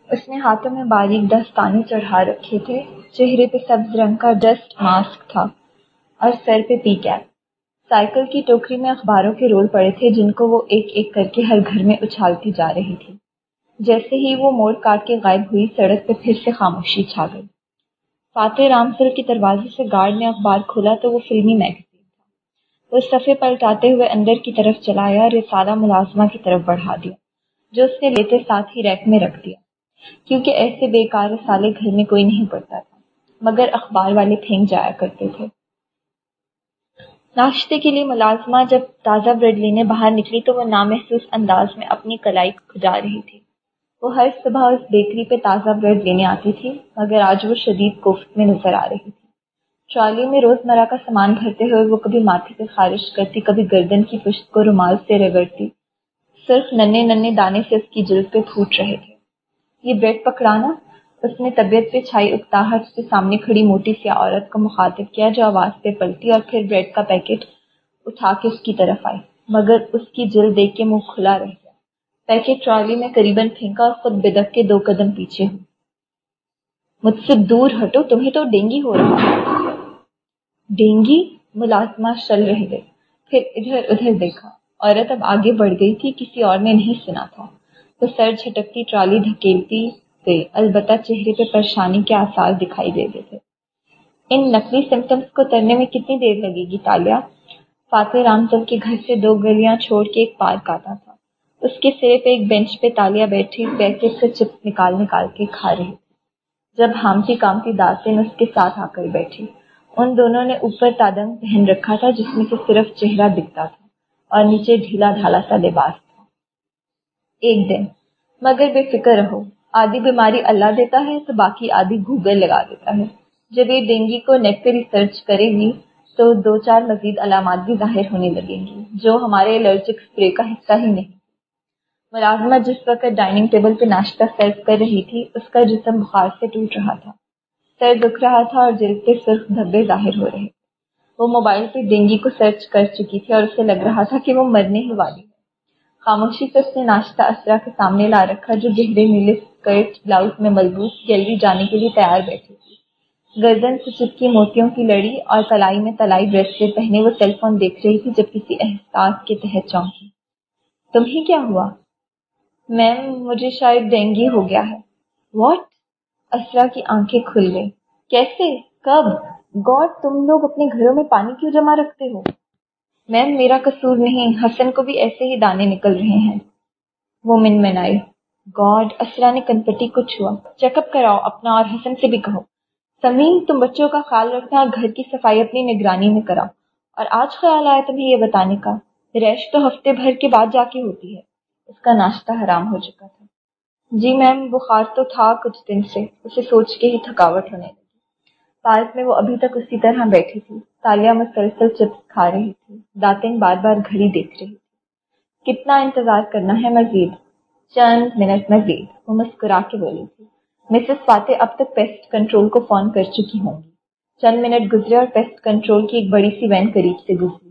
A: اس نے ہاتھوں میں باریک دستانے چڑھا رکھے تھے۔ چہرے پہ سبز رنگ کا ڈسٹ ماسک تھا اور سر پہ پی کیپ۔ سائیکل کی ٹوکری میں اخباروں کے رول پڑے تھے جن کو وہ ایک ایک کر کے ہر گھر میں اچھالتی جا رہی تھی۔ جیسے ہی وہ موڑ کاٹ کے غائب ہوئی، سڑک پہ پھر سے خاموشی چھا گئی۔ فاتح رام سر کے دروازے سے گارڈ نے اخبار کھولا تو وہ فلمی میگزین وہ صفحے پلٹاتے ہوئے اندر کی طرف چلایا اور رسالہ ملازمہ کی طرف بڑھا دیا، جو اس نے لیتے ساتھ ہی ریک میں رکھ دیا، کیونکہ ایسے بیکار رسالے گھر میں کوئی نہیں پڑتا تھا، مگر اخبار والے پھینک جایا کرتے تھے۔ ناشتے کے لیے ملازمہ جب تازہ بریڈ لینے باہر نکلی تو وہ نامحسوس انداز میں اپنی کلائی کھجا رہی تھی۔ وہ ہر صبح اس بیکری پہ تازہ بریڈ لینے آتی تھی، مگر آج وہ شدید کوفت میں نظر آ رہی تھی۔ ٹرالی میں روزمرہ کا سامان بھرتے ہوئے وہ کبھی ماتھے پہ خارش کرتی، کبھی گردن کی پشت کو رومال سے رگڑتی۔ صرف ننے ننے دانے سے اس کی جلد پہ پھوٹ رہے تھے۔ یہ بریڈ پکڑانا، اس نے طبیعت پہ چھائی اکتاہٹ سے سامنے کھڑی موٹی سی عورت کو مخاطب کیا جو آواز پہ پلٹی اور پھر بریڈ کا پیکٹ اٹھا کے اس کی طرف آئی، مگر اس کی جل دیکھ کے منہ کھلا رہ گیا۔ پیکٹ ٹرالی میں قریب پھینکا اور خود بدک کے دو قدم پیچھے ہوں مجھ سے دور ہٹو، تمہیں تو ڈینگی ہو رہا ڈینگی ملازمہ چل رہے گئے پھر ادھر ادھر دیکھا۔ عورت اب آگے بڑھ گئی تھی، کسی اور نے نہیں سنا تھا۔ تو سر جھٹکتی، ٹرالی دھکیلتی البتہ چہرے پہ پریشانی کے آثار دکھائی دے تھے۔ ان نقلی سمٹمس کو ترنے میں کتنی دیر لگے گی، تالیا؟ فاتح رام چل کے گھر سے دو گلیاں چھوڑ کے ایک پارک آتا تھا۔ اس کے سرے پہ ایک بینچ پہ تالیا بیٹھی پیکٹ سے چپس نکال نکال کے کھا رہی جب ہامتی کامتی داسن اس کے ساتھ آ کر بیٹھی۔ ان دونوں نے اوپر تادنگ پہن رکھا تھا جس میں سے صرف چہرہ دکھتا تھا اور نیچے ڈھیلا ڈھالا سا لباس تھا۔ ایک دن، مگر بے فکر رہو، آدھی بیماری اللہ دیتا ہے تو باقی آدھی گوگل لگا دیتا ہے۔ جب یہ ڈینگی کو نیٹ پہ ریسرچ کرے گی تو دو چار مزید علامات بھی ظاہر ہونے لگیں گی جو ہمارے الرجک اسپرے کا حصہ ہی نہیں۔ ملازمہ جس وقت ڈائننگ ٹیبل پہ ناشتہ سرو کر رہی تھی، اس کا جسم بخار سے ٹوٹ رہا تھا۔ سر دکھ رہا تھا اور جلد پہ صرف دھبے ظاہر ہو رہے۔ وہ موبائل پہ ڈینگی کو سرچ کر چکی تھی اور اسے لگ رہا تھا کہ وہ مرنے ہی والی خاموشی سے اس نے ناشتہ اسرا کے سامنے لا رکھا، جو گہرے نیلے اسکرٹ بلاؤز میں ملبوس، گیلری جانے کے لیے تیار بیٹھی تھی۔ گردن سے چپکی موتیوں کی لڑی اور تلائی میں تلائی بریسلیٹ پہنے وہ ٹیلی فون دیکھ رہی تھی جب کسی احساس کے تحت چونکی۔ تمہیں کیا ہوا؟ میم مجھے شاید ڈینگی ہو گیا ہے۔ واٹ؟ اسرا کی آنکھیں کھل گئی کیسے؟ کب؟ گوڈ تم لوگ اپنے گھروں میں پانی کیوں جمع رکھتے ہو؟ میم میرا قصور نہیں۔ حسن کو بھی ایسے ہی دانے نکل رہے ہیں۔ وہ من منائی گاڈ اسرا نے کنپٹی کو چھوا۔ چیک اپ کراؤ اپنا اور حسن سے بھی کہو۔ سمین تم بچوں کا خیال رکھنا اور گھر کی صفائی اپنی نگرانی میں کراؤ۔ اور آج خیال آیا تمہیں یہ بتانے کا۔ ریش تو ہفتے بھر کے بعد جا کے ہوتی ہے۔ اس کا ناشتہ حرام ہو چکا تھا۔ جی میم، بخار تو تھا کچھ دن سے، اسے سوچ کے ہی تھکاوٹ ہونے لگی۔ پارک میں وہ ابھی تک اسی طرح بیٹھی تھی۔ تالیہ مسلسل چپس کھا رہی تھی داتن بار بار گھڑی دیکھ رہی تھی۔ کتنا انتظار کرنا ہے مزید؟ چند منٹ مزید، وہ مسکرا کے بولی تھی۔ مسز فاتح اب تک پیسٹ کنٹرول کو فون کر چکی ہوں گی۔ چند منٹ گزرے اور پیسٹ کنٹرول کی ایک بڑی سی وین قریب سے گزری۔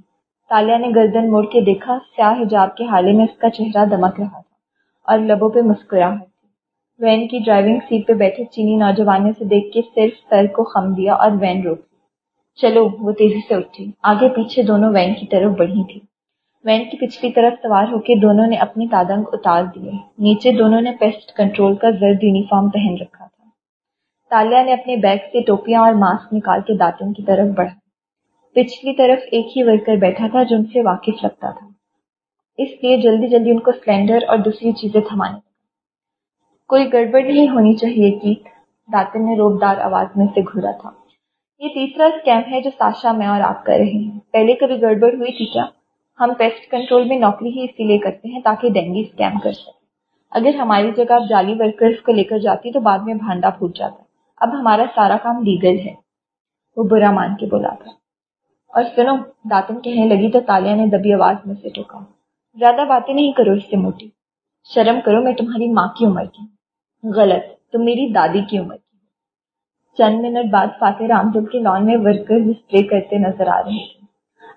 A: تالیہ نے گردن موڑ کے دیکھا، سیاہ حجاب کے حالے میں اس کا چہرہ دمک رہا تھا اور لبوں پہ مسکراہٹ وین کی ڈرائیونگ سیٹ پہ بیٹھے چینی نوجوانوں سے دیکھ کے صرف سر کو خم دیا اور وین روک چلو، وہ تیزی سے اٹھی۔ آگے پیچھے دونوں وین کی طرف بڑھی تھی۔ وین کی پچھلی طرف سوار ہو کے دونوں نے اپنی تادنگ اتار دیے نیچے دونوں نے پیسٹ کنٹرول کا زرد یونیفارم پہن رکھا تھا۔ تالیہ نے اپنے بیگ سے ٹوپیاں اور ماسک نکال کے دانتوں کی طرف بڑھا۔ پچھلی طرف ایک ہی ورکر بیٹھا تھا جو ان سے واقف لگتا تھا۔ اس لیے جلدی جلدی ان کو سلینڈر اور دوسری چیزیں تھمانے کوئی گڑبڑ نہیں ہونی چاہیے کی داتن نے روبدار آواز میں سے گھورا تھا۔ یہ تیسرا اسکیم ہے جو ساشا، میں اور آپ کر رہے ہیں۔ پہلے کبھی گڑبڑ ہوئی تھی کیا؟ ہم پیسٹ کنٹرول میں نوکری ہی اسی لیے کرتے ہیں تاکہ ڈینگی اسکیم کر سکیں۔ اگر ہماری جگہ آپ جعلی ورکرز کو لے کر جاتی تو بعد میں بھانڈا پھوٹ جاتا۔ اب ہمارا سارا کام لیگل ہے۔ وہ برا مان کے بولا تھا۔ اور سنو داتن کہنے لگی تو تالیہ نے دبی آواز میں سے ٹوکا۔ زیادہ باتیں نہیں کرو اس سے موٹی۔ شرم کرو میں تمہاری ماں کی عمر کی۔ غلط تو میری دادی کی عمر کی۔ چند منٹ بعد فاتح رام دل کے لان میں ورکر ڈسپلے کرتے نظر آ رہے تھے۔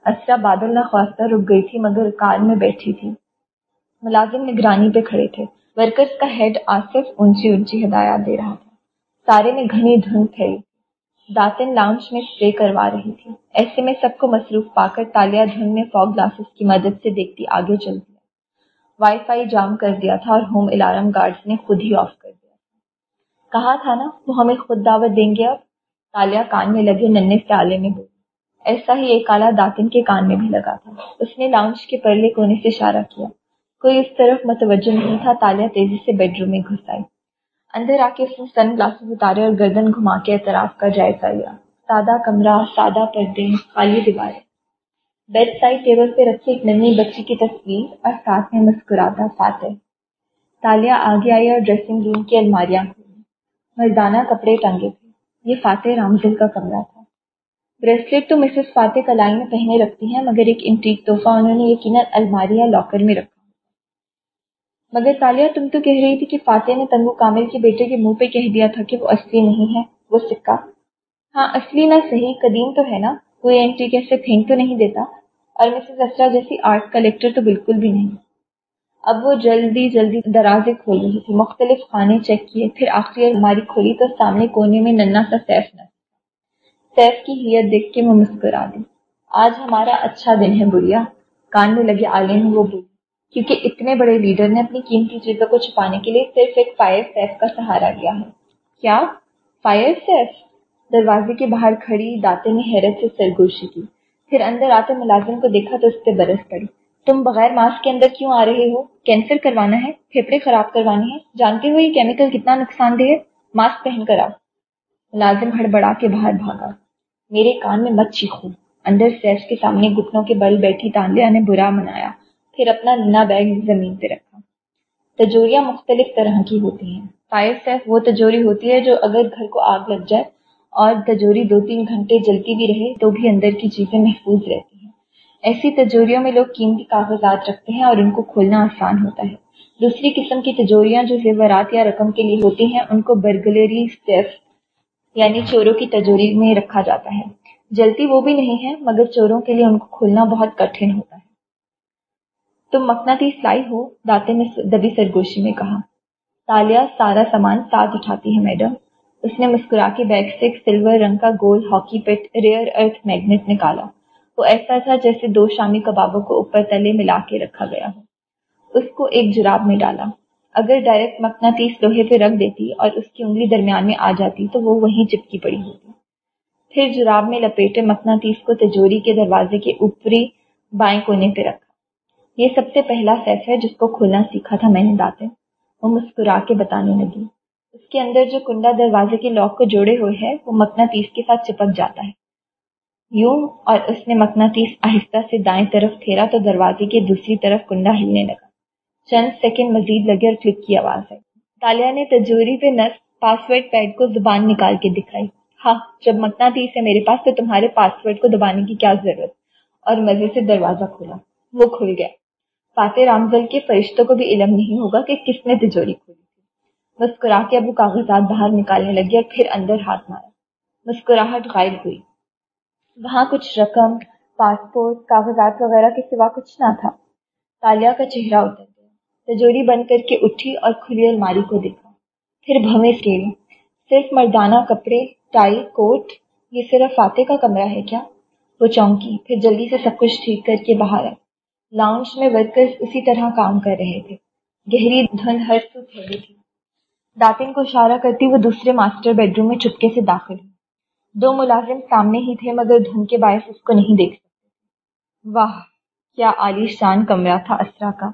A: اسرا بادل نہ خواستہ رک گئی تھی مگر کار میں بیٹھی تھی۔ ملازم نگرانی پہ کھڑے تھے۔ ورکرز کا ہیڈ آصف اونچی اونچی ہدایات دے رہا تھا۔ سارے میں گھنی دھند پھیلی داتن لاؤنج میں اسپرے کروا رہی تھی۔ ایسے میں سب کو مصروف پا کر تالیا دھن میں فوگ گلاسز کی مدد سے دیکھتی آگے چل دیا۔ وائی فائی جام کر دیا تھا اور ہوم الارم گارڈز نے خود ہی آف کر دیا۔ کہا تھا نا، وہ ہمیں خود دعوت دیں گے اب۔ تالیا کان میں لگے ننے سے آلے میں بولی۔ ایسا ہی ایک آلہ داتن کے کان میں بھی لگا تھا۔ اس نے لاؤنج کے پرلے کونے سے اشارہ کیا۔ کوئی اس طرف متوجہ نہیں تھا، تالیا تیزی سے بیڈ روم میں گھس آئی۔ اندر آ کے اس نے سن گلاسز اتارے اور گردن گھما کے اعتراف کا جائزہ لیا۔ سادہ کمرہ، سادہ پردے، خالی دیواریں۔ بیڈ سائڈ ٹیبل پہ رکھی ایک ننی بچی کی تصویر اور ساتھ میں مسکراتا فاتح۔ تالیا آگے آئی اور ڈریسنگ روم کی الماریاں مردانہ کپڑے ٹنگے تھے۔ یہ فاتح رامزل کا کمرہ تھا۔ بریسلیٹ تو مسز فاتح کلائی میں پہنے رکھتی ہیں، مگر ایک انٹیک تحفہ انہوں نے یقیناً الماری یا لاکر میں رکھا۔ مگر تالیہ، تم تو کہہ رہی تھی کہ فاتح نے تنگو کامل کے بیٹے کے منہ پہ کہہ دیا تھا کہ وہ اصلی نہیں ہے، وہ سکہ۔ ہاں اصلی نہ صحیح، قدیم تو ہے نا۔ کوئی اینٹیک ایسے پھینک تو نہیں دیتا۔ اور مسز اسرا جیسی آرٹ کلیکٹر تو بالکل بھی نہیں۔ اب وہ جلدی جلدی درازے کھول رہی تھی۔ مختلف خانے چیک کیے۔ پھر آخری الماری کھولی تو سامنے کونے میں ننا سا سیف نہ۔ سیف کی ہیت دیکھ کے وہ مسکرا دی۔ آج ہمارا اچھا دن ہے، بڑھیا۔ کان میں لگے آلے میں وہ بولی کیونکہ اتنے بڑے لیڈر نے اپنی قیمتی چیزوں کو چھپانے کے لیے صرف ایک فائر سیف کا سہارا لیا ہے۔ کیا؟ فائر سیف دروازے کے باہر کھڑی داتے نے حیرت سے سرگوشی کی۔ پھر اندر آتے ملازم کو دیکھا تو اس پہ برس پڑی۔ تم بغیر ماسک کے اندر کیوں آ رہے ہو؟ کینسر کروانا ہے پھیپڑے خراب کروانے ہیں۔ جانتے ہو یہ کیمیکل کتنا نقصان دہ ہے؟ ماسک پہن کر آؤ۔ ملازم ہڑبڑا کے باہر بھاگا۔ میرے کان میں مت چیخو۔ اندر سیف کے سامنے گھٹنوں کے بل بیٹھی تانڈیا نے برا منایا۔ پھر اپنا ننا بیگ زمین پہ رکھا۔ تجوریاں مختلف طرح کی ہوتی ہیں۔ فائر سیف وہ تجوری ہوتی ہے جو اگر گھر کو آگ لگ جائے اور تجوری دو تین گھنٹے جلتی بھی رہے تو بھی اندر کی چیزیں محفوظ رہتی ہیں۔ ایسی تجوریوں میں لوگ قیمتی کاغذات رکھتے ہیں اور ان کو کھولنا آسان ہوتا ہے۔ دوسری قسم کی تجوریاں جو زیورات یا رقم کے لیے ہوتی ہیں، ان کو برگلری سیف یعنی چوروں کی تجوری میں رکھا جاتا ہے۔ جلتی وہ بھی نہیں ہے مگر چوروں کے لیے ان کو کھولنا بہت کٹھن ہوتا ہے۔ تم مقناطیس لائی ہو، داتے نے دبی سرگوشی میں کہا۔ تالیا سارا سامان ساتھ اٹھاتی ہے، میڈم۔ اس نے مسکرا کے بیگ سے ایک سلور رنگ کا گول ہاکی پیٹ ریئر ارتھ میگنیٹ نکالا۔ وہ ایسا تھا جیسے دو شامی کبابوں کو اوپر تلے ملا کے رکھا گیا ہو۔ اس کو ایک جراب میں ڈالا۔ اگر ڈائریکٹ مکنا تیس لوہے پہ رکھ دیتی اور اس کی انگلی درمیان میں آ جاتی تو وہ وہیں چپکی پڑی ہوتی۔ پھر جراب میں لپیٹے مکنا تیس کو تجوری کے دروازے کے اوپری بائیں کونے پہ رکھا۔ یہ سب سے پہلا سیف ہے جس کو کھولنا سیکھا تھا میں نے داتے وہ مسکرا کے بتانے لگی۔ اس کے اندر جو کنڈا دروازے کے لاک کو جوڑے ہوئے ہے وہ مکنا تیس کے ساتھ چپک جاتا ہے۔ یوں، اور اس نے مقناطیس آہستہ سے دائیں طرف پھیرا تو دروازے کے دوسری طرف کنڈا ہلنے لگا۔ چند سیکنڈ مزید لگے اور کلک کی آواز آئی۔ تالیا نے تجوری پہ نس پاس ورڈ پیڈ کو زبان نکال کے دکھائی۔ ہاں جب مکنا تھی اسے میرے پاس تو تمہارے پاسورڈ کو دبانے کی کیا ضرورت؟ اور مزے سے دروازہ کھولا۔ وہ کھل گیا۔ فاتح رامزل کے فرشتوں کو بھی علم نہیں ہوگا کہ کس نے تجوری کھولی تھی۔ مسکرا کے اب وہ کاغذات باہر نکالنے لگے اور پھر اندر ہاتھ مارا۔ مسکراہٹ غائب ہوئی۔ وہاں کچھ رقم، پاسپورٹ، کاغذات وغیرہ کے سوا کچھ نہ تھا۔ تالیا کا چہرہ اتر گیا۔ تجوری بند کر کے اٹھی اور کھلی الماری کو دیکھا۔ پھر بھویں اسکیل صرف مردانہ کپڑے، ٹائی، کوٹ، یہ صرف فاتح کا کمرہ ہے کیا؟ وہ چونکی، پھر جلدی سے سب کچھ ٹھیک کر کے باہر آئے لاؤنج میں ورکرز اسی طرح کام کر رہے تھے۔ گہری دھن ہر سو پھیلی تھی۔ داتن کو اشارہ کرتی وہ دوسرے ماسٹر بیڈ روم میں چپکے سے داخل ہوئی۔ دو ملازم سامنے ہی تھے مگر دھن کے باعث اس کو نہیں دیکھ سکتے۔ واہ، کیا عالی شان کمرہ تھا اسرا کا۔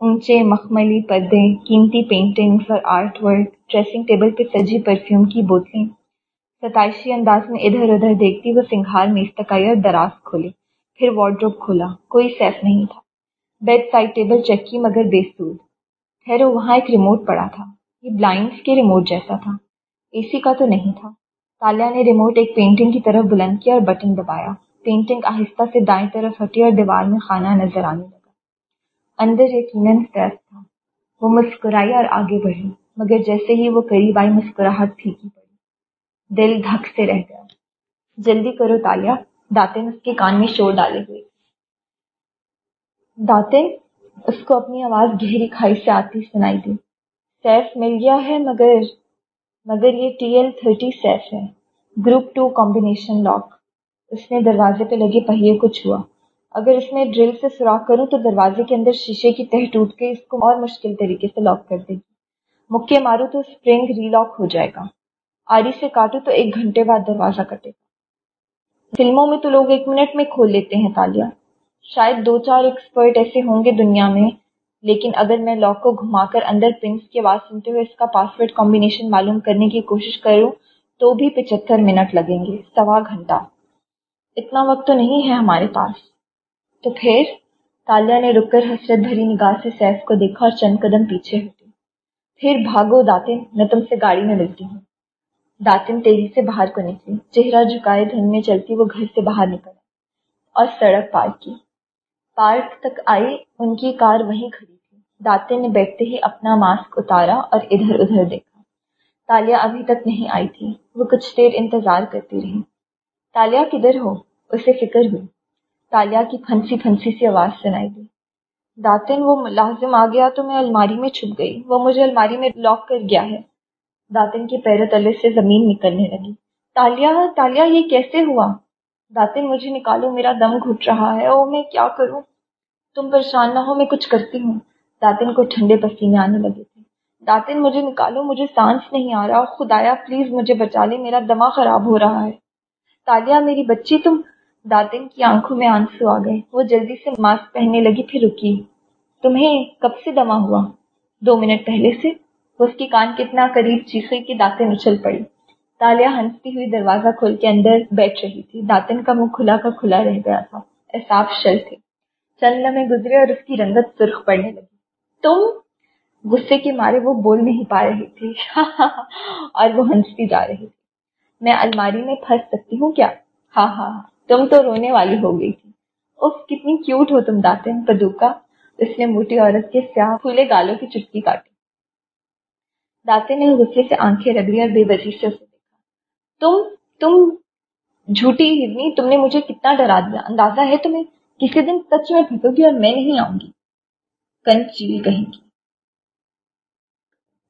A: اونچے مخملی پردے، قیمتی پینٹنگز اور آرٹ ورک ڈریسنگ ٹیبل پہ سجی پرفیوم کی بوتلیں۔ ستائشی انداز میں ادھر ادھر دیکھتی وہ سنگھار میں استقائی اور دراز کھولے۔ پھر وارڈروب کھولا کوئی سیف نہیں تھا۔ بیڈ سائڈ ٹیبل چیک کی مگر بے سود خیر وہاں ایک ریموٹ پڑا تھا۔ یہ بلائنڈس کے ریموٹ جیسا تھا۔ اے سی کا تو نہیں تھا۔ تالیا نے ریموٹ ایک پینٹنگ کی طرف بلند کیا اور بٹن دبایا۔ پینٹنگ آہستہ سے دائیں طرف ہٹی اور دیوار میں خانہ نظر آنے لگا۔ اندر یقیناً سیف تھا۔ وہ مسکرائی اور آگے بڑھی، مگر جیسے ہی وہ قریب آئی مسکراہٹ پھیکی پڑی۔ دل دھک سے رہ گیا۔ جلدی کرو تالیا داتن اس کے کان میں شور ڈالے ہوئے۔ داتن اس کو اپنی آواز گہری کھائی سے آتی سنائی دی سیف مل گیا ہے مگر مگر یہ ٹی ایل تھرٹی سیف ہے۔ Group two combination lock. اس نے دروازے پہ لگے پہیے کو چھوا۔ اگر اس میں ڈرل سے سوراخ کروں تو دروازے کے اندر شیشے کی تہ ٹوٹ کے اس کو اور مشکل طریقے سے لاک کر دے گی۔ مکے مارو تو اسپرنگ ری لاک ہو جائے گا۔ آری سے کاٹو تو ایک گھنٹے بعد دروازہ کٹے گا۔ فلموں میں تو لوگ ایک منٹ میں کھول لیتے ہیں تالیا شاید دو چار ایکسپرٹ ایسے ہوں گے دنیا میں، لیکن اگر میں لاک کو گھما کر اندر پنس کی آواز سنتے ہوئے اس کا پاسورڈ کمبینیشن معلوم کرنے کی کوشش کروں، تو بھی پچہتر منٹ لگیں گے، سوا گھنٹہ۔ اتنا وقت تو نہیں ہے ہمارے پاس۔ تو پھر تالیا نے رک کر حسرت بھری نگاہ سے سیف کو دیکھا اور چند قدم پیچھے ہٹی پھر بھاگو داتے میں تم سے گاڑی میں ملتی ہوں۔ داتن تیزی سے باہر کو نکلی۔ چہرہ جھکائے دھن میں چلتی وہ گھر سے باہر نکل اور سڑک پار کی۔ پارک تک آئی ان کی کار وہیں کھڑی تھی۔ داتن نے بیٹھتے ہی اپنا ماسک اتارا اور ادھر ادھر دیکھا۔ تالیا ابھی تک نہیں آئی تھی۔ وہ کچھ دیر انتظار کرتی رہی۔ تالیا کدھر ہو؟ اسے فکر ہوئی۔ تالیا کی پھنسی پھنسی سی آواز سنائی دی۔ داتن، وہ ملازم آ گیا تو میں الماری میں چھپ گئی۔ وہ مجھے الماری میں لاک کر گیا ہے۔ داتن کے پیروں تلے سے زمین نکلنے لگی۔ تالیا تالیا، یہ کیسے ہوا؟ داتن، مجھے نکالو، میرا دم گھٹ رہا ہے او میں کیا کروں؟ تم پریشان نہ ہو، میں کچھ کرتی ہوں۔ داتن کو ٹھنڈے پسینے آنے لگے تھے۔ داتن، مجھے نکالو، مجھے سانس نہیں آ رہا خدایا، پلیز مجھے بچا لے، میرا دماغ خراب ہو رہا ہے۔ تالیا، میری بچی، تم داتن کی آنکھوں میں آنسو آ گئے۔ وہ جلدی سے ماسک پہننے لگی، پھر رکی۔ تمہیں کب سے دما ہوا؟ دو منٹ پہلے سے؟ اس کی کان کتنا قریب چیخے کی داتن اچھل پڑی۔ تالیا ہنستی ہوئی دروازہ کھول کے اندر بیٹھ رہی تھی۔ داتن کا منہ کھلا کا کھلا رہ گیا تھا۔ احساف شل تھے۔ چند لمحے گزرے اور اس کی رنگت سرخ پڑنے لگی۔ تم غصے کے مارے وہ بول نہیں پا رہی تھی اور وہ ہنستی جا رہی تھی میں الماری میں پھنس سکتی ہوں کیا؟ ہاں ہاں, ہاں۔ تم تو رونے والی ہو گئی تھی۔ اف کتنی کیوٹ ہو تم داتن پدوکا۔ اس نے موٹی عورت کے سیاہ پھولے گالوں کی چٹکی کاٹی۔ داتے نے غصے سے آنکھیں رگڑی اور بے بسی سے اسے دیکھا۔ تم تم جھوٹی ہرنی، تم نے مجھے کتنا ڈرا دیا۔ اندازہ ہے تمہیں کسی دن سچ میں پھنسو گی اور میں نہیں آؤں گی۔ کنچیل کہیں گی۔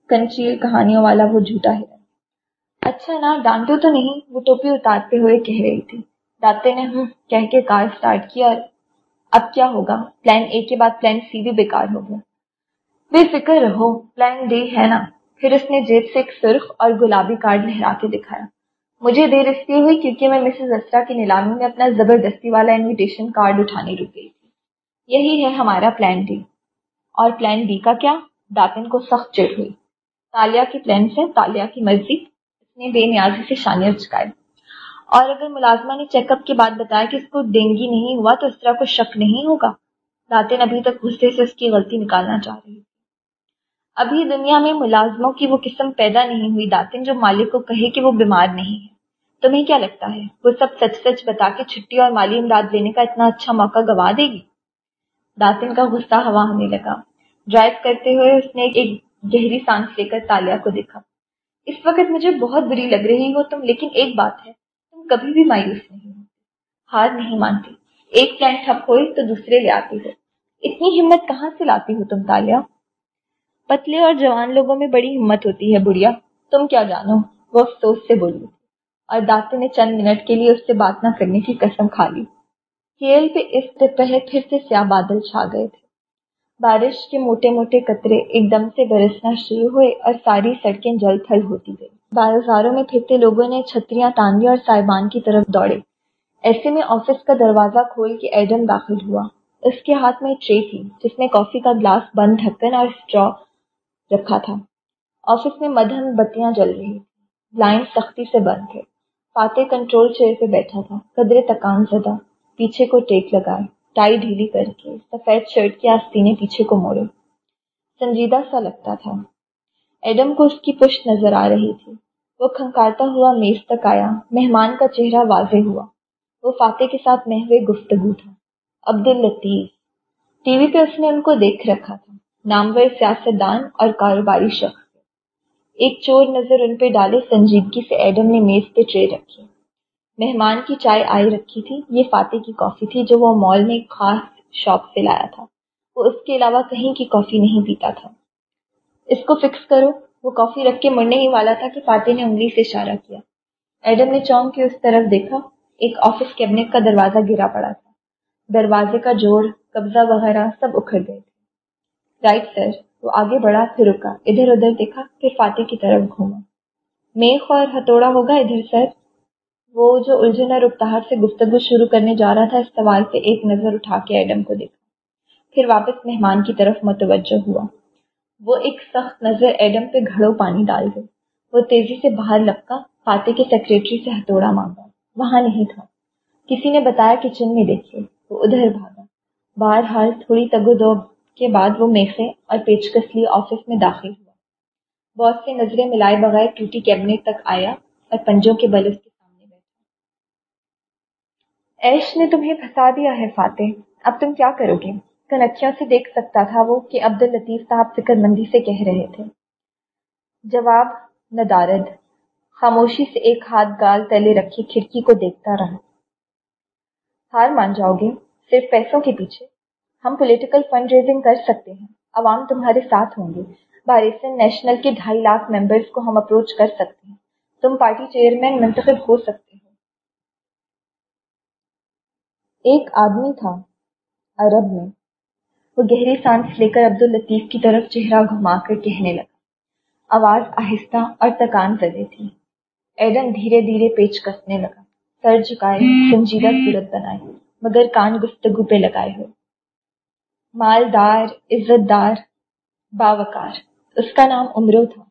A: کنچیل کہانیوں والا وہ جھوٹا ہرن۔ اچھا نا، ڈانٹو تو نہیں، وہ ٹوپی اتارتے ہوئے کہہ رہی تھی۔ داتے نے ہوں کہہ کے کار اسٹارٹ کیا اور اب کیا ہوگا؟ پلان اے کے بعد پلان سی بھی بیکار ہو گیا۔ بے فکر رہو، پلان ڈی ہے نا۔ پھر اس نے جیب سے ایک سرخ اور گلابی کارڈ لہرا کے دکھایا۔ مجھے دیر اس لیے ہوئی کیونکہ میں مسز اسرا کی نیلامی میں اپنا زبردستی والا انویٹیشن کارڈ اٹھانے رک گئی تھی۔ یہی ہے ہمارا پلان ڈی اور پلان ڈی کا کیا؟ داتن کو سخت چڑ ہوئی۔ تالیا کی پلان سے تالیا کی مرضی، اس نے بے نیازی سے شانیہ چکائے اور اگر ملازمہ نے چیک اپ کے بعد بتایا کہ اس کو ڈینگی نہیں ہوا تو اس طرح کو شک نہیں ہوگا۔ داتن ابھی تک غصے سے اس کی غلطی نکالنا چاہ رہی ابھی دنیا میں ملازموں کی وہ قسم پیدا نہیں ہوئی داتن جو مالک کو کہے کہ وہ بیمار نہیں ہے تمہیں کیا لگتا ہے؟ وہ سب سچ سچ بتا کے چھٹی اور مالی امداد لینے کا اتنا اچھا موقع گوا دے گی؟ داتن کا غصہ ہوا ہونے لگا۔ ڈرائیو کرتے ہوئے اس نے ایک گہری سانس لے کر تالیا کو دیکھا۔ اس وقت مجھے بہت بری لگ رہی ہو تم، لیکن ایک بات ہے، تم کبھی بھی مایوس نہیں ہو ہار نہیں مانتی۔ ایک پلان ٹھپ ہوئی تو دوسرے لے آتی ہو۔ اتنی ہمت کہاں سے لاتی ہو تم تالیا؟ پتلے اور جوان لوگوں میں بڑی ہمت ہوتی ہے، بڑھیا۔ تم کیا جانو؟ وہ افسوس سے بولی۔ اور داتو نے چند منٹ کے لیے اس سے بات نہ کرنے کی قسم کھا لی۔ کھیل پہ اس دوپہر پھر سے سیاہ بادل چھا گئے تھے۔ بارش کے موٹے موٹے قطرے ایک دم سے برسنا شروع ہوئے اور ساری سڑکیں جل تھل ہوتی گئی بازاروں میں پھرتے لوگوں نے چھتریاں تاندی اور سائبان کی طرف دوڑے۔ ایسے میں آفس کا دروازہ کھول کے ایڈم داخل ہوا۔ اس کے ہاتھ میں ٹرے تھی، جس میں کافی کا گلاس بند، ڈھکن اور اسٹرا رکھا تھا۔ آفس میں مدھم بتیاں جل رہی تھی لائن سختی سے بند تھے۔ فاتح کنٹرول چیئر پہ بیٹھا تھا۔ قدرے تکان زدہ۔ پیچھے کو ٹیک لگائے۔ ٹائی ڈھیلی کر کے سفید شرٹ کی آستینے پیچھے کو موڑے۔ سنجیدہ سا لگتا تھا۔ ایڈم کو اس کی پشت نظر آ رہی تھی۔ وہ کھنکارتا ہوا میز تک آیا۔ مہمان کا چہرہ واضح ہوا۔ وہ فاتح کے ساتھ محوے گفتگو تھا۔ عبد الطیف ٹی وی پہ اس نے ان کو دیکھ رکھا تھا۔ نامور سیاست دان اور کاروباری شخص۔ ایک چور نظر ان پہ ڈالے، سنجیدگی سے ایڈم نے میز پہ ٹرے رکھی۔ مہمان کی چائے آئی رکھی تھی، یہ فاتح کی کافی تھی جو وہ مال میں ایک خاص شاپ سے لایا تھا۔ وہ اس کے علاوہ کہیں کی کافی نہیں پیتا تھا۔ اس کو فکس کرو، وہ کافی رکھ کے مرنے ہی والا تھا کہ فاتح نے انگلی سے اشارہ کیا۔ ایڈم نے چونک کے اس طرف دیکھا، ایک آفس کیبنٹ کا دروازہ گرا پڑا تھا۔ دروازے کا جوڑ، قبضہ وغیرہ سب اکھڑ گئے۔ رائٹ سر وہ آگے بڑھا، پھر رکا۔ ادھر ادھر دیکھا، پھر فاتح کی طرف گھوما۔ میخ اور ہتھوڑا ہوگا ادھر، سر؟ وہ جو الجھن اور اکتاہٹ سے گفتگو شروع کرنے جا رہا تھا، اس سوال پہ ایک نظر اٹھا کے ایڈم کو دیکھا۔ پھر واپس مہمان کی طرف متوجہ ہوا۔ وہ ایک سخت نظر ایڈم پہ گھڑوں پانی ڈال گئی۔ وہ تیزی سے باہر لپکا، فاتح کے سیکریٹری سے ہتھوڑا مانگا۔ وہاں نہیں تھا۔ کسی نے بتایا کچن میں دیکھیے۔ وہ ادھر بھاگا۔ بہرحال تھوڑی تگ و دو کے بعد وہ میخے اور پیچکس لیے آفس میں داخل ہوا۔ بہت سے نظریں ملائے بغیر ٹوٹی کیبنٹ تک آیا اور پنجوں کے بل اس کے سامنے ایش نے تمہیں پھنسا دیا ہے، فاتح۔ اب تم کیا کرو گے؟ کنکھیوں سے دیکھ سکتا تھا وہ کہ عبد الطیف صاحب فکر مندی سے کہہ رہے تھے۔ جواب ندارد۔ خاموشی سے ایک ہاتھ گال تلے رکھی کھڑکی کو دیکھتا رہا۔ ہار مان جاؤ گے، صرف پیسوں کے پیچھے۔ ہم پولیٹیکل فنڈ ریزنگ کر سکتے ہیں۔ عوام تمہارے ساتھ ہوں گے۔ بارسن نیشنل کے ڈھائی لاکھ ممبرس کو ہم اپروچ کر سکتے ہیں۔ تم پارٹی چیئرمین منتخب ہو سکتے ہو۔ ایک آدمی تھا عرب میں۔ وہ گہری سانس لے کر عبد الطیف کی طرف چہرہ گھما کر کہنے لگا۔ آواز آہستہ اور تکان زدے تھی۔ ایڈن دھیرے دھیرے پیچ کسنے لگا۔ سر جھکائے، سنجیدہ صورت بنائے مگر کان گفتگو پہ لگائے ہوئے۔ مالدار عزت دار باوکار اس کا نام عمرو تھا۔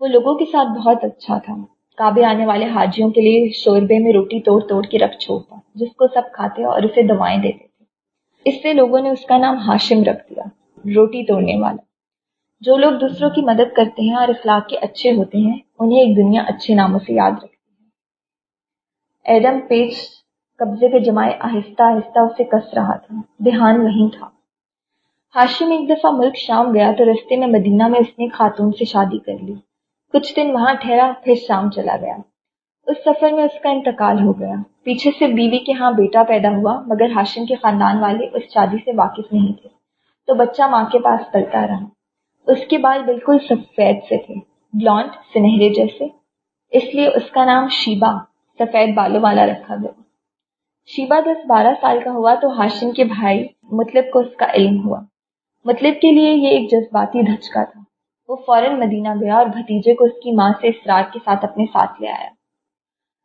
A: وہ لوگوں کے ساتھ بہت اچھا تھا۔ کعبے آنے والے حاجیوں کے لیے شوربے میں روٹی توڑ توڑ کے رکھ چھوڑتا جس کو سب کھاتے اور اسے دوائیں دیتے تھے۔ اس سے لوگوں نے اس کا نام ہاشم رکھ دیا، روٹی توڑنے والا۔ جو لوگ دوسروں کی مدد کرتے ہیں اور اخلاق کے اچھے ہوتے ہیں، انہیں ایک دنیا اچھے ناموں سے یاد رکھتی ہے۔ ایڈم پیچ قبضے پہ جمائے آہستہ آہستہ اسے کس رہا تھا۔ دھیان وہیں تھا۔ ہاشم ایک دفعہ ملک شام گیا تو رستے میں مدینہ میں اس نے خاتون سے شادی کر لی۔ کچھ دن وہاں ٹھہرا، پھر شام چلا گیا۔ اس سفر میں اس کا انتقال ہو گیا۔ پیچھے سے بیوی کے ہاں بیٹا پیدا ہوا، مگر ہاشم کے خاندان والے اس شادی سے واقف نہیں تھے۔ تو بچہ ماں کے پاس پلتا رہا۔ اس کے بال بالکل سفید سے تھے بلانڈ سنہرے جیسے۔ اس لیے اس کا نام شیبا سفید بالوں والا رکھا گیا۔ شیبا دس بارہ سال کا ہوا تو ہاشم کے بھائی مطلب کو اس کا علم ہوا۔ مطلب کے لیے یہ ایک جذباتی دھچکا تھا۔ وہ فوراً مدینہ گیا اور بھتیجے کو اس کی ماں سے اسرار کے ساتھ اپنے ساتھ لے آیا۔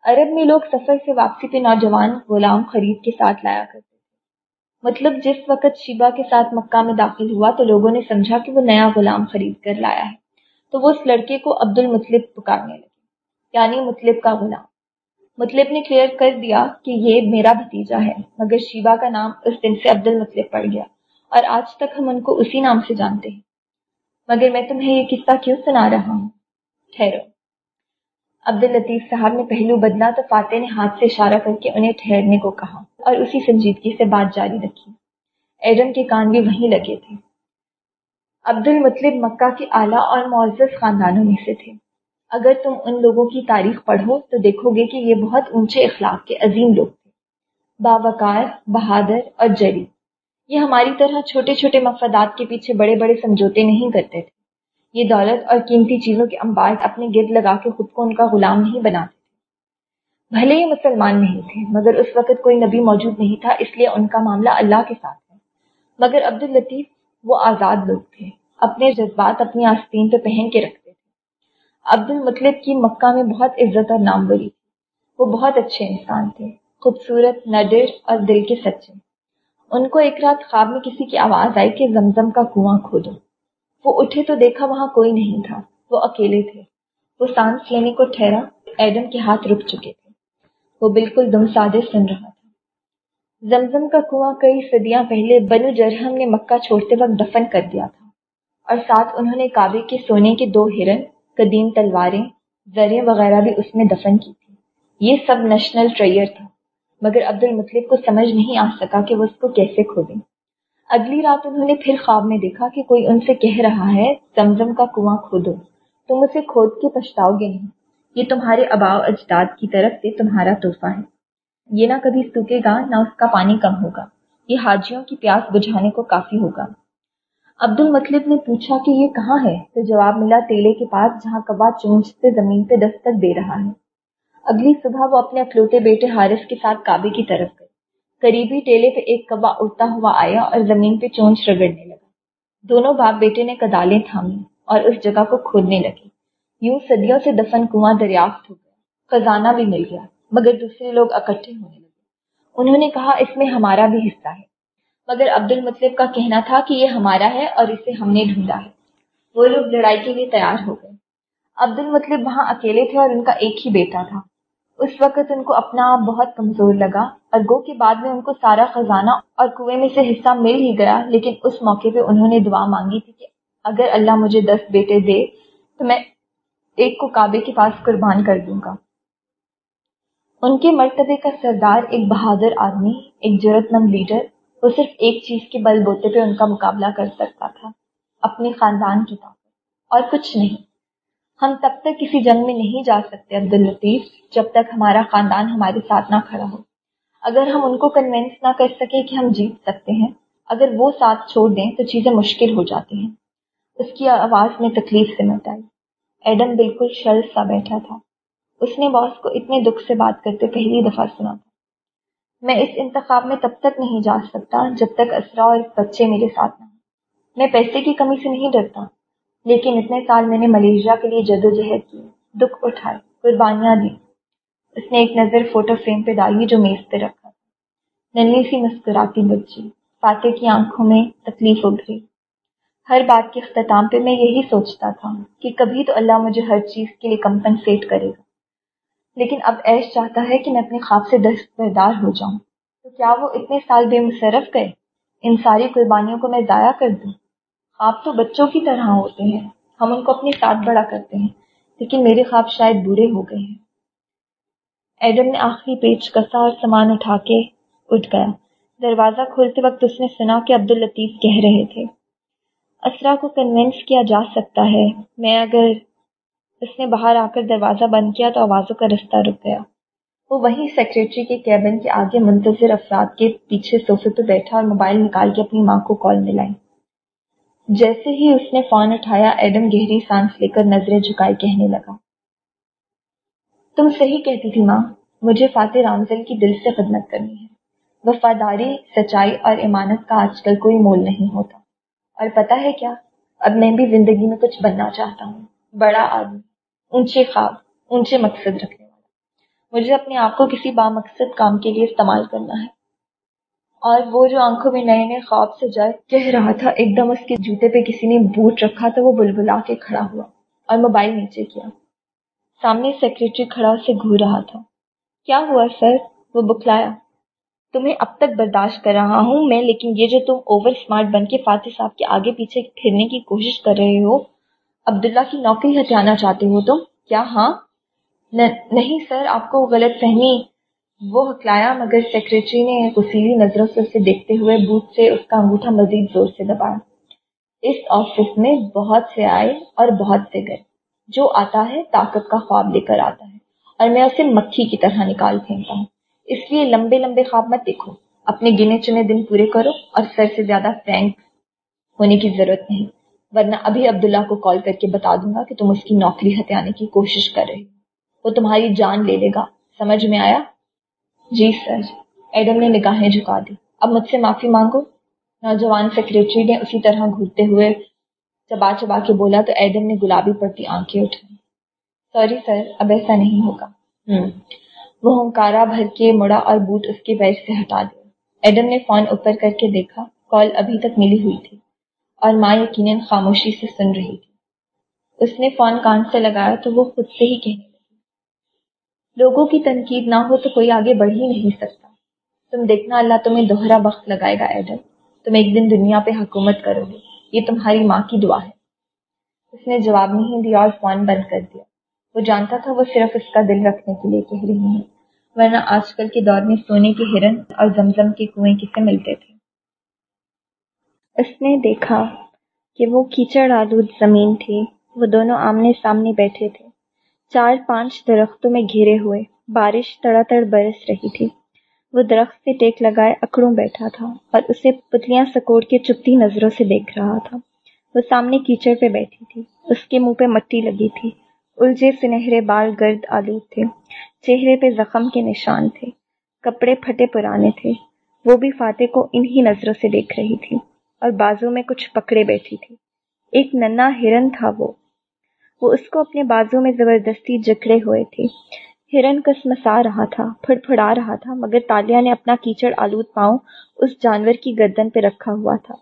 A: عرب میں لوگ سفر سے واپسی پہ نوجوان غلام خرید کے ساتھ لایا کرتے تھے۔ مطلب جس وقت شیبا کے ساتھ مکہ میں داخل ہوا تو لوگوں نے سمجھا کہ وہ نیا غلام خرید کر لایا ہے۔ تو وہ اس لڑکے کو عبد المطلب پکارنے لگے۔ یعنی مطلب کا غلام۔ مطلب نے کلیئر کر دیا کہ یہ میرا بھتیجا ہے، مگر شیبا کا نام اس دن سے عبد المطلب پڑ گیا۔ اور آج تک ہم ان کو اسی نام سے جانتے ہیں۔ مگر میں تمہیں یہ قصہ کیوں سنا رہا ہوں؟ ٹھہرو۔ عبد الطیف صاحب نے پہلو بدلا تو فاتح نے ہاتھ سے اشارہ کر کے انہیں ٹھہرنے کو کہا اور اسی سنجیدگی سے بات جاری رکھی۔ ایڈم کے کان بھی وہیں لگے تھے۔ عبد المطلب مکہ کے اعلیٰ اور معزز خاندانوں میں سے تھے۔ اگر تم ان لوگوں کی تاریخ پڑھو تو دیکھو گے کہ یہ بہت اونچے اخلاق کے عظیم لوگ تھے۔ باوقار، بہادر اور جری۔ یہ ہماری طرح چھوٹے چھوٹے مفادات کے پیچھے بڑے بڑے سمجھوتے نہیں کرتے تھے۔ یہ دولت اور قیمتی چیزوں کے انبار اپنے گرد لگا کے خود کو ان کا غلام نہیں بناتے تھے۔ بھلے ہی مسلمان نہیں تھے، مگر اس وقت کوئی نبی موجود نہیں تھا، اس لیے ان کا معاملہ اللہ کے ساتھ ہے۔ مگر عبد الطیف وہ آزاد لوگ تھے، اپنے جذبات اپنی آستین پہ پہن کے رکھتے تھے۔ عبد المطلب کی مکہ میں بہت عزت اور ناموری تھی۔ وہ بہت اچھے انسان تھے، خوبصورت نڈر اور دل کے سچے۔ ان کو ایک رات خواب میں کسی کی آواز آئی کہ زمزم کا کنواں کھودو۔ وہ اٹھے تو دیکھا وہاں کوئی نہیں تھا، وہ اکیلے تھے۔ وہ سانس لینے کو ٹھہرا، ایڈم کے ہاتھ رک چکے تھے۔ وہ بالکل دم سادے سن رہا تھا۔ زمزم کا کنواں کئی صدیاں پہلے بنو جرہم نے مکہ چھوڑتے وقت دفن کر دیا تھا۔ اور ساتھ انہوں نے کعبے کے سونے کے دو ہرن، قدیم تلواریں، زریں وغیرہ بھی اس میں دفن کی تھی یہ سب نیشنل ٹریئر تھا۔ مگر عبد المطلب کو سمجھ نہیں آ سکا کہ وہ اس کو کیسے کھودیں اگلی رات انہوں نے پھر خواب میں دیکھا کہ کوئی ان سے کہہ رہا ہے، زمزم کا کنواں کھودو۔ تم اسے کھود کے پچھتاؤ گے نہیں۔ یہ تمہارے اباؤ اجداد کی طرف سے تمہارا تحفہ ہے۔ یہ نہ کبھی سوکھے گا، نہ اس کا پانی کم ہوگا۔ یہ حاجیوں کی پیاس بجھانے کو کافی ہوگا۔ عبد المطلب نے پوچھا کہ یہ کہاں ہے؟ تو جواب ملا تیلے کے پاس، جہاں کبا چونچ سے زمین پہ دستک دے رہا ہے۔ اگلی صبح وہ اپنے اکلوتے بیٹے حارث کے ساتھ کعبے کی طرف گئے۔ قریبی ٹیلے پہ ایک کبا اڑتا ہوا آیا اور زمین پہ چونچ رگڑنے لگا۔ دونوں باپ بیٹے نے کدالیں تھامی اور اس جگہ کو کھودنے لگے۔ یوں صدیوں سے دفن کنواں دریافت ہو گیا۔ خزانہ بھی مل گیا، مگر دوسرے لوگ اکٹھے ہونے لگے۔ انہوں نے کہا، اس میں ہمارا بھی حصہ ہے۔ مگر عبد المطلب کا کہنا تھا کہ یہ ہمارا ہے اور اسے ہم نے ڈھونڈا ہے۔ وہ لوگ لڑائی کے لیے تیار ہو گئے۔ عبد المطلب وہاں اکیلے تھے اور ان کا ایک ہی بیٹا تھا۔ اس وقت ان کو اپنا آپ بہت کمزور لگا۔ اور گو کے بعد میں ان کو سارا خزانہ اور کنویں میں سے حصہ مل ہی گیا، لیکن اس موقع پہ انہوں نے دعا مانگی تھی کہ اگر اللہ مجھے دس بیٹے دے تو میں ایک کو کعبے کے پاس قربان کر دوں گا۔ ان کے مرتبے کا سردار ایک بہادر آدمی، ایک جرت مند لیڈر، وہ صرف ایک چیز کے بل بوتے پہ ان کا مقابلہ کر سکتا تھا، اپنے خاندان کی طاقت، اور کچھ نہیں۔ ہم تب تک کسی جنگ میں نہیں جا سکتے عبد الطیف جب تک ہمارا خاندان ہمارے ساتھ نہ کھڑا ہو۔ اگر ہم ان کو کنوینس نہ کر سکے کہ ہم جیت سکتے ہیں، اگر وہ ساتھ چھوڑ دیں تو چیزیں مشکل ہو جاتی ہیں۔ اس کی آواز میں تکلیف سے مٹ آئی ایڈم بالکل شل سا بیٹھا تھا۔ اس نے باس کو اتنے دکھ سے بات کرتے پہلی دفعہ سنا تھا۔ میں اس انتخاب میں تب تک نہیں جا سکتا جب تک اسرا اور بچے میرے ساتھ نہ ہوں۔ میں پیسے کی کمی سے نہیں ڈرتا۔ لیکن اتنے سال میں نے ملیشیا کے لیے جد و جہد کی، دکھ اٹھائے، قربانیاں دی اس نے ایک نظر فوٹو فریم پہ ڈالی جو میز پہ رکھا۔ ننھی سی مسکراتی بچی، فاتح کی آنکھوں میں تکلیف اٹھ گئی ہر بات کے اختتام پہ میں یہی سوچتا تھا کہ کبھی تو اللہ مجھے ہر چیز کے لیے کمپنسیٹ کرے گا۔ لیکن اب ایش چاہتا ہے کہ میں اپنے خواب سے دستبردار ہو جاؤں۔ تو کیا وہ اتنے سال بے مصرف گئے؟ ان ساری قربانیوں کو میں ضائع کر دوں؟ خواب تو بچوں کی طرح ہوتے ہیں۔ ہم ان کو اپنے ساتھ بڑا کرتے ہیں، لیکن میرے خواب شاید بورے ہو گئے ہیں۔ ایڈم نے آخری پیچ کسا اور سامان اٹھا کے اٹھ گیا۔ دروازہ کھولتے وقت اس نے سنا کہ عبد الطیف کہہ رہے تھے، اسرا کو کنوینس کیا جا سکتا ہے۔ میں اگر اس نے باہر آ کر دروازہ بند کیا تو آوازوں کا رستہ رک گیا۔ وہ وہیں سیکریٹری کے کیبن کے آگے منتظر افراد کے پیچھے صوفے پہ بیٹھا اور موبائل نکال کے اپنی ماں کو کال ملائی جیسے ہی اس نے فون اٹھایا، ایڈم گہری سانس لے کر نظریں جھکائے کہنے لگا، تم صحیح کہتی تھی ماں، مجھے فاتح رامزل کی دل سے خدمت کرنی ہے۔ وفاداری، سچائی اور امانت کا آج کل کوئی مول نہیں ہوتا۔ اور پتہ ہے کیا؟ اب میں بھی زندگی میں کچھ بننا چاہتا ہوں۔ بڑا آدمی، اونچے خواب، اونچے مقصد رکھنے والا۔ مجھے اپنے آپ کو کسی بامقصد کام کے لیے استعمال کرنا ہے۔ اور وہ جو آنکھوں میں نئے نئے خواب سے جائے کہہ رہا تھا، ایک دم اس کے جوتے پہ کسی نے بوٹ رکھا تو وہ بلبلا کے کھڑا ہوا اور موبائل نیچے کیا۔ سامنے سیکرٹری کھڑا اسے گھور رہا تھا۔ کیا ہوا سر؟ وہ بکلایا تمہیں اب تک برداشت کر رہا ہوں میں، لیکن یہ جو تم اوور اسمارٹ بن کے فاتح صاحب کے آگے پیچھے پھرنے کی کوشش کر رہے ہو، عبداللہ کی نوکری ہتھیانا چاہتے ہو تم؟ کیا؟ ہاں؟ نہیں سر، آپ کو غلط فہمی وہ ہکلایا مگر سیکرٹری نے وسیلی نظروں سے اسے دیکھتے ہوئے بوٹ سے اس کا انگوٹھا مزید زور سے دبایا۔ اس آفس میں بہت سے آئے اور بہت سے گئے۔ جو آتا ہے طاقت کا خواب لے کر آتا ہے اور میں اسے مکھی کی طرح نکال پھینکتا ہوں۔ اس لیے لمبے لمبے خواب مت دیکھو۔ اپنے گنے چنے دن پورے کرو اور سر سے زیادہ فرینک ہونے کی ضرورت نہیں۔ ورنہ ابھی عبداللہ کو کال کر کے بتا دوں گا کہ تم اس کی نوکری ہتھیانے کی کوشش کر رہے ہو۔ وہ تمہاری جان لے لے گا۔ سمجھ میں آیا؟ جی سر، ایڈم نے نگاہیں جھکا دی اب مجھ سے معافی مانگو؟ نوجوان سیکریٹری نے اسی طرح گھورتے ہوئے چبا چبا کے بولا تو ایڈم نے گلابی پڑتی آنکھیں اٹھائی سوری سر، اب ایسا نہیں ہوگا۔ ہوں وہ ہنکارا بھر کے مڑا اور بوٹ اس کے بیچ سے ہٹا دیا۔ ایڈم نے فون اوپر کر کے دیکھا، کال ابھی تک ملی ہوئی تھی اور ماں یقیناً خاموشی سے سن رہی تھی۔ اس نے فون کان سے لگایا تو وہ خود سے ہی کہنے لوگوں کی تنقید نہ ہو تو کوئی آگے بڑھ ہی نہیں سکتا۔ تم دیکھنا اللہ تمہیں دوہرا وقت لگائے گا، ایڈم۔ تم ایک دن دنیا پہ حکومت کرو گے۔ یہ تمہاری ماں کی دعا ہے۔ اس نے جواب نہیں دیا اور فون بند کر دیا۔ وہ جانتا تھا وہ صرف اس کا دل رکھنے کے لیے کہہ رہی ہیں، ورنہ آج کل کے دور میں سونے کے ہرن اور زمزم کے کنویں کسے ملتے تھے۔ اس نے دیکھا کہ وہ کیچڑ آلود زمین تھی۔ وہ دونوں آمنے سامنے بیٹھے تھے۔ چار پانچ درختوں میں گھیرے ہوئے، بارش تڑا تڑ برس رہی تھی۔ وہ درخت سے ٹیک لگائے اکڑوں بیٹھا تھا اور اسے پتلیاں سکوڑ کے چپتی نظروں سے دیکھ رہا تھا۔ وہ سامنے کیچڑ پہ بیٹھی تھی۔ اس کے منہ پہ مٹی لگی تھی۔ الجھے سنہرے بال گرد آلود تھے۔ چہرے پہ زخم کے نشان تھے۔ کپڑے پھٹے پرانے تھے۔ وہ بھی فاتح کو انہی نظروں سے دیکھ رہی تھی اور بازو میں کچھ پکڑے بیٹھی تھی۔ ایک ننا ہرن تھا وہ۔ وہ اس کو اپنے بازو میں زبردستی جکڑے ہوئے تھے۔ ہرن کس مسا رہا تھا پھڑ پھڑا رہا تھا، مگر تالیا نے اپنا کیچڑ آلود پاؤں اس جانور کی گردن پہ رکھا ہوا تھا۔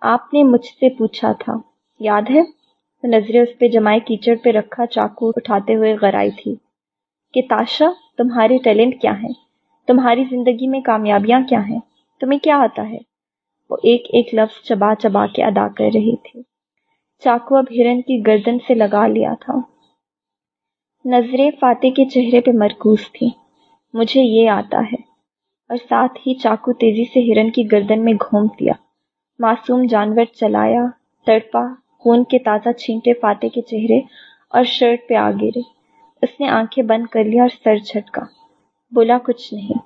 A: آپ نے مجھ سے پوچھا تھا، یاد ہے؟ نظریں اس پہ جمائے کیچڑ پہ رکھا چاقو اٹھاتے ہوئے غرائی تھی۔ کہ تاشا تمہارے ٹیلنٹ کیا ہیں تمہاری زندگی میں کامیابیاں کیا ہیں؟ تمہیں کیا آتا ہے؟ وہ ایک ایک لفظ چبا چبا کے ادا کر رہی تھی چاقو اب ہرن کی گردن سے لگا لیا تھا۔ نظریں فاتح کے چہرے پہ مرکوز تھی۔ مجھے یہ آتا ہے۔ اور ساتھ ہی چاقو تیزی سے ہرن کی گردن میں گھوم دیا۔ معصوم جانور چلایا، تڑپا، خون کے تازہ چھینٹے فاتح کے چہرے اور شرٹ پہ آ گرے۔ اس نے آنکھیں بند کر لی اور سر جھٹکا۔ بولا، کچھ نہیں۔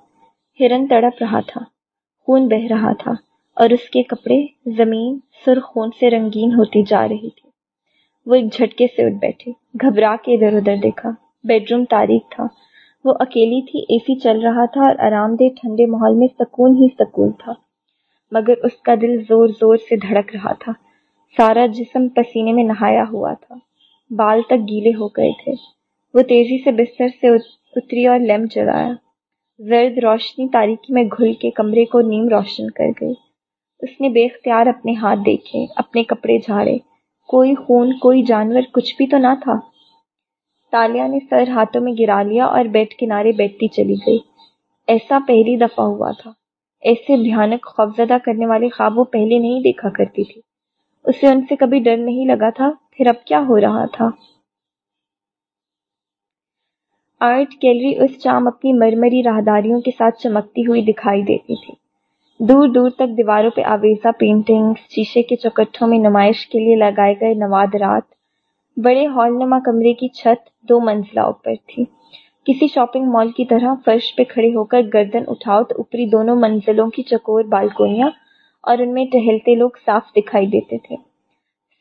A: ہرن تڑپ رہا تھا۔ خون بہ رہا تھا۔ اور اس کے کپڑے زمین، سر، خون سے رنگین ہوتی جا رہی تھی۔ وہ ایک جھٹکے سے اٹھ بیٹھے، گھبرا کے ادھر ادھر دیکھا۔ بیڈ روم تاریخ تھا۔ وہ اکیلی تھی، اے سی چل رہا تھا اور آرام دہ ٹھنڈے ماحول میں سکون ہی سکون تھا۔ مگر اس کا دل زور زور سے دھڑک رہا تھا۔ سارا جسم پسینے میں نہایا ہوا تھا۔ بال تک گیلے ہو گئے تھے۔ وہ تیزی سے بستر سے اتری اور لیمپ جلایا۔ زرد روشنی تاریکی میں گھل کے کمرے کو نیم روشن کر گئی۔ اس نے بے اختیار اپنے ہاتھ دیکھے، اپنے کپڑے جھاڑے۔ کوئی خون، کوئی جانور کچھ بھی تو نہ تھا۔ تالیا نے سر ہاتھوں میں گرا لیا اور بیٹھ کنارے بیٹھتی چلی گئی۔ ایسا پہلی دفعہ ہوا تھا۔ ایسے بھیانک خوفزدہ کرنے والے خواب وہ پہلے نہیں دیکھا کرتی تھی۔ اسے ان سے کبھی ڈر نہیں لگا تھا۔ پھر اب کیا ہو رہا تھا؟ آرٹ گیلری اس شام اپنی مرمری راہداریوں کے ساتھ چمکتی ہوئی دکھائی دیتی تھی۔ دور دور تک دیواروں پہ آویزہ پینٹنگ شیشے کے چوکٹھوں میں نمائش کے لیے لگائے گئے نوادرات۔ بڑے ہال نما کمرے کی چھت دو منزلہ اوپر تھی۔ کسی شاپنگ مال کی طرح فرش پہ کھڑے ہو کر گردن اٹھاؤ تو اوپری دونوں منزلوں کی چکور بالکونیاں اور ان میں ٹہلتے لوگ صاف دکھائی دیتے تھے۔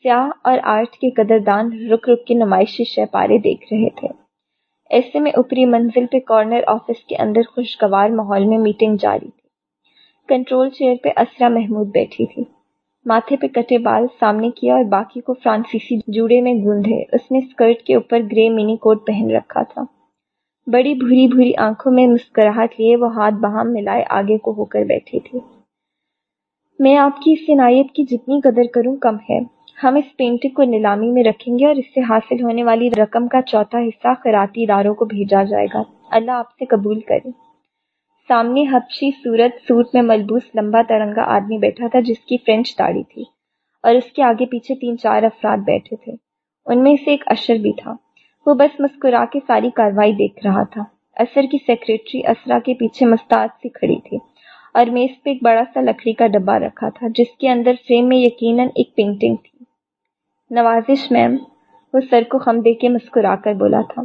A: سیاہ اور آرٹ کے قدردان رک رک کے نمائشی شہپارے دیکھ رہے تھے۔ ایسے میں اوپری منزل پہ کارنر آفس کے اندر خوشگوار ماحول میں میٹنگ جاری تھی۔ کنٹرول چیئر پہ اسرا محمود بیٹھی تھی۔ ماتھے پہ کٹے بال سامنے کیا اور باقی کو فرانسیسی جوڑے میں گوندھے۔ اس نے اسکرٹ کے اوپر گرے منی کوٹ پہن رکھا تھا۔ بڑی بھوری بھوری آنکھوں میں مسکراہٹ لیے وہ ہاتھ بہام ملائے آگے کو ہو کر بیٹھی تھی۔ میں آپ کی اس عنایت کی جتنی قدر کروں کم ہے۔ ہم اس پینٹنگ کو نیلامی میں رکھیں گے اور اس سے حاصل ہونے والی رقم کا چوتھا حصہ خیراتی اداروں کو بھیجا جائے گا۔ اللہ آپ سے قبول کرے۔ سامنے ہپشی صورت سوٹ میں ملبوس لمبا ترنگا آدمی بیٹھا تھا جس کی فرینچ داڑھی تھی اور اس کے آگے پیچھے تین چار افراد بیٹھے تھے۔ ان میں سے ایک اشر بھی تھا۔ وہ بس مسکرا کے ساری کاروائی دیکھ رہا تھا۔ اثر کی سیکرٹری اسرا کے پیچھے مستعد سے کھڑی تھی اور میز پہ ایک بڑا سا لکڑی کا ڈبہ رکھا تھا جس کے اندر فریم میں یقیناً ایک پینٹنگ تھی۔ نوازش میم، وہ سر کو خم دے کے مسکرا کر بولا تھا،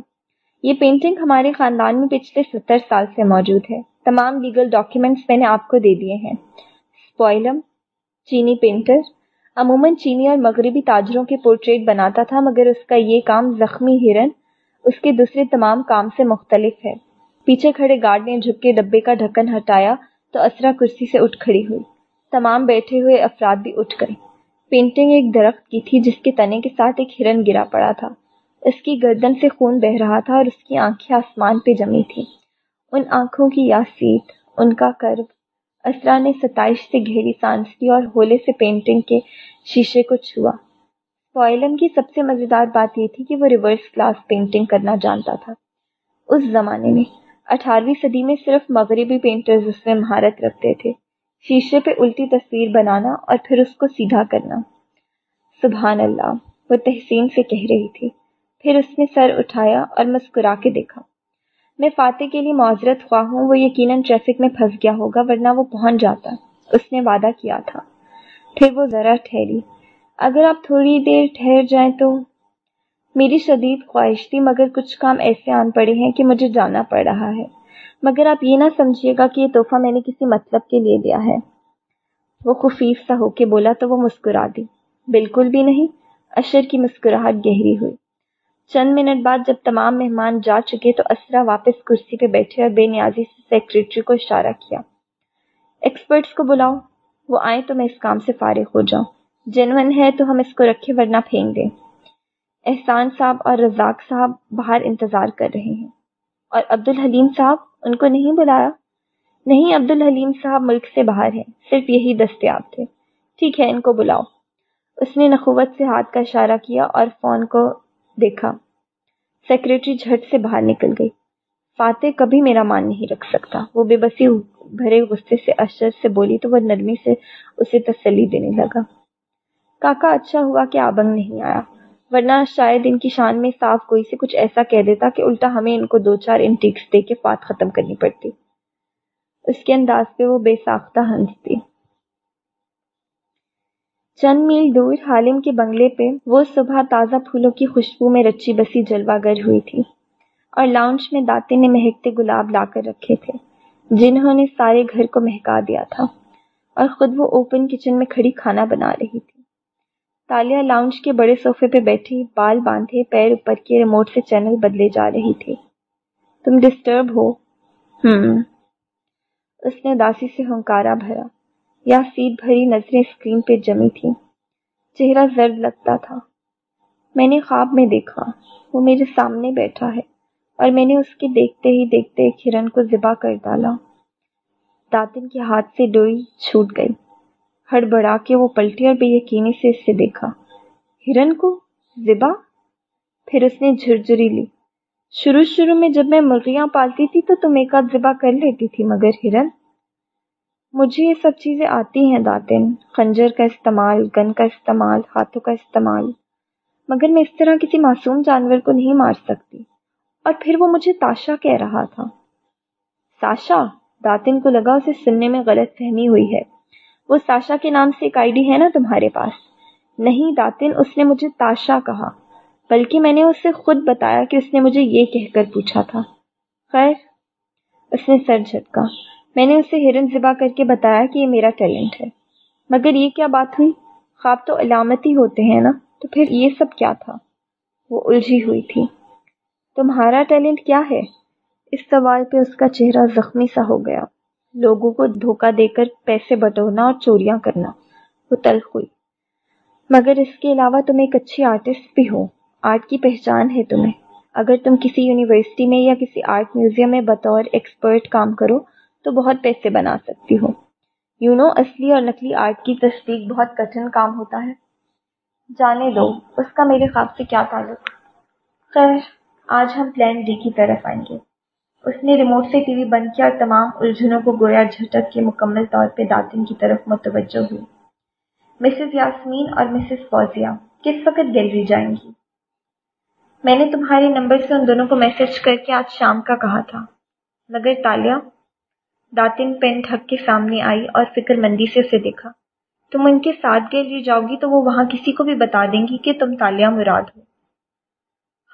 A: یہ پینٹنگ ہمارے خاندان میں پچھلے ستر سال سے موجود ہے۔ تمام لیگل ڈاکیومنٹس میں نے آپ کو دے دیے ہیں۔ اسپوائلم چینی پینٹر عموماً چینی اور مغربی تاجروں کے پورٹریٹ بناتا تھا، مگر اس کا یہ کام زخمی ہرن، اس کے دوسرے تمام کام سے مختلف ہے۔ پیچھے کھڑے گارڈ نے جھک کے ڈبے کا ڈھکن ہٹایا تو اسرا کرسی سے اٹھ کھڑی ہوئی۔ تمام بیٹھے ہوئے افراد بھی اٹھ گئے۔ پینٹنگ ایک درخت کی تھی جس کے تنے کے ساتھ ایک ہرن گرا پڑا تھا۔ اس کی گردن سے خون بہ رہا تھا اور اس کی آنکھیں آسمان پہ جمی تھی ان آنکھوں کی یاسیت ان کا کرب اسرا نے ستائش سے گہری سانس لی اور ہولے سے پینٹنگ کے شیشے کو چھوا۔ فوائلم کی سب سے مزیدار بات یہ تھی کہ وہ ریورس کلاس پینٹنگ کرنا جانتا تھا۔ اس زمانے میں اٹھارہویں صدی میں صرف مغربی پینٹرز اس میں مہارت رکھتے تھے۔ شیشے پہ الٹی تصویر بنانا اور پھر اس کو سیدھا کرنا۔ سبحان اللہ، وہ تحسین سے کہہ رہی تھی۔ پھر اس نے سر اٹھایا اور مسکرا کے دیکھا۔ میں فاتح کے لیے معذرت خواہ ہوں، وہ یقیناً ٹریفک میں پھنس گیا ہوگا، ورنہ وہ پہنچ جاتا۔ اس نے وعدہ کیا تھا۔ پھر وہ ذرا ٹھہری۔ اگر آپ تھوڑی دیر ٹھہر جائیں تو میری شدید خواہش تھی، مگر کچھ کام ایسے آن پڑے ہیں کہ مجھے جانا پڑ رہا ہے۔ مگر آپ یہ نہ سمجھیے گا کہ یہ تحفہ میں نے کسی مطلب کے لیے دیا ہے۔ وہ خفیف سا ہو کے بولا تو وہ مسکرا دی۔ بالکل بھی نہیں، اشر کی مسکراہٹ گہری ہوئی۔ چند منٹ بعد جب تمام مہمان جا چکے تو اسرا واپس کرسی پہ بیٹھے اور بے نیازی سے سیکرٹری کو اشارہ کیا۔ ایکسپرٹس کو بلاؤ، وہ آئیں تو میں اس کام سے فارغ ہو جاؤں۔ جنون ہے تو ہم اس کو رکھے ورنہ پھینک دیں۔ احسان صاحب اور رزاق صاحب باہر انتظار کر رہے ہیں۔ اور عبد الحلیم صاحب، ان کو نہیں بلایا؟ نہیں عبد الحلیم صاحب ملک سے باہر ہیں، صرف یہی دستیاب تھے۔ ٹھیک ہے، ان کو بلاؤ۔ اس نے نخوت سے ہاتھ کا اشارہ کیا اور فون کو دیکھا۔ سیکرٹری جھٹ سے باہر نکل گئی۔ فاتح کبھی میرا مان نہیں رکھ سکتا۔ وہ بے بسی بھرے غصے سے اشر سے بولی تو وہ نرمی سے اسے تسلی دینے لگا۔ کاکا اچھا ہوا کہ آبنگ نہیں آیا۔ ورنہ شاید ان کی شان میں صاف کوئی سے کچھ ایسا کہہ دیتا کہ الٹا ہمیں ان کو دو چار انٹیکس دے کے فات ختم کرنی پڑتی۔ اس کے انداز پہ وہ بے ساختہ ہنستی چند میل دور حالم کے بنگلے پہ وہ صبح تازہ پھولوں کی خوشبو میں رچی بسی جلوہ گر ہوئی تھی اور لاؤنج میں داتے نے مہکتے گلاب لا کر رکھے تھے، جنہوں نے سارے گھر کو مہکا دیا تھا اور خود وہ اوپن کچن میں کھڑی کھانا بنا رہی تھی۔ تالیہ لاؤنج کے بڑے صوفے پہ بیٹھی بال باندھے پیر اوپر کے ریموٹ سے چینل بدلے جا رہی تھی۔ تم ڈسٹرب ہو؟ ہم اس نے داسی سے ہنکارا بھرا۔ یا سیٹ بھری نظریں اسکرین پہ جمی تھی چہرہ زرد لگتا تھا۔ میں نے خواب میں دیکھا۔ وہ میرے سامنے بیٹھا ہے اور میں نے اس کے دیکھتے ہی دیکھتے ہرن کو ذبح کر ڈالا۔ داتن کے ہاتھ سے ڈوئی چھوٹ گئی۔ ہڑبڑا کے وہ پلٹی اور بے یقینی سے اس سے دیکھا۔ ہرن کو زبا پھر اس نے جھرجری لی۔ شروع شروع میں جب میں مرغیاں پالتی تھی تو تم ایک آدھ ذبح کر لیتی تھی، مگر ہرن مجھے یہ سب چیزیں آتی ہیں داتن خنجر کا استعمال، گن کا استعمال، ہاتھوں کا استعمال۔ مگر میں اس طرح کسی معصوم جانور کو نہیں مار سکتی۔ اور پھر وہ مجھے تاشا کہہ رہا تھا۔ ساشا داتن کو لگا، اسے سننے میں غلط فہمی ہوئی ہے۔ وہ ساشا کے نام سے ایک آئی ڈی ہے نا تمہارے پاس؟ نہیں داتن اس نے مجھے تاشا کہا۔ بلکہ میں نے اسے خود بتایا کہ اس نے مجھے یہ کہہ کر پوچھا تھا۔ خیر، اس نے سر جھٹکا۔ میں نے اسے ہرن ذبح کر کے بتایا کہ یہ میرا ٹیلنٹ ہے۔ مگر یہ کیا بات ہوئی؟ خواب تو علامتی ہوتے ہیں نا، تو پھر یہ سب کیا تھا؟ وہ الجھی ہوئی تھی۔ تمہارا ٹیلنٹ کیا ہے؟ اس سوال پہ اس کا چہرہ زخمی سا ہو گیا۔ لوگوں کو دھوکہ دے کر پیسے بٹورنا اور چوریاں کرنا، وہ تلخ ہوئی۔ مگر اس کے علاوہ تم ایک اچھی آرٹسٹ بھی ہو۔ آرٹ کی پہچان ہے تمہیں۔ اگر تم کسی یونیورسٹی میں یا کسی آرٹ میوزیم میں بطور ایکسپرٹ کام کرو تو بہت پیسے بنا سکتی ہو یو نو اصلی اور نقلی آرٹ کی تصدیق بہت کٹھن کام ہوتا ہے۔ جانے دو، اس کا میرے خواب سے کیا تعلق؟ خیر، آج ہم پلان ڈی کی طرف آئیں گے۔ اس نے ریموٹ سے ٹی وی بند کیا اور تمام الجھنوں کو گویا جھٹک کے مکمل طور پہ داتن کی طرف متوجہ ہوئی۔ مسز یاسمین اور مسز فوزیہ کس وقت گیلری جائیں گی؟ میں نے تمہارے نمبر سے ان دونوں کو میسج کر کے آج شام کا کہا تھا۔ مگر تالیہ داتن پین ٹھک کے سامنے آئی اور فکر مندی سے اسے دیکھا۔ تم ان کے ساتھ گیلری جی جاؤ گی تو وہ وہاں کسی کو بھی بتا دیں گی کہ تم تالیہ مراد ہو۔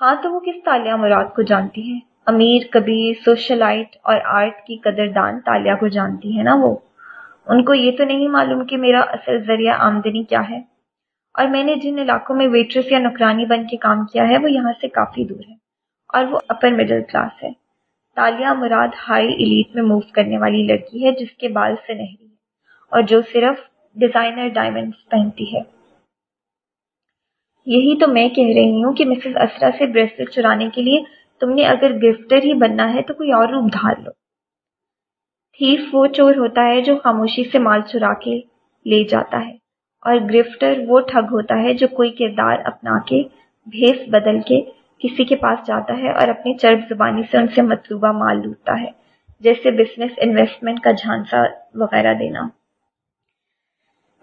A: ہاں تو وہ کس تالیہ مراد کو جانتی ہے امیر، کبیر، سوشلائٹ اور آرٹ کی قدر دان تالیہ کو جانتی ہے نا وہ؟ ان کو یہ تو نہیں معلوم کہ میرا اصل ذریعہ آمدنی کیا ہے۔ اور میں نے جن علاقوں میں ویٹرس یا نوکرانی بن کے کام کیا ہے، وہ یہاں سے کافی دور ہے اور وہ اپر مڈل کلاس ہے۔ تالیہ مراد ہائی ایلیٹ میں موو کرنے والی لڑکی ہے جس کے بال سے نہری ہے اور جو صرف ڈیزائنر ڈائمنڈس پہنتی ہے۔ یہی تو میں کہہ رہی ہوں کہ مسز اسرا سے بریسلٹ چرانے کے لیے تم نے اگر گفٹر ہی بننا ہے تو کوئی اور روپ دھار لو۔ تھیف وہ چور ہوتا ہے جو خاموشی سے مال چرا کے لے جاتا ہے اور گرفٹر وہ ٹھگ ہوتا ہے جو کوئی کردار اپنا کے بھیس بدل کے کسی کے پاس جاتا ہے اور اپنی چرب زبانی سے ان سے مطلوبہ مال لوٹتا ہے، جیسے بزنس انویسٹمنٹ کا جھانسا وغیرہ دینا۔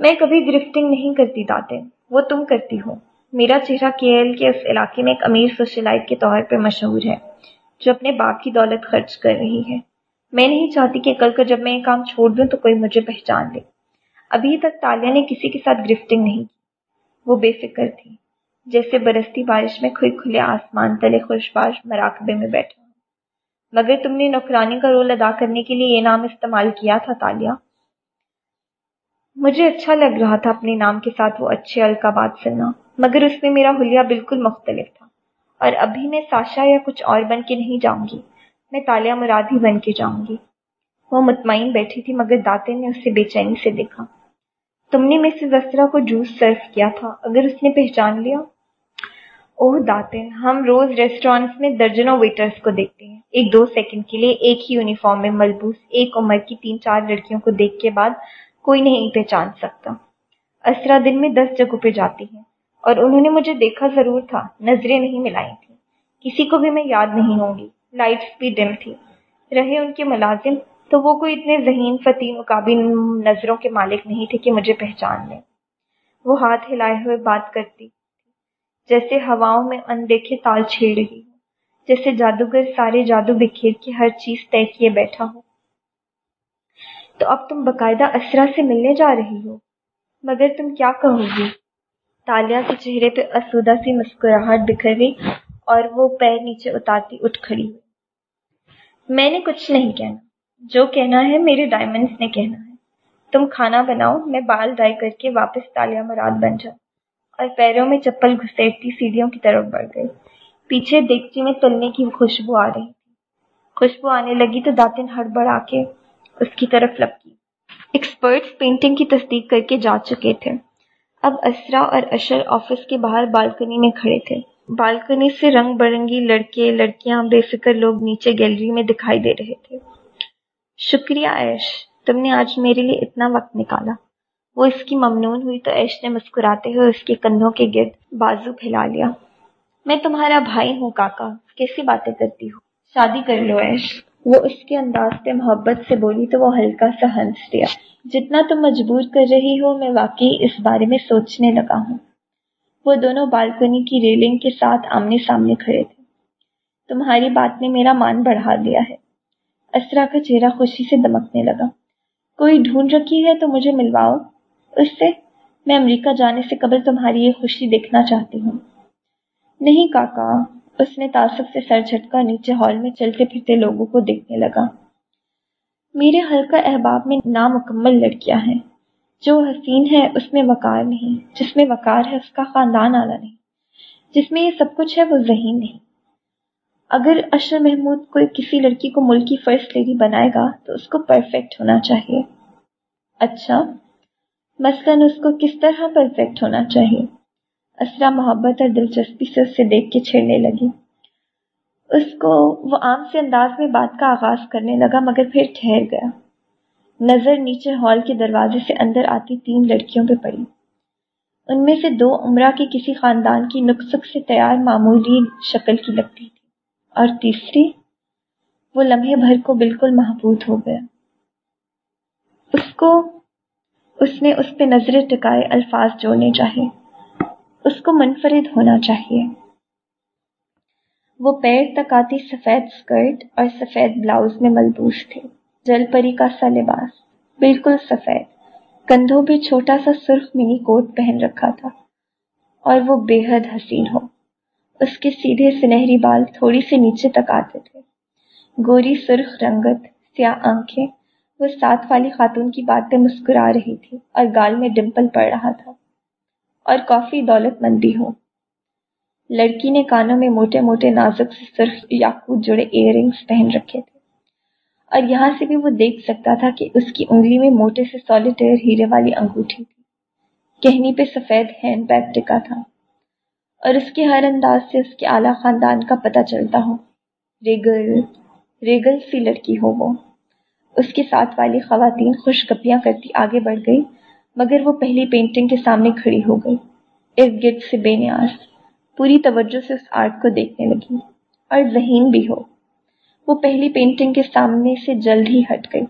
A: میں کبھی گرفٹنگ نہیں کرتی داتے، وہ تم کرتی ہو۔ میرا چہرہ کے ایل کے اس علاقے میں ایک امیر سوشلائٹ کے طور پہ مشہور ہے، جو اپنے باپ کی دولت خرچ کر رہی ہے۔ میں نہیں چاہتی کہ کل کو جب میں یہ کام چھوڑ دوں تو کوئی مجھے پہچان لے۔ ابھی تک تالیہ نے کسی کے ساتھ گرفٹنگ نہیں کی، وہ بے فکر تھی۔ جیسے برستی بارش میں کھلے کھلے آسمان، تلے خوشباش مراقبے میں بیٹھا مگر تم نے نوکرانی کا رول ادا کرنے کے لیے یہ نام استعمال کیا تھا تالیہ مجھے اچھا لگ رہا تھا اپنے نام کے ساتھ وہ اچھے القابات سننا، مگر اس میں میرا حلیہ بالکل مختلف تھا۔ اور ابھی میں ساشا یا کچھ اور بن کے نہیں جاؤں گی، میں تالیہ مراد ہی بن کے جاؤں گی۔ وہ مطمئن بیٹھی تھی، مگر داتے نے اسے بے چینی سے دیکھا۔ تم نے مسز اسرا کو جوس سرو کیا تھا، اگر اس نے پہچان لیا؟ اوہ داتن، ہم روز ریسٹورینٹس میں درجنوں ویٹرز کو دیکھتے ہیں۔ ایک دو سیکنڈ کے لیے ایک ہی یونیفارم میں ملبوس، ایک عمر کی تین چار لڑکیوں کو دیکھ کے بعد کوئی نہیں پہچان سکتا۔ اسرا دن میں دس جگہوں پہ جاتی ہے اور انہوں نے مجھے دیکھا ضرور تھا، نظریں نہیں ملائی تھی کسی کو بھی میں یاد نہیں ہوں گی۔ لائٹس بھی ڈم تھی۔ رہے ان کے ملازم، تو وہ کوئی اتنے ذہین فتح مقابل نظروں کے مالک نہیں تھے کہ مجھے پہچان لیں۔ وہ ہاتھ ہلائے ہوئے بات کرتی جیسے ہواؤں میں اندیکھے تال چھیڑ رہی ہو جیسے جادوگر سارے جادو بکھیر کے ہر چیز طے کیے بیٹھا ہو تو اب تم باقاعدہ اسرا سے ملنے جا رہی ہو، مگر تم کیا کہو گی؟ تالیہ کے چہرے پہ اسودہ سی مسکراہٹ بکھر گئی اور وہ پیر نیچے اتارتی اٹھ کھڑی ہوئی۔ میں نے کچھ نہیں کہنا، جو کہنا ہے میرے ڈائمنڈس نے کہنا ہے۔ تم کھانا بناؤ، میں بال ڈائی کر کے واپس تالیہ مراد بن جاؤں۔ اور پیروں میں چپل گھسیٹتی سیڑھیوں کی طرف بڑھ گئی۔ پیچھے دیکھتی میں تلنے کی خوشبو آ رہی تھی۔ خوشبو آنے لگی تو داتن ہڑبڑا کے اس کی طرف لپکی۔ ایکسپرٹس پینٹنگ کی تصدیق کر کے جا چکے تھے۔ اب اسرا اور اشر آفس کے باہر بالکنی میں کھڑے تھے۔ بالکنی سے رنگ برنگی لڑکے، لڑکیاں، بے فکر لوگ نیچے گیلری میں دکھائی دے رہے تھے۔ شکریہ ایش تم نے آج میرے لیے اتنا وقت نکالا۔ وہ اس کی ممنون ہوئی تو ایش نے مسکراتے ہوئے اس کے کندھوں کے گرد بازو پھیلا لیا۔ میں تمہارا بھائی ہوں کاکا، کیسی باتیں کرتی ہوں شادی کر لو ایش وہ اس کے انداز سے محبت سے بولی تو وہ ہلکا سا ہنس دیا۔ جتنا تم مجبور کر رہی ہو، میں واقعی اس بارے میں سوچنے لگا ہوں۔ وہ دونوں بالکنی کی ریلنگ کے ساتھ آمنے سامنے کھڑے تھے۔ تمہاری بات نے میرا مان بڑھا دیا ہے۔ اسرا کا چہرہ خوشی سے دمکنے لگا۔ کوئی ڈھونڈ رکھی ہے تو مجھے ملواؤ۔ اس سے میں امریکہ جانے سے قبل تمہاری یہ خوشی دیکھنا چاہتی ہوں۔ نہیں کاکا، اس نے تعصب سے سر جھٹکا نیچے ہال میں چلتے پھرتے لوگوں کو دیکھنے لگا۔ میرے حلقہ احباب میں نامکمل لڑکیاں ہیں۔ جو حسین ہے، اس میں وقار نہیں۔ جس میں وقار ہے، اس کا خاندان آنا نہیں۔ جس میں یہ سب کچھ ہے، وہ ذہین نہیں۔ اگر اشر محمود کوئی کسی لڑکی کو ملک کی فرسٹ لیڈی بنائے گا، تو اس کو پرفیکٹ ہونا چاہیے۔ اچھا۔ مثلاً اس کو کس طرح پرفیکٹ ہونا چاہیے؟ اسرا محبت اور دلچسپی سے اس سے دیکھ کے چھیڑنے لگی۔ اس کو وہ عام سے انداز میں بات کا آغاز کرنے لگا، مگر پھر ٹھہر گیا۔ نظر نیچے ہال کے دروازے سے اندر آتی تین لڑکیوں پہ پڑی۔ ان میں سے دو عمرہ کے کسی خاندان کی نقصق سے تیار معمولی شکل کی لگتی تھی۔ اور تیسری، وہ لمحے بھر کو بالکل محبوط ہو گیا۔ اس کو اس نے اس پہ نظریں ٹکائے الفاظ جوڑنے چاہے۔ اس کو منفرد ہونا چاہیے۔ وہ پیر تک آتی سفید اسکرٹ اور سفید بلاؤز میں ملبوس تھے۔ جل پری کا سا لباس بالکل سفید۔ کندھوں پہ چھوٹا سا سرخ منی کوٹ پہن رکھا تھا۔ اور وہ بے حد حسین ہو۔ اس کے سیدھے سنہری بال تھوڑی سی نیچے تک آتے تھے۔ گوری سرخ رنگت، سیاہ آنکھیں وہ ساتھ والی خاتون کی باتیں مسکرا رہی تھی اور گال میں ڈمپل پڑ رہا تھا اور کافی دولت مندی ہو۔ لڑکی نے کانوں میں موٹے موٹے نازک سے سرخ یاقوت جڑے ایئر رنگس پہن رکھے تھے۔ اور یہاں سے بھی وہ دیکھ سکتا تھا کہ اس کی انگلی میں موٹے سے سولیٹیئر ہیرے والی انگوٹھی تھی۔ کہنی پہ سفید ہینڈ بیگ ٹکا تھا۔ اور اس کے ہر انداز سے اس کے اعلیٰ خاندان کا پتہ چلتا ہو۔ ریگل ریگل سی لڑکی ہو وہ۔ اس کے ساتھ والی خواتین خوش گپیاں کرتی آگے بڑھ گئی مگر وہ پہلی پینٹنگ کے سامنے کھڑی ہو گئی ارد گرد سے بے نیاز، پوری توجہ سے اس آرٹ کو دیکھنے لگی۔ اور ذہین بھی ہو۔ وہ پہلی پینٹنگ کے سامنے سے جلد ہی ہٹ گئی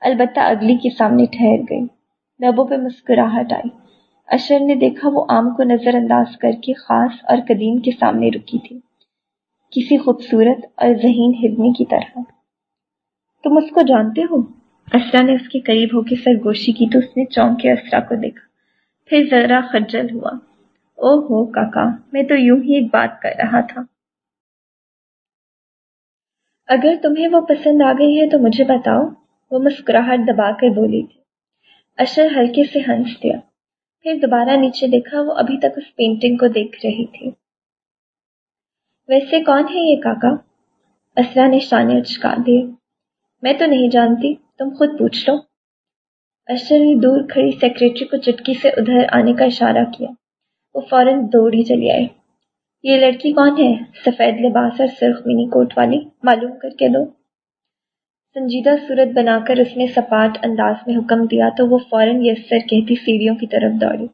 A: البتہ اگلی کے سامنے ٹھہر گئی لبوں پہ مسکراہٹ آئی۔ اشر نے دیکھا وہ آم کو نظر انداز کر کے خاص اور قدیم کے سامنے رکی تھی۔ کسی خوبصورت اور ذہین ہرنی کی طرح۔ تم اس کو جانتے ہو؟ اسرا نے اس کے قریب ہو کے سرگوشی کی تو اس نے چونک کے اسرا کو دیکھا۔ پھر ذرا خجل ہوا۔ او ہو کاکا میں تو یوں ہی ایک بات کر رہا تھا۔ اگر تمہیں وہ پسند آ گئی ہے تو مجھے بتاؤ۔ وہ مسکراہٹ دبا کر بولی تھی۔ اشر ہلکے سے ہنس دیا۔ پھر دوبارہ نیچے دیکھا وہ ابھی تک اس پینٹنگ کو دیکھ رہی تھی۔ ویسے کون ہے یہ کاکا؟ اسرا نے شانے اچکا دیے۔ میں تو نہیں جانتی، تم خود پوچھ لو۔ اشر نے دور کھڑی سیکرٹری کو چٹکی سے ادھر آنے کا اشارہ کیا۔ وہ فوراً دوڑی چلی آئی۔ یہ لڑکی کون ہے؟ سفید لباس اور سرخ منی کوٹ والی۔ معلوم کر کے دو۔ سنجیدہ صورت بنا کر اس نے سپاٹ انداز میں حکم دیا تو وہ فوراً یس سر کہتی سیڑھیوں کی طرف دوڑی۔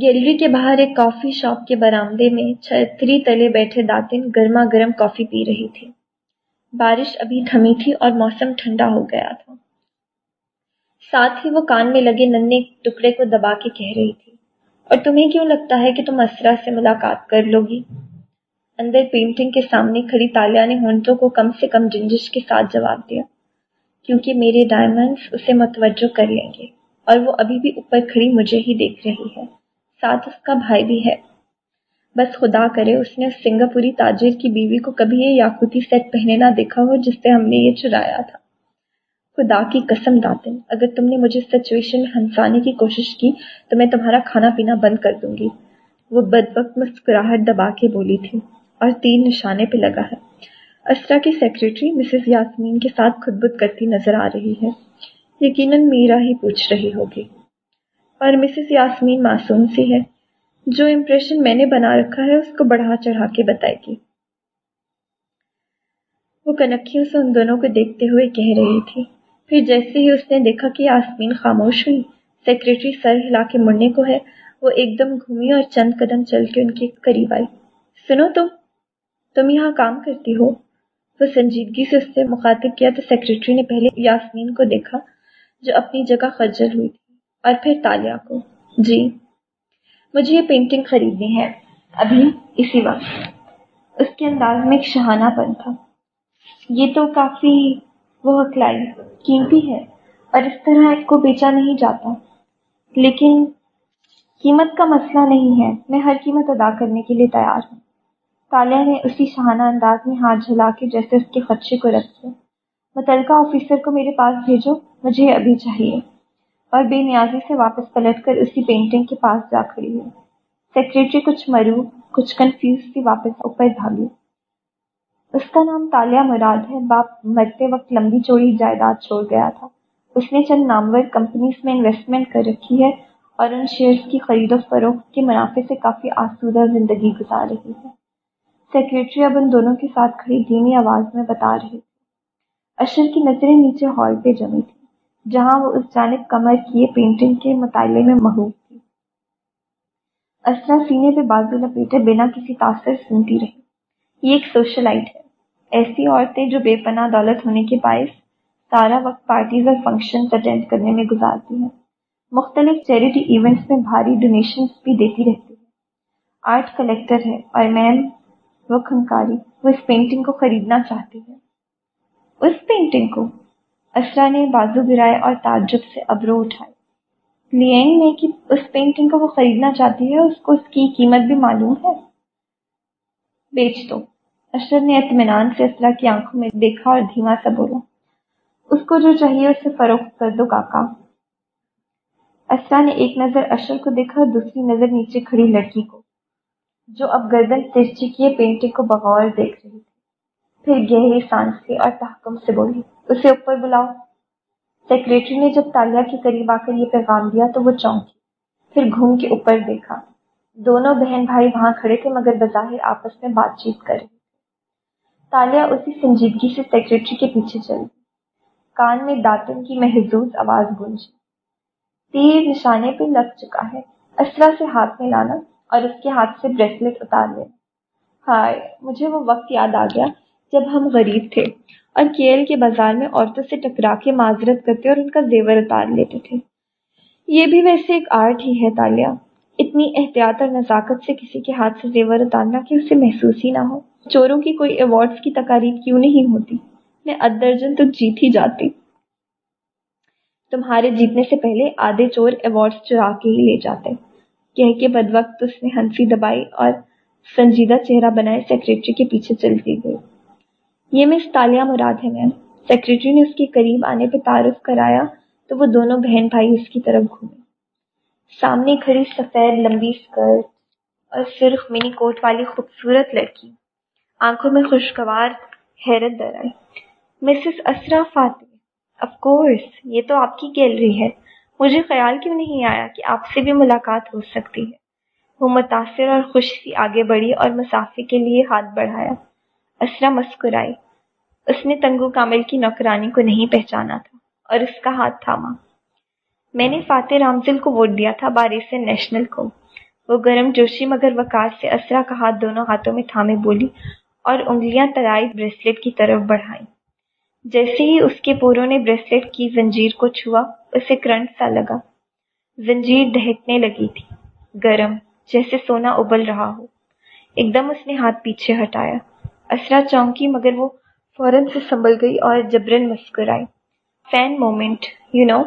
A: گیلری کے باہر ایک کافی شاپ کے برامدے میں چھتری تلے بیٹھے داتن گرما گرم کافی پی رہی تھی۔ بارش ابھی تھمی تھی اور موسم ٹھنڈا ہو گیا تھا۔ ساتھ ہی وہ کان میں لگے ننے ٹکڑے کو دبا کے کہہ رہی تھی۔ اور تمہیں کیوں لگتا ہے کہ تم اسرا سے ملاقات کر لو گی اندر پینٹنگ کے سامنے کھڑی تالیا نے ہونٹوں کو کم سے کم جنجش کے ساتھ جواب دیا۔ کیونکہ میرے ڈائمنڈس اسے متوجہ کر لیں گے اور وہ ابھی بھی اوپر کھڑی مجھے ہی دیکھ رہی ہے۔ ساتھ اس کا بھائی بھی ہے۔ بس خدا کرے اس نے اس سنگاپوری تاجر کی بیوی کو کبھی یہ یاقوتی سیٹ پہنے نہ دیکھا ہو جس سے ہم نے یہ چرایا تھا۔ خدا کی قسم داتن اگر تم نے مجھے سچویشن میں ہنسانے کی کوشش کی تو میں تمہارا کھانا پینا بند کر دوں گی۔ وہ بد وقت مسکراہٹ دبا کے بولی تھی اور تین نشانے پہ لگا ہے۔ اسرا کی سیکرٹری مسز یاسمین کے ساتھ خود بد کرتی نظر آ رہی ہے۔ یقیناً میرا ہی پوچھ رہی ہوگی۔ اور مسز یاسمین معصوم سی ہے۔ جو امپریشن میں نے بنا رکھا ہے، اس کو بڑھا چڑھا کے بتائے گی۔ وہ کنکھیوں سے ان دونوں کو دیکھتے ہوئے کہہ رہی تھی۔ پھر جیسے ہی اس نے دیکھا کہ آسمین خاموش ہوئی سیکرٹری سر ہلا کے مڑنے کو ہے، وہ ایک دم گھومی اور چند قدم چل کے ان کے قریب آئی۔ سنو تم تم یہاں کام کرتی ہو۔ وہ سنجیدگی سے اس سے مخاطب کیا تو سیکرٹری نے پہلے یاسمین کو دیکھا، جو اپنی جگہ خجل ہوئی تھی، اور پھر تالیا کو۔ جی۔ مجھے یہ پینٹنگ خریدنی ہے۔ ابھی اسی وقت۔ اس کے انداز میں ایک شہانہ پن تھا۔ یہ تو کافی وہ ہکلائی قیمتی ہے اور اس طرح اس کو بیچا نہیں جاتا۔ لیکن قیمت کا مسئلہ نہیں ہے۔ میں ہر قیمت ادا کرنے کے لیے تیار ہوں۔ تالیہ نے اسی شہانہ انداز میں ہاتھ جھلا کے جیسے اس کے خدشے کو رکھ دیا متعلقہ آفیسر کو میرے پاس بھیجو، مجھے ابھی چاہیے۔ اور بے نیازی سے واپس پلٹ کر اسی پینٹنگ کے پاس جا کھڑی ہوئی۔ سیکریٹری کچھ مرو، کچھ کنفیوز تھی واپس اوپر بھاگی۔ اس کا نام تالیہ مراد ہے۔ باپ مرتے وقت لمبی چوڑی جائیداد چھوڑ گیا تھا۔ اس نے چند نامور کمپنیز میں انویسٹمنٹ کر رکھی ہے اور ان شیئرز کی خرید و فروخت کے منافع سے کافی آسودہ زندگی گزار رہی ہے۔ سیکریٹری اب ان دونوں کے ساتھ کھڑی دھیمی آواز میں بتا رہی تھی۔ اشر کی نظریں نیچے ہال پہ جمی تھی جہاں وہ اس جانب کمر کیے پینٹنگ کے مطالعے میں محبوب تھی۔ اسرا سینے پہ بازو لپیٹے بنا کسی تاثر سنتی رہی۔ یہ ایک سوشلائٹ ہے۔ ایسی عورتیں جو بے پناہ دولت ہونے کے باعث سارا وقت پارٹیز اور فنکشن اٹینڈ کرنے میں گزارتی ہیں۔ مختلف چیریٹی ایونٹس میں بھاری ڈونیشنز بھی دیتی رہتی ہے آرٹ کلیکٹر ہے اور میم وہ کھنکاری وہ اس پینٹنگ کو خریدنا چاہتی ہے اس پینٹنگ کو اسرا نے بازو گرائے اور تعجب سے ابرو اٹھائے لینگ نے کہ اس پینٹنگ کو وہ خریدنا چاہتی ہے، اس کو اس کی قیمت بھی معلوم ہے؟ بیچ دو۔ اشر نے اطمینان سے اسرا کی آنکھوں میں دیکھا اور دھیما سا بولا۔ اس کو جو چاہیے اسے فروخت کر دو کاکا۔ اسرا نے ایک نظر اشر کو دیکھا اور دوسری نظر نیچے کھڑی لڑکی کو، جو اب گردن ترچی کیے پینٹنگ کو بغور دیکھ رہی تھی۔ پھر گہری سانس لی اور تحکم سے بولی، اسے اوپر بلاؤ۔ سیکریٹری نے جب تالیا کے قریب آ کر یہ پیغام دیا تو وہ چونکی پھر گھوم کے اوپر دیکھا۔ دونوں بہن بھائی وہاں کھڑے تھے مگر بظاہر آپس میں بات چیت کر رہے تالیا اسی سنجیدگی سے سیکریٹری کے پیچھے چلی۔ کان میں داتن کی محظوظ آواز گونجی۔ تیر نشانے پہ لگ چکا ہے۔ اسرا سے ہاتھ میں لانا اور اس کے ہاتھ سے بریسلٹ اتار لینا۔ ہائے، مجھے وہ وقت یاد آ گیا۔ جب ہم غریب تھے اور کیل کے بازار میں عورتوں سے ٹکرا کے معذرت کرتے اور ان کا زیور اتار لیتے تھے۔ یہ بھی ویسے ایک آرٹ ہی ہے تالیا۔ اتنی احتیاط اور نزاکت سے کسی کے ہاتھ سے زیور اتارنا کہ اسے محسوس ہی نہ ہو۔ چوروں کی کوئی ایوارڈز کی تقاریب کیوں نہیں ہوتی؟ میں ادرجن تو جیت ہی جاتی۔ تمہارے جیتنے سے پہلے آدھے چور ایوارڈز چرا کے ہی لے جاتے۔ کہہ کے بد وقت اس نے ہنسی دبائی اور سنجیدہ چہرہ بنائے سیکریٹری کے پیچھے چلتی گئی۔ یہ مس تالیہ مراد ہے میم سیکریٹری نے اس کے قریب آنے پہ تعارف کرایا تو وہ دونوں بہن بھائی اس کی طرف گھومے۔ سامنے کھڑی سفید لمبی اسکرٹ اور سرخ منی کوٹ والی خوبصورت لڑکی۔ آنکھوں میں خوشگوار حیرت در آئی۔ مسز اسرا فاتح اف کورس یہ تو آپ کی گیلری ہے۔ مجھے خیال کیوں نہیں آیا کہ آپ سے بھی ملاقات ہو سکتی ہے۔ وہ متاثر اور خوش سی آگے بڑھی اور مسافے کے لیے ہاتھ بڑھایا۔ اسرا مسکرائی اس نے تنگو کامل کی نوکرانی کو نہیں پہچانا تھا اور اس کا ہاتھ تھاما۔ میں نے فاتح رامزل کو ووٹ دیا تھا بارش نیشنل کو۔ وہ گرم جوشی مگر وکار سے اسرا کا ہاتھ دونوں ہاتھوں میں تھامے بولی اور انگلیاں ترائی بریسلیٹ کی طرف بڑھائیں۔ جیسے ہی اس کے پوروں نے بریسلیٹ کی زنجیر کو چھوا، اسے کرنٹ سا لگا۔ زنجیر دہکنے لگی تھی۔ گرم، جیسے سونا ابل رہا ہو۔ ایک دم اس نے ہاتھ پیچھے ہٹایا۔ اسرا چونکی مگر وہ فوراً سے سنبھل گئی اور جبرن مسکرائی فین مومنٹ یو نو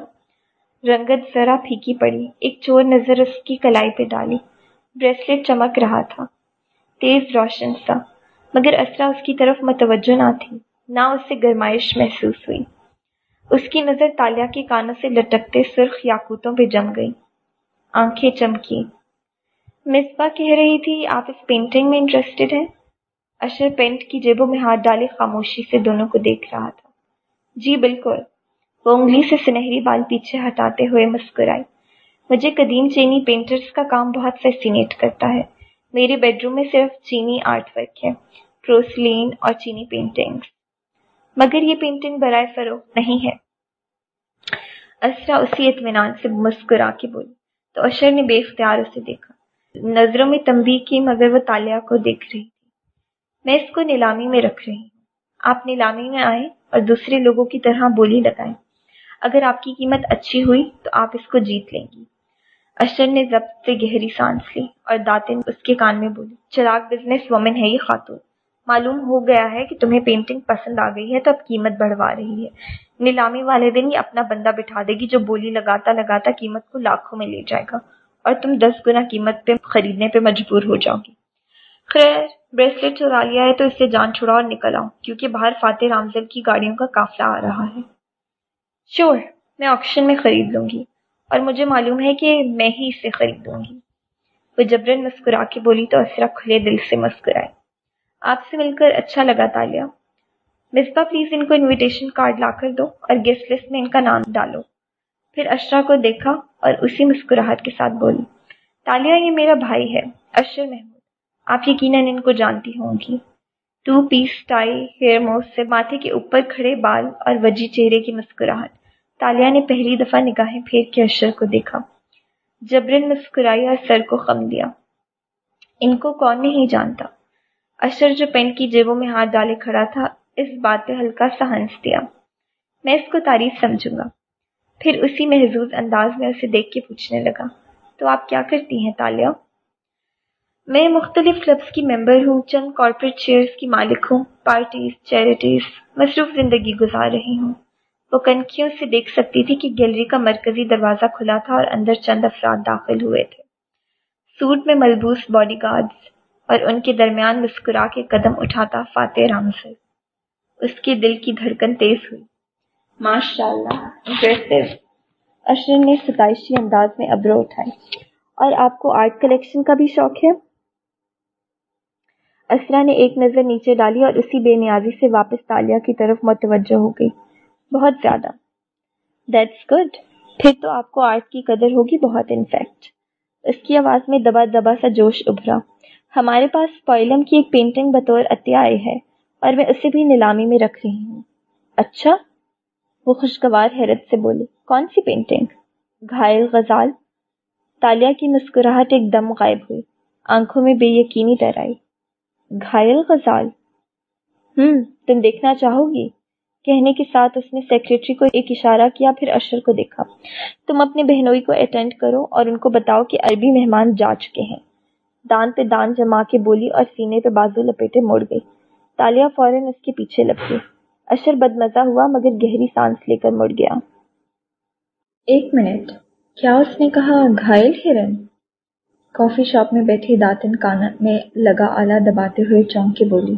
A: رنگت ذرا پھیکی پڑی، ایک چور نظر اس کی کلائی پہ ڈالی۔ بریسلیٹ چمک رہا تھا، تیز روشن سا، مگر اسرا اس کی طرف متوجہ نہ تھی، نہ اسے گرمائش محسوس ہوئی۔ اس کی نظر تالیا کے کانوں سے لٹکتے سرخ یاقوتوں پہ جم گئی۔ آنکھیں چمکی مصباح کہہ رہی تھی، آپ اس پینٹنگ میں انٹرسٹڈ ہیں؟ اشر پینٹ کی جیبوں میں ہاتھ ڈالے خاموشی سے دونوں کو دیکھ رہا تھا۔ جی بالکل، وہ انگلی سے سنہری بال پیچھے ہٹاتے ہوئے مسکرائی مجھے قدیم چینی پینٹرز کا کام بہت فیسینیٹ کرتا ہے۔ میرے بیڈ روم میں صرف چینی آرٹ ورک ہے پروسلین اور چینی پینٹنگز مگر یہ پینٹنگ برائے فروخت نہیں ہے۔ اسرا اسی اطمینان سے مسکرا کے بولی۔ تو اشر نے بے اختیار اسے دیکھا۔ نظروں میں تمبی کی، مگر وہ تالیا کو دیکھ رہی۔ میں اس کو نیلامی میں رکھ رہی ہوں۔ آپ نیلامی میں آئیں اور دوسرے لوگوں کی طرح بولی لگائیں۔ اگر آپ کی قیمت اچھی ہوئی تو آپ اس کو جیت لیں گی۔ اشر نے ضبط سے گہری سانس لی اور داتن اس کے کان میں بولی، چراغ بزنس وومن ہے یہ خاتون۔ معلوم ہو گیا ہے کہ تمہیں پینٹنگ پسند آ گئی ہے تو اب قیمت بڑھوا رہی ہے۔ نیلامی والے دن یہ اپنا بندہ بٹھا دے گی جو بولی لگاتا لگاتا قیمت کو لاکھوں میں لے جائے گا اور تم دس گنا قیمت پہ خریدنے پہ مجبور ہو جاؤ گی۔ خیر بریسلیٹ چرا لیا ہے تو اس سے جان چھڑا اور نکل آؤں کیونکہ باہر فاتح رامزل کی گاڑیوں کا قافلہ آ رہا ہے۔ شور میں آپشن میں خرید لوں گی، اور مجھے معلوم ہے کہ میں ہی اسے خریدوں گی۔ وہ جبرن مسکرا کے بولی، تو اسرا کھلے دل سے مسکرائے۔ آپ سے مل کر اچھا لگا تالیہ مصباح پلیز ان کو انویٹیشن کارڈ لا کر دو اور گیسٹ لسٹ میں ان کا نام ڈالو۔ پھر اشرا کو دیکھا اور اسی مسکراہٹ کے ساتھ بولی تالیہ یہ میرا بھائی ہے، اشر محمود۔ آپ یقیناً ان کو جانتی ہوں گی۔ ٹو پیس ٹائی ہیئر موس سے ماتھے کے اوپر کھڑے بال اور وجی چہرے کی مسکراہٹ۔ تالیہ نے پہلی دفعہ نگاہیں پھیر کے اشر کو دیکھا۔ جبرن مسکرائی اور سر کو خم دیا۔ ان کو کون نہیں جانتا۔ اشر جو پینٹ کی جیبوں میں ہاتھ ڈالے کھڑا تھا، اس بات پہ ہلکا سا ہنس دیا۔ میں اس کو تعریف سمجھوں گا۔ پھر اسی محظوظ انداز میں اسے دیکھ کے پوچھنے لگا۔ تو آپ کیا کرتی ہیں تالیہ میں مختلف کلبس کی ممبر ہوں، چند کارپوریٹ چیئرز کی مالک ہوں پارٹیز چیریٹیز مصروف زندگی گزار رہی ہوں۔ وہ کنکھیوں سے دیکھ سکتی تھی کہ گیلری کا مرکزی دروازہ کھلا تھا اور اندر چند افراد داخل ہوئے تھے۔ سوٹ میں ملبوس باڈی گارڈز اور ان کے درمیان مسکرا کے قدم اٹھاتا فاتح رام سے اس کے دل کی دھڑکن تیز ہوئی۔ ماشاء اللہ اشرن نے ستائشی انداز میں ابرو اٹھائی۔ اور آپ کو آرٹ کلیکشن کا بھی شوق ہے؟ اسرا نے ایک نظر نیچے ڈالی اور اسی بے نیازی سے واپس تالیا کی طرف متوجہ ہو گئی۔ بہت زیادہ۔ دیٹس گڈ پھر تو آپ کو آرٹ کی قدر ہوگی بہت انفیکٹ اس کی آواز میں دبا دبا سا جوش ابھرا۔ ہمارے پاس پوئلم کی ایک پینٹنگ بطور عطیہ آئی ہے اور میں اسے بھی نیلامی میں رکھ رہی ہوں۔ اچھا۔ وہ خوشگوار حیرت سے بولی، کون سی پینٹنگ گھائل غزال۔ تالیا کی مسکراہٹ ایک دم غائب ہوئی۔ آنکھوں میں بے یقینی تر آئی۔ گھائل غزال۔ ہوں تم دیکھنا چاہو گی۔ کہنے کے ساتھ اس نے سیکرٹری کو ایک اشارہ کیا پھر اشر کو دیکھا۔ تم اپنے بہنوئی کو اٹینڈ کرو اور ان کو بتاؤ کہ عربی مہمان جا چکے ہیں۔ دان پہ دان جما کے بولی اور سینے پہ بازو لپیٹے مڑ گئی۔ تالیا فوراً اس کے پیچھے لگ گئی اشر بد مزہ ہوا مگر گہری سانس لے کر مڑ گیا۔ ایک منٹ کیا اس نے کہا گھائل ہرن؟ کافی شاپ میں بیٹھی داتن کانا میں لگا آلہ دباتے ہوئے چونک کے بولی،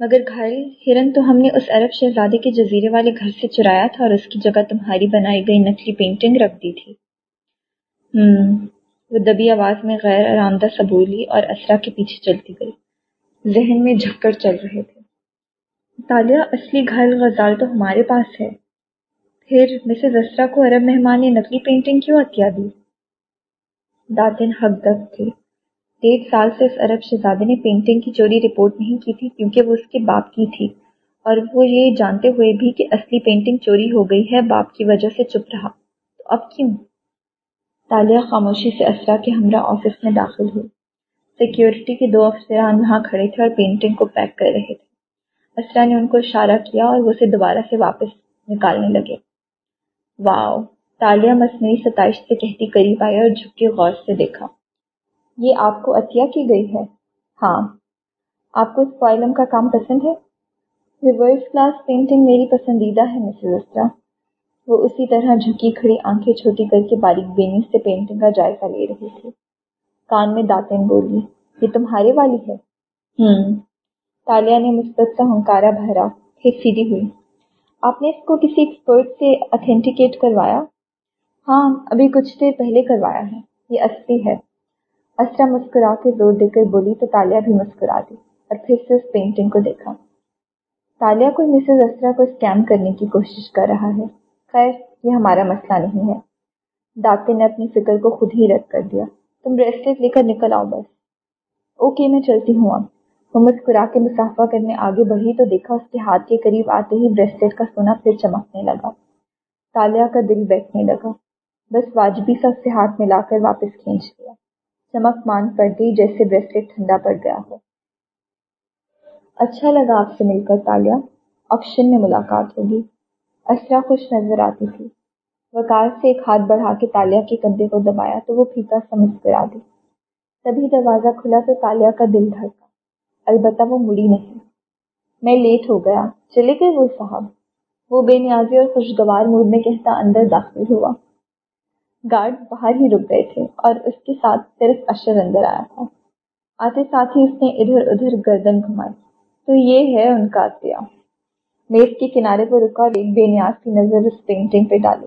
A: مگر گھائل، ہرن تو ہم نے اس عرب شہزادے کے جزیرے والے گھر سے چرایا تھا اور اس کی جگہ تمہاری بنائی گئی نقلی پینٹنگ رکھ دی تھی۔ ہوں وہ دبی آواز میں غیر آرامدہ سبولی اور اسرا کے پیچھے چلتی گئی۔ ذہن میں جھکڑ چل رہے تھے۔ تالیہ اصلی گھائل غزال تو ہمارے پاس ہے۔ پھر مسز اسرا کو عرب مہمان نے نقلی پینٹنگ کیوں عطیہ دی؟ داتن حق دک تھے۔ ڈیڑھ سال سے اس عرب شہزادے نے پینٹنگ کی چوری رپورٹ نہیں کی تھی کیونکہ وہ اس کے باپ کی تھی۔ اور وہ یہ جانتے ہوئے بھی کہ اصلی پینٹنگ چوری ہو گئی ہے، باپ کی وجہ سے چپ رہا۔ تو اب کیوں؟ تالیہ خاموشی سے اسرا کے ہمراہ آفس میں داخل ہوئی سیکیورٹی کے دو افسران وہاں کھڑے تھے اور پینٹنگ کو پیک کر رہے تھے۔ اسرا نے ان کو اشارہ کیا اور وہ اسے دوبارہ سے واپس نکالنے لگے۔ واؤ تالیہ مصنوعی ستائش سے کہتی قریب آئی اور جھک کے غور سے دیکھا۔ یہ آپ کو عطیہ کی گئی ہے؟ ہاں۔ آپ کو اس پوائلم کا کام پسند ہے؟ ریورس کلاس پینٹنگ میری پسندیدہ ہے، مسز اسرا وہ اسی طرح جھکی کھڑی آنکھیں چھوٹی کر کے باریک بینی سے پینٹنگ کا جائزہ لے رہی تھی۔ کان میں داتن بولی، یہ تمہارے والی ہے؟ ہوں تالیہ نے مثبت کا ہنکارا بھرا پھر سیدھی ہوئی۔ آپ نے اس کو کسی ایکسپرٹ سے اتھینٹیکیٹ کروایا ہاں ابھی کچھ دیر پہلے کروایا ہے۔ یہ اصلی ہے۔ اسرا مسکرا کے زور دے کر بولی تو تالیہ بھی مسکرا دی اور پھر سے اس پینٹنگ کو دیکھا۔ تالیہ کوئی مسز اسرا کو اسکیم کرنے کی کوشش کر رہا ہے۔ خیر، یہ ہمارا مسئلہ نہیں ہے۔ داتے نے اپنی فکر کو خود ہی رد کر دیا۔ تم بریسلیٹ لے کر نکل آؤ بس۔ اوکے میں چلتی ہوں اب۔ وہ مسکرا کے مسافہ کرنے آگے بڑھی تو دیکھا اس کے ہاتھ کے قریب آتے ہی بریسلیٹ کا سونا پھر چمکنے لگا۔ تالیہ کا دل بیٹھنے لگا۔ بس واجبی سب سے ہاتھ ملا کر واپس کھینچ لیا۔ چمک مان پڑ گئی جیسے بریسلیٹ ٹھنڈا پڑ گیا ہو۔ اچھا لگا آپ سے مل کر تالیہ آپشن میں ملاقات ہوگی۔ اسرا خوش نظر آتی تھی۔ وکار سے ایک ہاتھ بڑھا کے تالیہ کے کندھے کو دبایا تو وہ پھیکا سمجھ کر آ دی۔ تبھی دروازہ کھلا تو تالیہ کا دل دھڑکا۔ البتہ وہ مڑی نہیں۔ میں لیٹ ہو گیا۔ چلے گئے وہ صاحب۔ وہ بے نیازی اور خوشگوار موڈ میں کہتا، اندر داخل ہوا۔ گارڈ باہر ہی رک گئے تھے اور اس کے ساتھ صرف اشر اندر آیا تھا۔ آتے ساتھ ہی اس نے ادھر ادھر گردن گھمائی۔ تو یہ ہے ان کا عطیہ۔ میز کے کنارے پر رکا اور ایک بے نیاز کی نظر اس پینٹنگ پہ ڈالی۔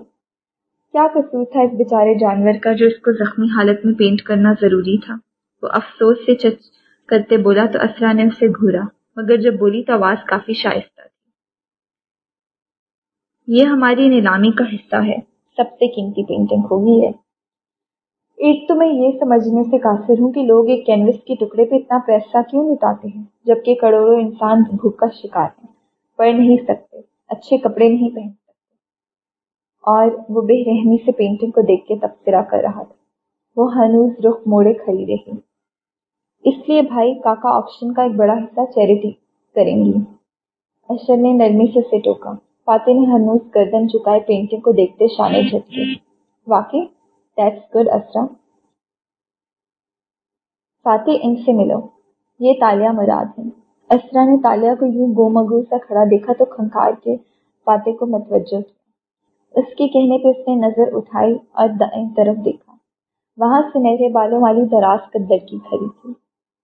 A: کیا قصور تھا اس بیچارے جانور کا جو اس کو زخمی حالت میں پینٹ کرنا ضروری تھا؟ وہ افسوس سے چچ کرتے بولا تو اسرا نے اسے گھورا، مگر جب بولی تو آواز کافی شائستہ تھی۔ یہ ہماری نیلامی کا حصہ ہے۔ سب سے قیمتی پینٹنگ ہوگی ہے ایک تو میں یہ سمجھنے سے قاصر ہوں کہ لوگ ایک کینوس کے ٹکڑے پہ اتنا پیسہ کیوں لٹاتے ہیں، جبکہ کروڑوں انسان بھوک کا شکار ہیں۔ پڑھ نہیں سکتے، اچھے کپڑے نہیں پہن سکتے۔ اور وہ بے رحمی سے پینٹنگ کو دیکھ کے تبصرہ کر رہا تھا۔ وہ ہنوز رخ موڑے کھڑی رہی۔ اس لیے بھائی کاکا آپشن کا ایک بڑا حصہ چیریٹی کریں گی۔ اشر نے نرمی سے اسے ٹوکا۔ فاتح نے ہنوز گردن چکائے پینٹنگ کو دیکھتے شانے جھٹکے۔ واقعی دیٹس گڈ اسرا۔ فاتح ان سے ملو۔ یہ تالیہ مراد ہیں اسرا نے تالیہ کو یوں گو مگو سا کھڑا دیکھا تو کھنکار کے فاتح کو متوجہ کیا۔ اس کے کہنے پہ اس نے نظر اٹھائی اور دائیں طرف دیکھا۔ وہاں سنہرے بالوں والی دراز قدر کی کھڑی تھی۔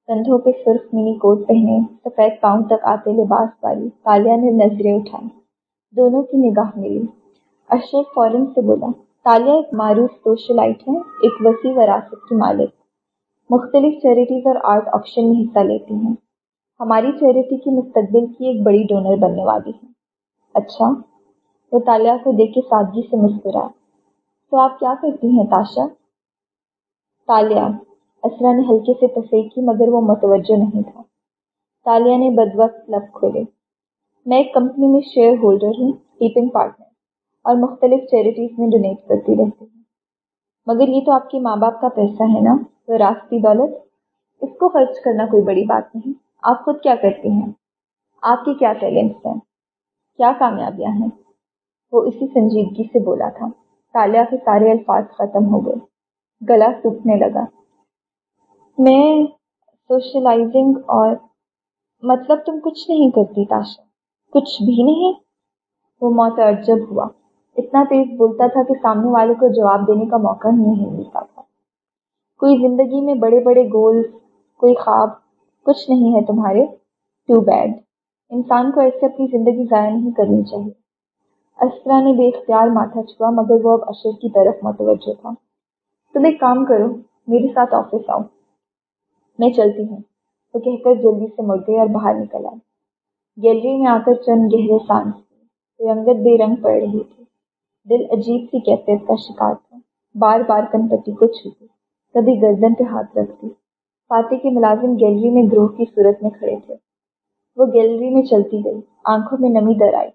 A: کندھوں پہ سرخ منی کوٹ پہنے، سفید پاؤں تک آتے لباس والی تالیہ نے نظریں اٹھائیں دونوں کی نگاہ ملی۔ اشرف فوراً سے بولا، تالیہ ایک معروف سوشلائٹ ہے ایک وسیع وراثت کی مالک۔ مختلف چیریٹیز اور آرٹ آپشن میں حصہ لیتی ہیں۔ ہماری چیریٹی کی مستقبل کی ایک بڑی ڈونر بننے والی ہے اچھا وہ تالیہ کو دیکھ کے سادگی سے مسکرا۔ تو آپ کیا کرتی ہیں تاشا؟ تالیہ اسرا نے ہلکے سے تصحیح کی مگر وہ متوجہ نہیں تھا۔ تالیہ نے بد وقت لب کھولے۔ میں ایک کمپنی میں شیئر ہولڈر ہوں کیپنگ پارٹنر اور مختلف چیریٹیز میں ڈونیٹ کرتی رہتی ہوں۔ مگر یہ تو آپ کے ماں باپ کا پیسہ ہے نا راستی دولت، اس کو خرچ کرنا کوئی بڑی بات نہیں۔ آپ خود کیا کرتی ہیں؟ آپ کے کیا ٹیلنٹس ہیں؟ کیا کامیابیاں ہیں؟ وہ اسی سنجیدگی سے بولا تھا۔ تالیہ کے سارے الفاظ ختم ہو گئے۔ گلا سوکھنے لگا۔ میں سوشلائزنگ اور مطلب تم کچھ نہیں کرتی تاشا۔ کچھ بھی نہیں۔ وہ متعجب ہوا۔ اتنا تیز بولتا تھا کہ سامنے والے کو جواب دینے کا موقع ہی نہیں ملتا تھا۔ کوئی زندگی میں بڑے بڑے گولز کوئی خواب، کچھ نہیں ہے تمہارے۔ ٹو بیڈ انسان کو ایسے اپنی زندگی ضائع نہیں کرنی چاہیے۔ اسرا نے بے اختیار ماتھا چھوا، مگر وہ اب اشر کی طرف متوجہ تھا۔ تم ایک کام کرو، میرے ساتھ آفس آؤ۔ میں چلتی ہوں۔ وہ کہہ کر جلدی سے مڑ گئی اور باہر نکل آئی۔ گیلری میں آ کر چند گہرے سانس رنگت بے رنگ پڑ رہی تھی۔ دل عجیب سی کیفیت کا شکار تھا۔ بار بار کنپتی کو چھوتی کبھی گردن پہ ہاتھ رکھتی فاتح کے ملازم گیلری میں گروہ کی صورت میں کھڑے تھے۔ وہ گیلری میں چلتی گئی، آنکھوں میں نمی در آئی۔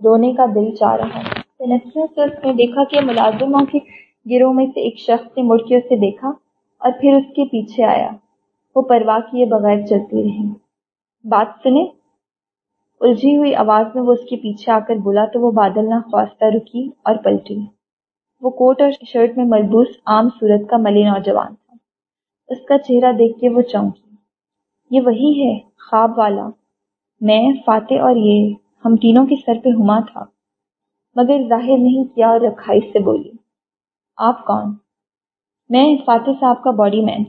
A: رونے کا دل چاہ رہا تنکیوں سے اس نے دیکھا کہ ملازموں کے گروہ میں سے ایک شخص نے مڑ کے اسے دیکھا اور پھر اس کے پیچھے آیا۔ وہ پرواہ کیے بغیر چلتی رہی۔ بات سنے الجھی ہوئی آواز میں وہ اس کے پیچھے آ کر بولا تو وہ بادل نہ خواستہ رکی اور پلٹی۔ وہ کوٹ اور شرٹ میں ملبوس عام صورت کا ملی نوجوان تھا۔ اس کا چہرہ دیکھ کے وہ چونکی۔ یہ وہی ہے، خواب والا۔ میں، فاتح اور یہ، ہم تینوں کے سر پہ ہما تھا۔ مگر ظاہر نہیں کیا اور رکھائی سے بولی۔ آپ کون؟ میں، فاتح صاحب کا باڈی مین۔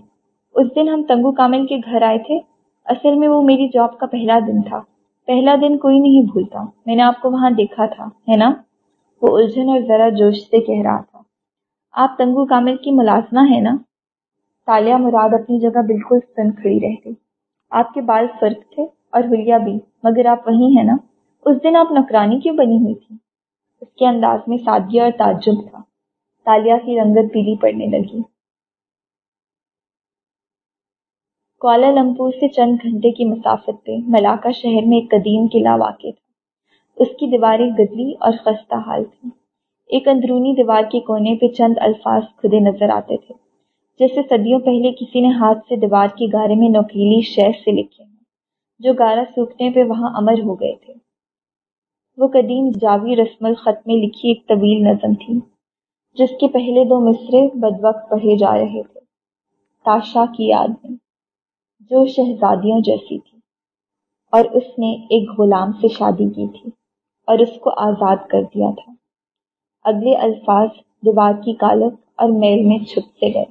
A: اس دن ہم تنگو کامل کے گھر آئے تھے۔ اصل میں وہ میری جاب کا پہلا دن تھا۔ پہلا دن کوئی نہیں بھولتا۔ میں نے آپ کو وہاں دیکھا تھا، ہے نا؟ وہ الجھن اور ذرا جوش سے کہہ رہا تھا۔ آپ تنگو کامل کی ملازمہ ہے نا؟ تالیہ مراد اپنی جگہ بالکل سن کھڑی رہ گئی۔ آپ کے بال فرق تھے اور ہلیا بھی، مگر آپ وہی ہیں نا؟ اس دن آپ نکرانی کیوں بنی ہوئی تھی؟ اس کے انداز میں سادگی اور تعجب تھا۔ تالیہ کی رنگت پیلی پڑنے لگی۔ کوالہ لمپور سے چند گھنٹے کی مسافت پہ ملاقہ شہر میں ایک قدیم قلعہ واقع تھا۔ اس کی دیواریں گدلی اور خستہ حال تھیں۔ ایک اندرونی دیوار کے کونے پہ چند الفاظ کھدے نظر آتے تھے، جیسے صدیوں پہلے کسی نے ہاتھ سے دیوار کے گارے میں نوکیلی شہ سے لکھے ہیں، جو گارا سوکھنے پہ وہاں امر ہو گئے تھے۔ وہ قدیم جاوی رسم الخط میں لکھی ایک طویل نظم تھی، جس کے پہلے دو مصرے بد وقت پڑھے جا رہے تھے۔ تاشا کی یاد میں۔ جو شہزادیوں جیسی تھی۔ اور اس نے ایک غلام سے شادی کی تھی اور اس کو آزاد کر دیا تھا۔ اگلے الفاظ دیوار کی کالک اور میل میں چھپتے گئے۔